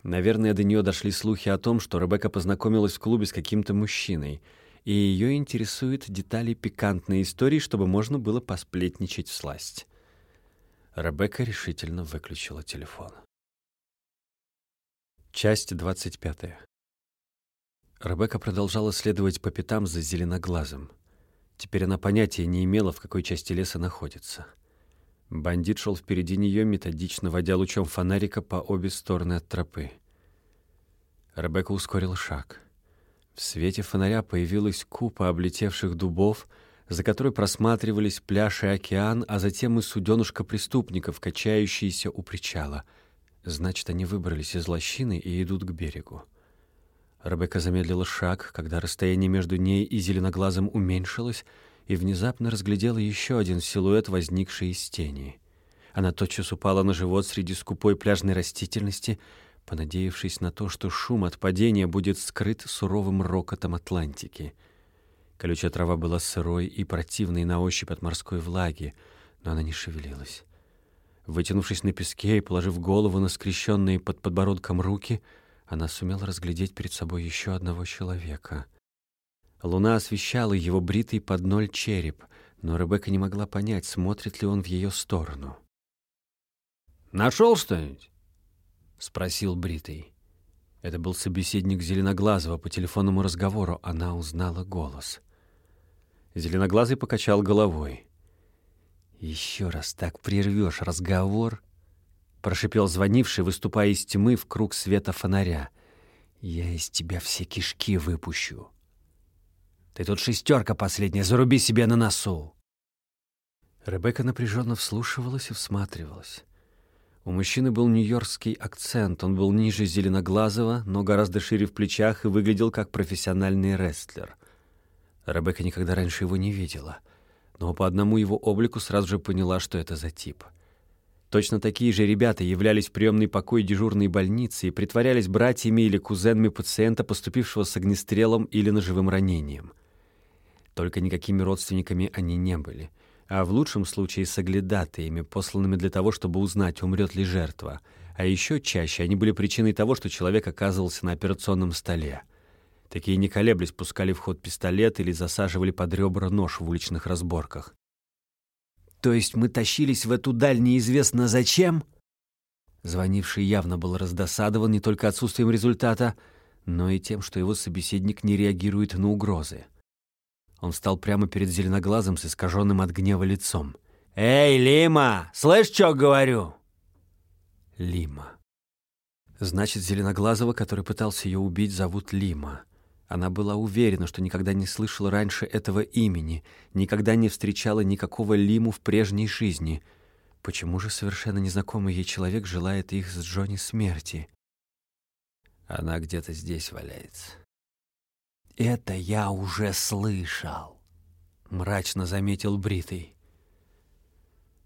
Наверное, до нее дошли слухи о том, что Ребекка познакомилась в клубе с каким-то мужчиной, и ее интересуют детали пикантной истории, чтобы можно было посплетничать в сласть. Ребекка решительно выключила телефон. Часть 25. Ребекка продолжала следовать по пятам за зеленоглазым — Теперь она понятия не имела, в какой части леса находится. Бандит шел впереди нее, методично водя лучом фонарика по обе стороны от тропы. Ребекка ускорил шаг. В свете фонаря появилась купа облетевших дубов, за которой просматривались пляж и океан, а затем и суденушка преступников, качающиеся у причала. Значит, они выбрались из лощины и идут к берегу. Ребекка замедлила шаг, когда расстояние между ней и зеленоглазым уменьшилось, и внезапно разглядела еще один силуэт, возникший из тени. Она тотчас упала на живот среди скупой пляжной растительности, понадеявшись на то, что шум от падения будет скрыт суровым рокотом Атлантики. Колючая трава была сырой и противной на ощупь от морской влаги, но она не шевелилась. Вытянувшись на песке и положив голову на скрещенные под подбородком руки, она сумела разглядеть перед собой еще одного человека. Луна освещала его бритый под ноль череп, но Ребекка не могла понять, смотрит ли он в ее сторону. «Нашел что-нибудь?» — спросил Бритый. Это был собеседник Зеленоглазого. По телефонному разговору она узнала голос. Зеленоглазый покачал головой. «Еще раз так прервешь разговор?» Прошипел звонивший, выступая из тьмы в круг света фонаря. «Я из тебя все кишки выпущу. Ты тут шестерка последняя, заруби себе на носу!» Ребекка напряженно вслушивалась и всматривалась. У мужчины был нью-йоркский акцент, он был ниже зеленоглазого, но гораздо шире в плечах и выглядел как профессиональный рестлер. Ребекка никогда раньше его не видела, но по одному его облику сразу же поняла, что это за тип. Точно такие же ребята являлись в приемный покой дежурной больницы и притворялись братьями или кузенами пациента, поступившего с огнестрелом или ножевым ранением. Только никакими родственниками они не были — а в лучшем случае соглядатаями, посланными для того, чтобы узнать, умрет ли жертва. А еще чаще они были причиной того, что человек оказывался на операционном столе. Такие не колеблясь пускали в ход пистолет или засаживали под ребра нож в уличных разборках. «То есть мы тащились в эту даль неизвестно зачем?» Звонивший явно был раздосадован не только отсутствием результата, но и тем, что его собеседник не реагирует на угрозы. Он встал прямо перед зеленоглазым с искаженным от гнева лицом. «Эй, Лима! Слышь, что говорю?» Лима. Значит, Зеленоглазого, который пытался ее убить, зовут Лима. Она была уверена, что никогда не слышала раньше этого имени, никогда не встречала никакого Лиму в прежней жизни. Почему же совершенно незнакомый ей человек желает их с Джонни смерти? Она где-то здесь валяется. «Это я уже слышал», — мрачно заметил Бритый.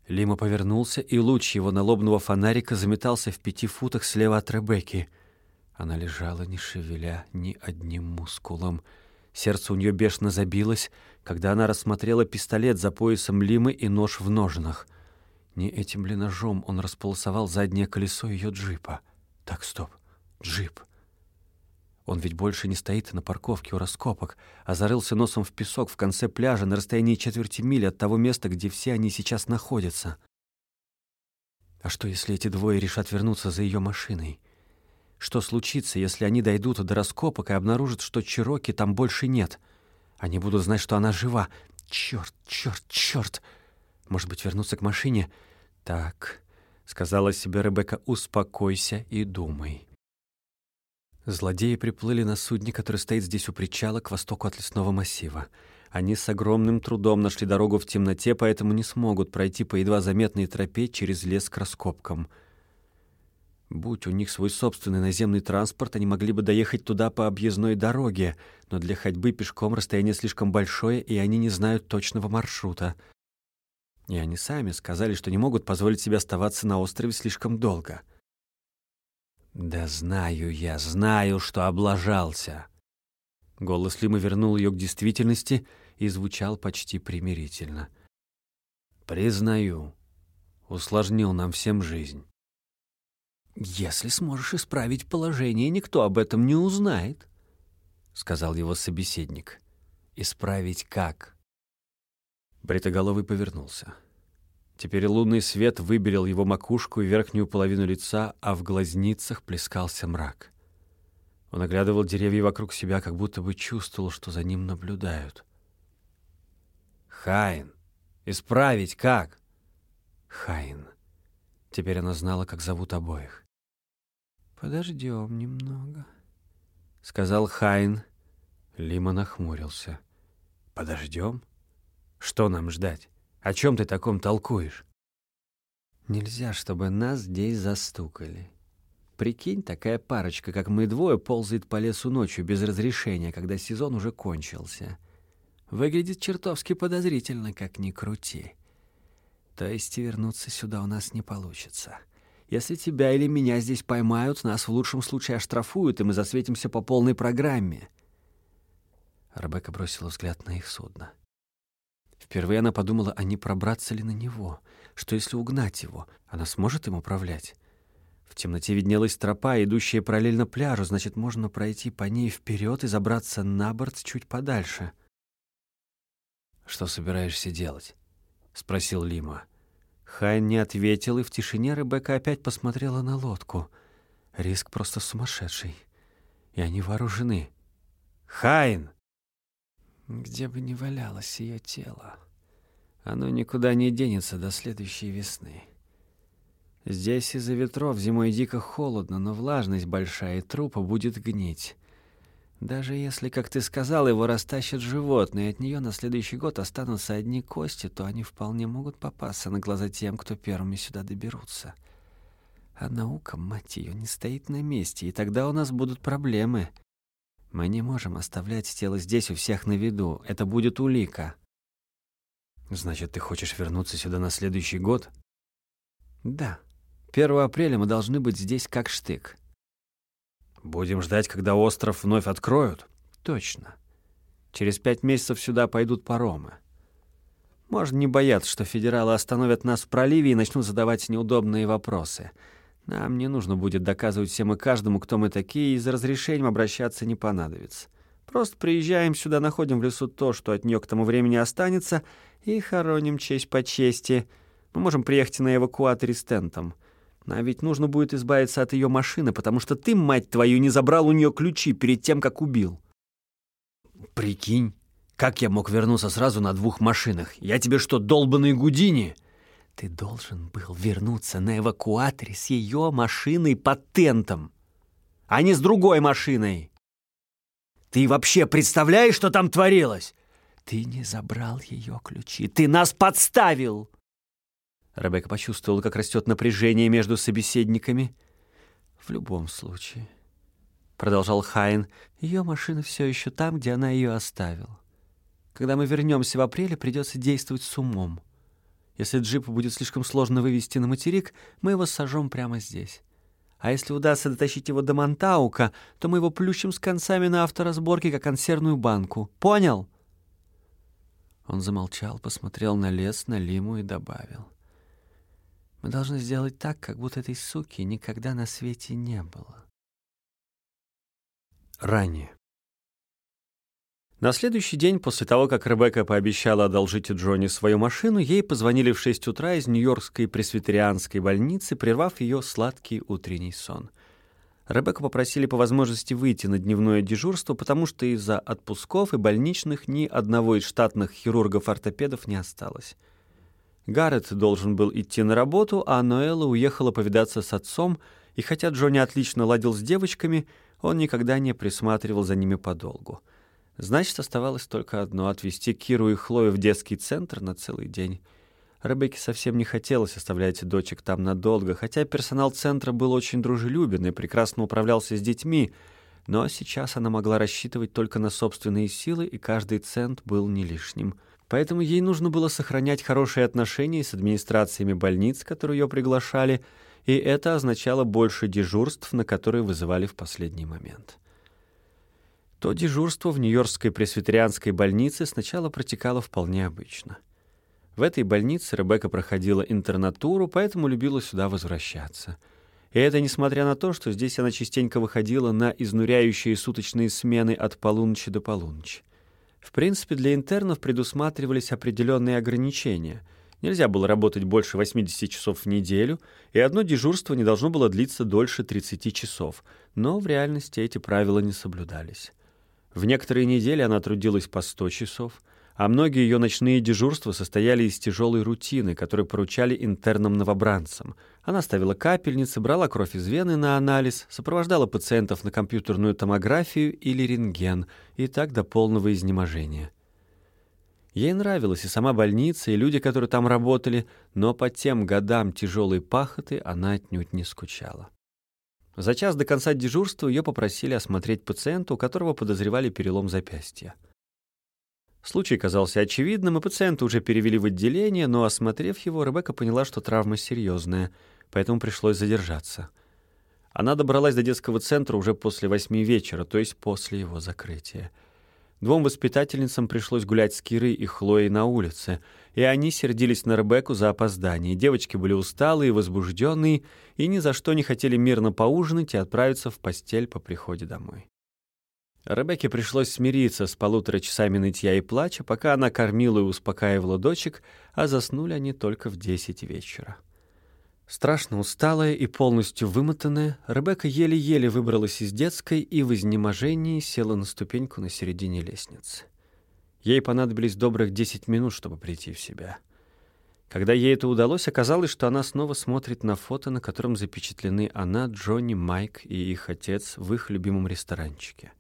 Лима повернулся, и луч его налобного фонарика заметался в пяти футах слева от Ребекки. Она лежала, не шевеля ни одним мускулом. Сердце у нее бешено забилось, когда она рассмотрела пистолет за поясом Лимы и нож в ножнах. Не этим ли ножом он располосовал заднее колесо ее джипа? Так, стоп, джип. Он ведь больше не стоит на парковке у раскопок, а зарылся носом в песок в конце пляжа на расстоянии четверти мили от того места, где все они сейчас находятся. А что, если эти двое решат вернуться за ее машиной? Что случится, если они дойдут до раскопок и обнаружат, что Чироки там больше нет? Они будут знать, что она жива. Черт, черт, черт! Может быть, вернуться к машине? Так, — сказала себе Ребекка, — успокойся и думай. Злодеи приплыли на судне, который стоит здесь у причала к востоку от лесного массива. Они с огромным трудом нашли дорогу в темноте, поэтому не смогут пройти по едва заметной тропе через лес к раскопкам. Будь у них свой собственный наземный транспорт, они могли бы доехать туда по объездной дороге, но для ходьбы пешком расстояние слишком большое, и они не знают точного маршрута. И они сами сказали, что не могут позволить себе оставаться на острове слишком долго — «Да знаю я, знаю, что облажался!» Голос Лимы вернул ее к действительности и звучал почти примирительно. «Признаю, усложнил нам всем жизнь». «Если сможешь исправить положение, никто об этом не узнает», — сказал его собеседник. «Исправить как?» Бритоголовый повернулся. Теперь лунный свет выбелил его макушку и верхнюю половину лица, а в глазницах плескался мрак. Он оглядывал деревья вокруг себя, как будто бы чувствовал, что за ним наблюдают. «Хайн! Исправить как?» «Хайн». Теперь она знала, как зовут обоих. «Подождем немного», — сказал Хайн. Лима нахмурился. «Подождем? Что нам ждать?» О чем ты таком толкуешь? Нельзя, чтобы нас здесь застукали. Прикинь, такая парочка, как мы двое, ползает по лесу ночью без разрешения, когда сезон уже кончился. Выглядит чертовски подозрительно, как ни крути. То есть вернуться сюда у нас не получится. Если тебя или меня здесь поймают, нас в лучшем случае оштрафуют, и мы засветимся по полной программе. Ребекка бросила взгляд на их судно. Впервые она подумала, а не пробраться ли на него. Что если угнать его? Она сможет им управлять? В темноте виднелась тропа, идущая параллельно пляжу, значит, можно пройти по ней вперед и забраться на борт чуть подальше. «Что собираешься делать?» — спросил Лима. Хайн не ответил, и в тишине Ребекка опять посмотрела на лодку. Риск просто сумасшедший. И они вооружены. «Хайн!» Где бы ни валялось ее тело, оно никуда не денется до следующей весны. Здесь из-за ветров зимой дико холодно, но влажность большая, и трупа будет гнить. Даже если, как ты сказал, его растащат животные, и от нее на следующий год останутся одни кости, то они вполне могут попасться на глаза тем, кто первыми сюда доберутся. А наука, мать ее, не стоит на месте, и тогда у нас будут проблемы. Мы не можем оставлять тело здесь у всех на виду. Это будет улика. Значит, ты хочешь вернуться сюда на следующий год? Да. 1 апреля мы должны быть здесь как штык. Будем ждать, когда остров вновь откроют? Точно. Через пять месяцев сюда пойдут паромы. Можно не бояться, что федералы остановят нас в проливе и начнут задавать неудобные вопросы. Нам не нужно будет доказывать всем и каждому, кто мы такие, и за разрешением обращаться не понадобится. Просто приезжаем сюда, находим в лесу то, что от нее к тому времени останется, и хороним честь по чести. Мы можем приехать на эвакуаторе с тентом. А ведь нужно будет избавиться от ее машины, потому что ты, мать твою, не забрал у нее ключи перед тем, как убил. Прикинь, как я мог вернуться сразу на двух машинах? Я тебе что, долбанный Гудини? Ты должен был вернуться на эвакуаторе с ее машиной под тентом, а не с другой машиной. Ты вообще представляешь, что там творилось? Ты не забрал ее ключи, ты нас подставил. Ребекка почувствовала, как растет напряжение между собеседниками. «В любом случае», — продолжал Хайн, — «ее машина все еще там, где она ее оставила. Когда мы вернемся в апреле, придется действовать с умом. Если джип будет слишком сложно вывести на материк, мы его сожжем прямо здесь. А если удастся дотащить его до Монтаука, то мы его плющим с концами на авторазборке, как консервную банку. Понял?» Он замолчал, посмотрел на лес, на Лиму и добавил. Мы должны сделать так, как будто этой суки никогда на свете не было. Ранее. На следующий день, после того, как Ребекка пообещала одолжить Джонни свою машину, ей позвонили в 6 утра из Нью-Йоркской пресвитерианской больницы, прервав ее сладкий утренний сон. Ребекку попросили по возможности выйти на дневное дежурство, потому что из-за отпусков и больничных ни одного из штатных хирургов-ортопедов не осталось. Гаррет должен был идти на работу, а Ноэла уехала повидаться с отцом, и хотя Джонни отлично ладил с девочками, он никогда не присматривал за ними подолгу. Значит, оставалось только одно — отвезти Киру и Хлою в детский центр на целый день. Ребекке совсем не хотелось оставлять дочек там надолго, хотя персонал центра был очень дружелюбен и прекрасно управлялся с детьми, но сейчас она могла рассчитывать только на собственные силы, и каждый цент был не лишним — Поэтому ей нужно было сохранять хорошие отношения с администрациями больниц, которые ее приглашали, и это означало больше дежурств, на которые вызывали в последний момент. То дежурство в Нью-Йоркской пресвитерианской больнице сначала протекало вполне обычно. В этой больнице Ребекка проходила интернатуру, поэтому любила сюда возвращаться. И это несмотря на то, что здесь она частенько выходила на изнуряющие суточные смены от полуночи до полуночи. В принципе, для интернов предусматривались определенные ограничения. Нельзя было работать больше 80 часов в неделю, и одно дежурство не должно было длиться дольше 30 часов, но в реальности эти правила не соблюдались. В некоторые недели она трудилась по 100 часов, а многие ее ночные дежурства состояли из тяжелой рутины, которую поручали интернам-новобранцам. Она ставила капельницы, брала кровь из вены на анализ, сопровождала пациентов на компьютерную томографию или рентген, и так до полного изнеможения. Ей нравилась и сама больница, и люди, которые там работали, но по тем годам тяжелой пахоты она отнюдь не скучала. За час до конца дежурства ее попросили осмотреть пациента, у которого подозревали перелом запястья. Случай казался очевидным, и пациента уже перевели в отделение, но, осмотрев его, Ребекка поняла, что травма серьезная, поэтому пришлось задержаться. Она добралась до детского центра уже после восьми вечера, то есть после его закрытия. Двум воспитательницам пришлось гулять с Кирой и Хлоей на улице, и они сердились на Ребекку за опоздание. Девочки были усталые возбужденные, и ни за что не хотели мирно поужинать и отправиться в постель по приходе домой. Ребекке пришлось смириться с полутора часами нытья и плача, пока она кормила и успокаивала дочек, а заснули они только в десять вечера. Страшно усталая и полностью вымотанная, Ребекка еле-еле выбралась из детской и в изнеможении села на ступеньку на середине лестницы. Ей понадобились добрых десять минут, чтобы прийти в себя. Когда ей это удалось, оказалось, что она снова смотрит на фото, на котором запечатлены она, Джонни, Майк и их отец в их любимом ресторанчике.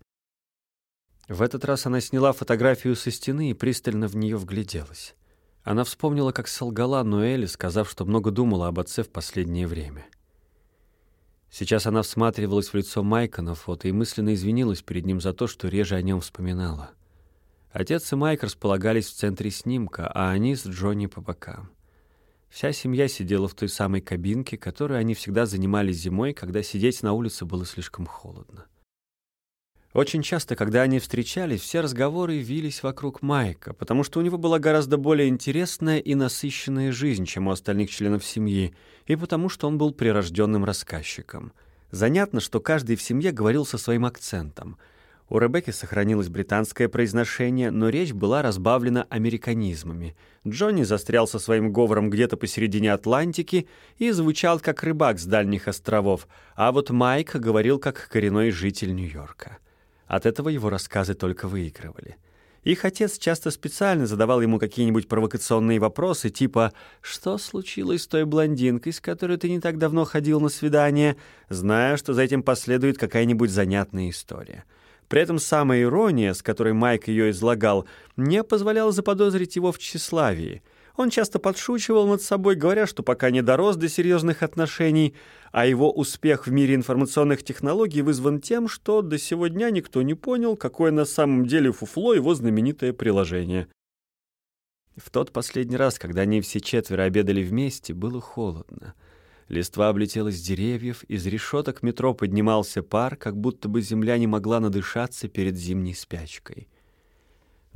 В этот раз она сняла фотографию со стены и пристально в нее вгляделась. Она вспомнила, как солгала Ноэли, сказав, что много думала об отце в последнее время. Сейчас она всматривалась в лицо Майка на фото и мысленно извинилась перед ним за то, что реже о нем вспоминала. Отец и Майк располагались в центре снимка, а они с Джонни по бокам. Вся семья сидела в той самой кабинке, которую они всегда занимали зимой, когда сидеть на улице было слишком холодно. Очень часто, когда они встречались, все разговоры вились вокруг Майка, потому что у него была гораздо более интересная и насыщенная жизнь, чем у остальных членов семьи, и потому что он был прирожденным рассказчиком. Занятно, что каждый в семье говорил со своим акцентом. У Ребекки сохранилось британское произношение, но речь была разбавлена американизмами. Джонни застрял со своим говором где-то посередине Атлантики и звучал как рыбак с дальних островов, а вот Майк говорил как коренной житель Нью-Йорка. От этого его рассказы только выигрывали. Их отец часто специально задавал ему какие-нибудь провокационные вопросы, типа «Что случилось с той блондинкой, с которой ты не так давно ходил на свидание?» зная, что за этим последует какая-нибудь занятная история. При этом самая ирония, с которой Майк ее излагал, не позволяла заподозрить его в тщеславии — он часто подшучивал над собой, говоря, что пока не дорос до серьезных отношений, а его успех в мире информационных технологий вызван тем, что до сего дня никто не понял, какое на самом деле фуфло его знаменитое приложение. В тот последний раз, когда они все четверо обедали вместе, было холодно. Листва облетела с деревьев, из решеток метро поднимался пар, как будто бы земля не могла надышаться перед зимней спячкой.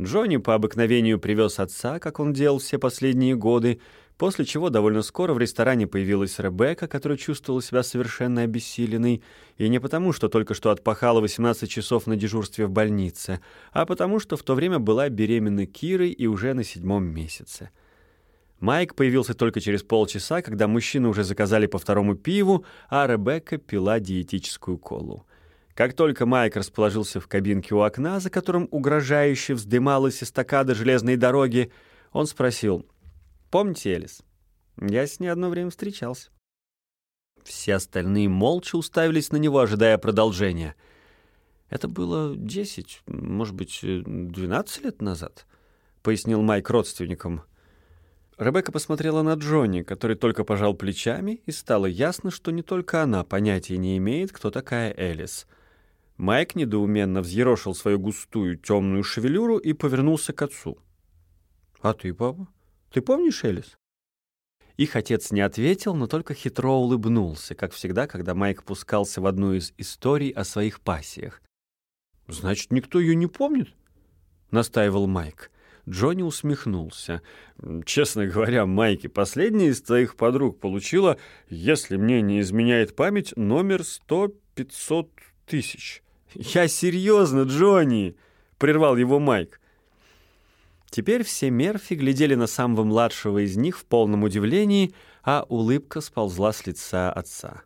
Джонни по обыкновению привез отца, как он делал все последние годы, после чего довольно скоро в ресторане появилась Ребекка, которая чувствовала себя совершенно обессиленной, и не потому, что только что отпахала 18 часов на дежурстве в больнице, а потому, что в то время была беременна Кирой и уже на седьмом месяце. Майк появился только через полчаса, когда мужчины уже заказали по второму пиву, а Ребекка пила диетическую колу. Как только Майк расположился в кабинке у окна, за которым угрожающе вздымалась эстакада железной дороги, он спросил, «Помните, Элис? Я с ней одно время встречался». Все остальные молча уставились на него, ожидая продолжения. «Это было десять, может быть, двенадцать лет назад», — пояснил Майк родственникам. Ребекка посмотрела на Джонни, который только пожал плечами, и стало ясно, что не только она понятия не имеет, кто такая Элис — Майк недоуменно взъерошил свою густую темную шевелюру и повернулся к отцу. «А ты, папа? Ты помнишь Элис?» Их отец не ответил, но только хитро улыбнулся, как всегда, когда Майк пускался в одну из историй о своих пассиях. «Значит, никто ее не помнит?» — настаивал Майк. Джонни усмехнулся. «Честно говоря, Майки, последняя из твоих подруг получила, если мне не изменяет память, номер сто-пятьсот тысяч. «Я серьезно, Джонни!» — прервал его Майк. Теперь все Мерфи глядели на самого младшего из них в полном удивлении, а улыбка сползла с лица отца.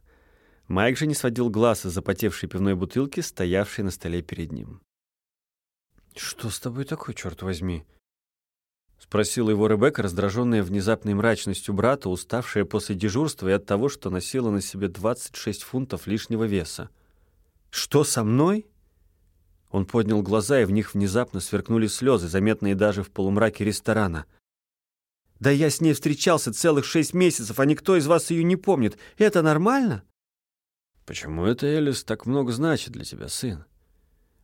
Майк же не сводил глаз из запотевшей пивной бутылки, стоявшей на столе перед ним. «Что с тобой такое, черт возьми?» — спросила его Ребекка, раздраженная внезапной мрачностью брата, уставшая после дежурства и от того, что носила на себе 26 фунтов лишнего веса. «Что со мной?» Он поднял глаза, и в них внезапно сверкнули слезы, заметные даже в полумраке ресторана. «Да я с ней встречался целых шесть месяцев, а никто из вас ее не помнит. Это нормально?» Почему это, Элис, так много значит для тебя, сын?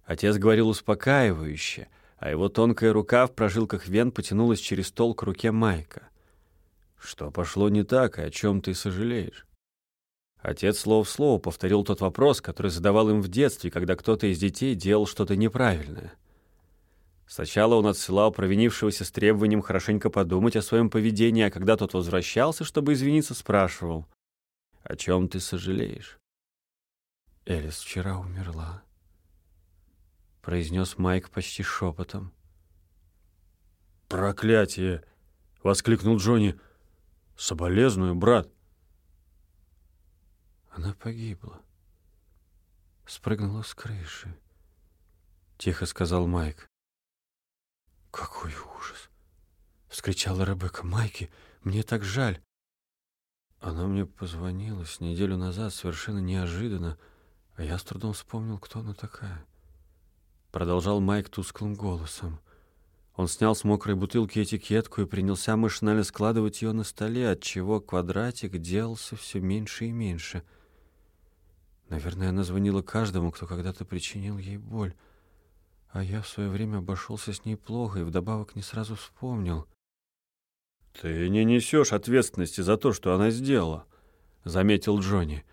Отец говорил успокаивающе, а его тонкая рука в прожилках вен потянулась через стол к руке Майка. Что пошло не так, и о чем ты сожалеешь? Отец слово в слово повторил тот вопрос, который задавал им в детстве, когда кто-то из детей делал что-то неправильное. Сначала он отсылал провинившегося с требованием хорошенько подумать о своем поведении, а когда тот возвращался, чтобы извиниться, спрашивал, «О чем ты сожалеешь?» «Элис вчера умерла», — произнес Майк почти шепотом. «Проклятие!» — воскликнул Джонни. «Соболезную, брат!» Она погибла. Спрыгнула с крыши. Тихо сказал Майк. «Какой ужас!» — вскричала Ребекка. «Майки, мне так жаль!» Она мне позвонила с неделю назад совершенно неожиданно, а я с трудом вспомнил, кто она такая. Продолжал Майк тусклым голосом. Он снял с мокрой бутылки этикетку и принялся машинально складывать ее на столе, отчего квадратик делался все меньше и меньше. Наверное, она звонила каждому, кто когда-то причинил ей боль. А я в свое время обошелся с ней плохо и вдобавок не сразу вспомнил. «Ты не несешь ответственности за то, что она сделала», — заметил Джонни.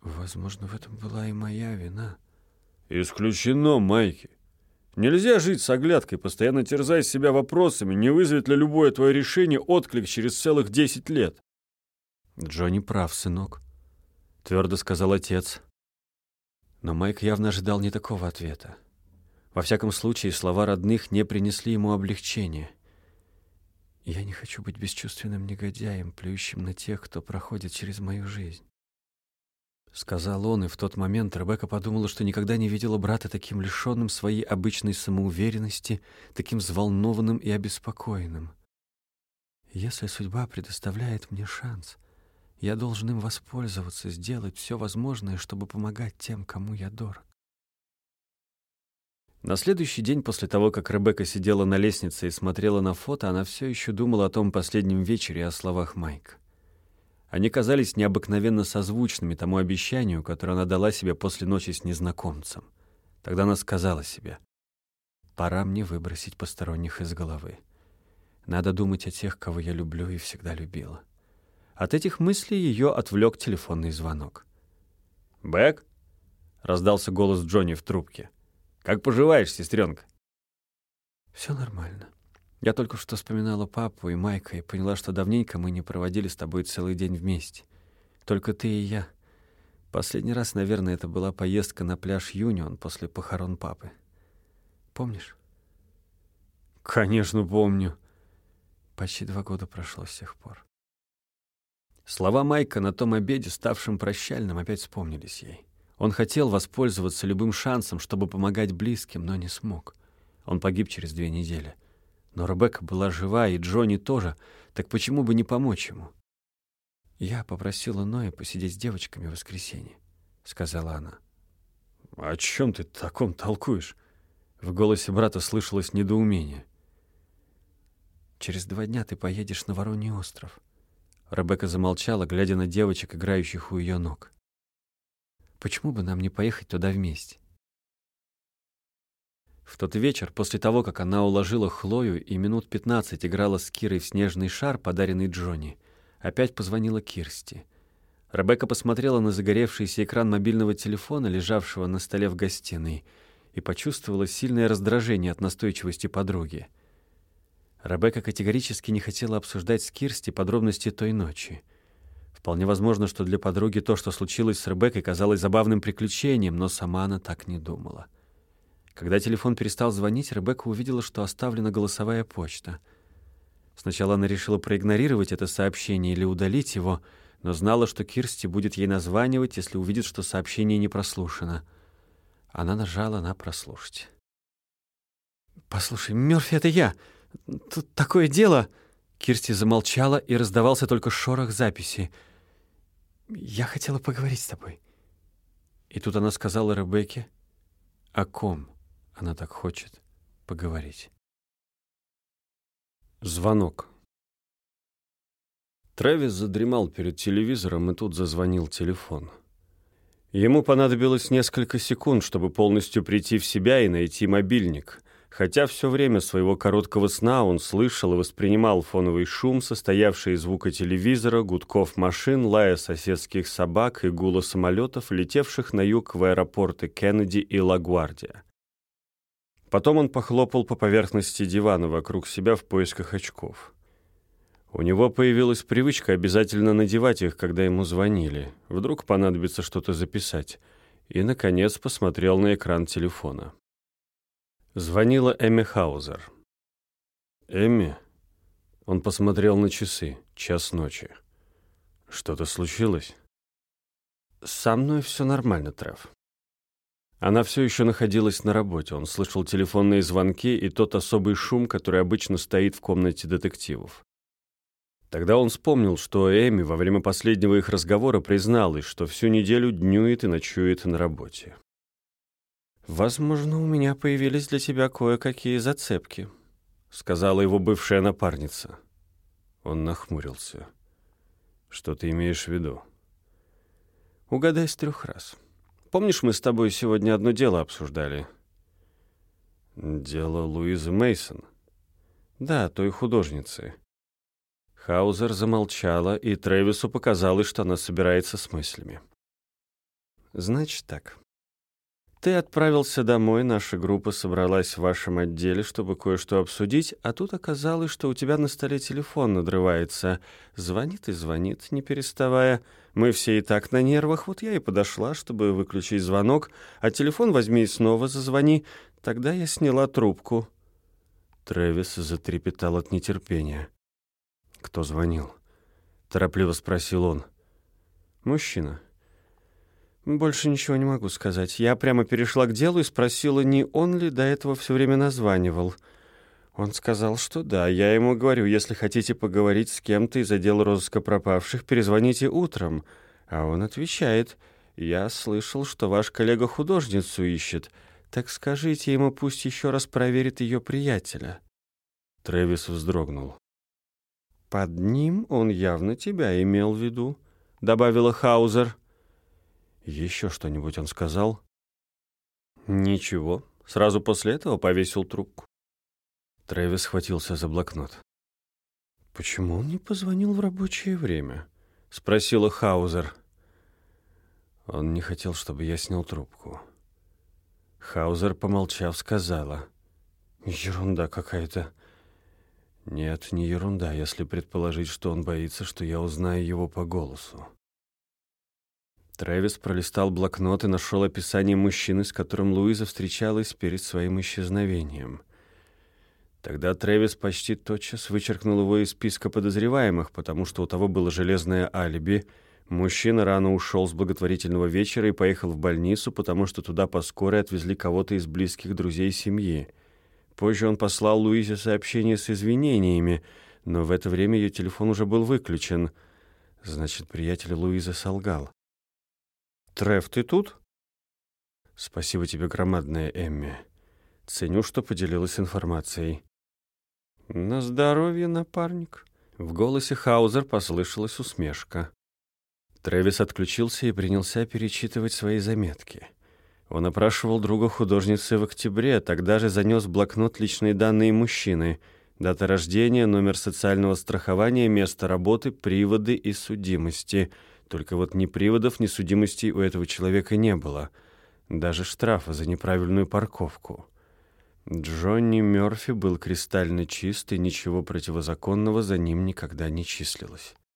Возможно, в этом была и моя вина. Исключено, Майки. Нельзя жить с оглядкой, постоянно терзая себя вопросами, не вызовет ли любое твое решение отклик через целых десять лет. Джонни прав, сынок, твердо сказал отец. Но Майк явно ожидал не такого ответа. Во всяком случае, слова родных не принесли ему облегчения. Я не хочу быть бесчувственным негодяем, плюющим на тех, кто проходит через мою жизнь. Сказал он, и в тот момент Ребекка подумала, что никогда не видела брата таким лишенным своей обычной самоуверенности, таким взволнованным и обеспокоенным. Если судьба предоставляет мне шанс, я должен им воспользоваться, сделать все возможное, чтобы помогать тем, кому я дорог. На следующий день после того, как Ребекка сидела на лестнице и смотрела на фото, она все еще думала о том последнем вечере и о словах Майка. Они казались необыкновенно созвучными тому обещанию, которое она дала себе после ночи с незнакомцем. Тогда она сказала себе, «Пора мне выбросить посторонних из головы. Надо думать о тех, кого я люблю и всегда любила». От этих мыслей ее отвлек телефонный звонок. «Бэк?» — раздался голос Джонни в трубке. «Как поживаешь, сестренка?» «Все нормально», я только что вспоминала папу и Майка и поняла, что давненько мы не проводили с тобой целый день вместе. Только ты и я. Последний раз, наверное, это была поездка на пляж Юнион после похорон папы. Помнишь? Конечно, помню. Почти два года прошло с тех пор. Слова Майка на том обеде, ставшем прощальным, опять вспомнились ей. Он хотел воспользоваться любым шансом, чтобы помогать близким, но не смог. Он погиб через две недели. Но Ребекка была жива, и Джонни тоже, так почему бы не помочь ему? «Я попросила Ноя посидеть с девочками в воскресенье», — сказала она. «О чем ты таком толкуешь?» В голосе брата слышалось недоумение. «Через два дня ты поедешь на Вороний остров». Ребекка замолчала, глядя на девочек, играющих у ее ног. «Почему бы нам не поехать туда вместе?» В тот вечер, после того, как она уложила Хлою и минут пятнадцать играла с Кирой в снежный шар, подаренный Джонни, опять позвонила Кирсти. Ребекка посмотрела на загоревшийся экран мобильного телефона, лежавшего на столе в гостиной, и почувствовала сильное раздражение от настойчивости подруги. Ребекка категорически не хотела обсуждать с Кирсти подробности той ночи. Вполне возможно, что для подруги то, что случилось с Ребеккой, казалось забавным приключением, но сама она так не думала. Когда телефон перестал звонить, Ребекка увидела, что оставлена голосовая почта. Сначала она решила проигнорировать это сообщение или удалить его, но знала, что Кирсти будет ей названивать, если увидит, что сообщение не прослушано. Она нажала на «прослушать». «Послушай, Мёрфи, это я! Тут такое дело!» Кирсти замолчала, и раздавался только шорох записи. «Я хотела поговорить с тобой». И тут она сказала Ребекке, «О ком?» Она так хочет поговорить. Звонок. Трэвис задремал перед телевизором, и тут зазвонил телефон. Ему понадобилось несколько секунд, чтобы полностью прийти в себя и найти мобильник. Хотя все время своего короткого сна он слышал и воспринимал фоновый шум, состоявший из звука телевизора, гудков машин, лая соседских собак и гула самолетов, летевших на юг в аэропорты Кеннеди и Лагуардия. Потом он похлопал по поверхности дивана вокруг себя в поисках очков. У него появилась привычка обязательно надевать их, когда ему звонили. Вдруг понадобится что-то записать. И, наконец, посмотрел на экран телефона. Звонила Эми Хаузер. «Эми?» Он посмотрел на часы. Час ночи. «Что-то случилось?» «Со мной все нормально, Трев». Она все еще находилась на работе. Он слышал телефонные звонки и тот особый шум, который обычно стоит в комнате детективов. Тогда он вспомнил, что Эми во время последнего их разговора призналась, что всю неделю днюет и ночует на работе. «Возможно, у меня появились для тебя кое-какие зацепки», — сказала его бывшая напарница. Он нахмурился. «Что ты имеешь в виду?» «Угадай с трех раз. Помнишь, мы с тобой сегодня одно дело обсуждали?» «Дело Луизы Мейсон. «Да, той художницы». Хаузер замолчала, и Трэвису показалось, что она собирается с мыслями. «Значит так. Ты отправился домой, наша группа собралась в вашем отделе, чтобы кое-что обсудить, а тут оказалось, что у тебя на столе телефон надрывается. Звонит и звонит, не переставая. Мы все и так на нервах, вот я и подошла, чтобы выключить звонок, а телефон возьми и снова зазвони. Тогда я сняла трубку». Трэвис затрепетал от нетерпения. «Кто звонил?» — торопливо спросил он. «Мужчина». Больше ничего не могу сказать. Я прямо перешла к делу и спросила, не он ли до этого все время названивал. Он сказал, что да. Я ему говорю, если хотите поговорить с кем-то из отдела розыска пропавших, перезвоните утром. А он отвечает, я слышал, что ваш коллега художницу ищет. Так скажите ему, пусть еще раз проверит ее приятеля. Трэвис вздрогнул. «Под ним он явно тебя имел в виду», — добавила Хаузер. Еще что-нибудь он сказал? Ничего. Сразу после этого повесил трубку. Трэвис схватился за блокнот. «Почему он не позвонил в рабочее время?» — спросила Хаузер. Он не хотел, чтобы я снял трубку. Хаузер, помолчав, сказала. «Ерунда какая-то». «Нет, не ерунда, если предположить, что он боится, что я узнаю его по голосу». Трэвис пролистал блокнот и нашел описание мужчины, с которым Луиза встречалась перед своим исчезновением. Тогда Трэвис почти тотчас вычеркнул его из списка подозреваемых, потому что у того было железное алиби. Мужчина рано ушел с благотворительного вечера и поехал в больницу, потому что туда по скорой отвезли кого-то из близких друзей семьи. Позже он послал Луизе сообщение с извинениями, но в это время ее телефон уже был выключен. Значит, приятель Луизы солгал. Треф, ты тут? Спасибо тебе громадное, Эмми. Ценю, что поделилась информацией. На здоровье, напарник. В голосе Хаузер послышалась усмешка. Трэвис отключился и принялся перечитывать свои заметки. Он опрашивал друга художницы в октябре, тогда же занес блокнот личные данные мужчины, дата рождения, номер социального страхования, место работы, приводы и судимости — только вот ни приводов, ни судимостей у этого человека не было. Даже штрафа за неправильную парковку. Джонни Мёрфи был кристально чист, и ничего противозаконного за ним никогда не числилось.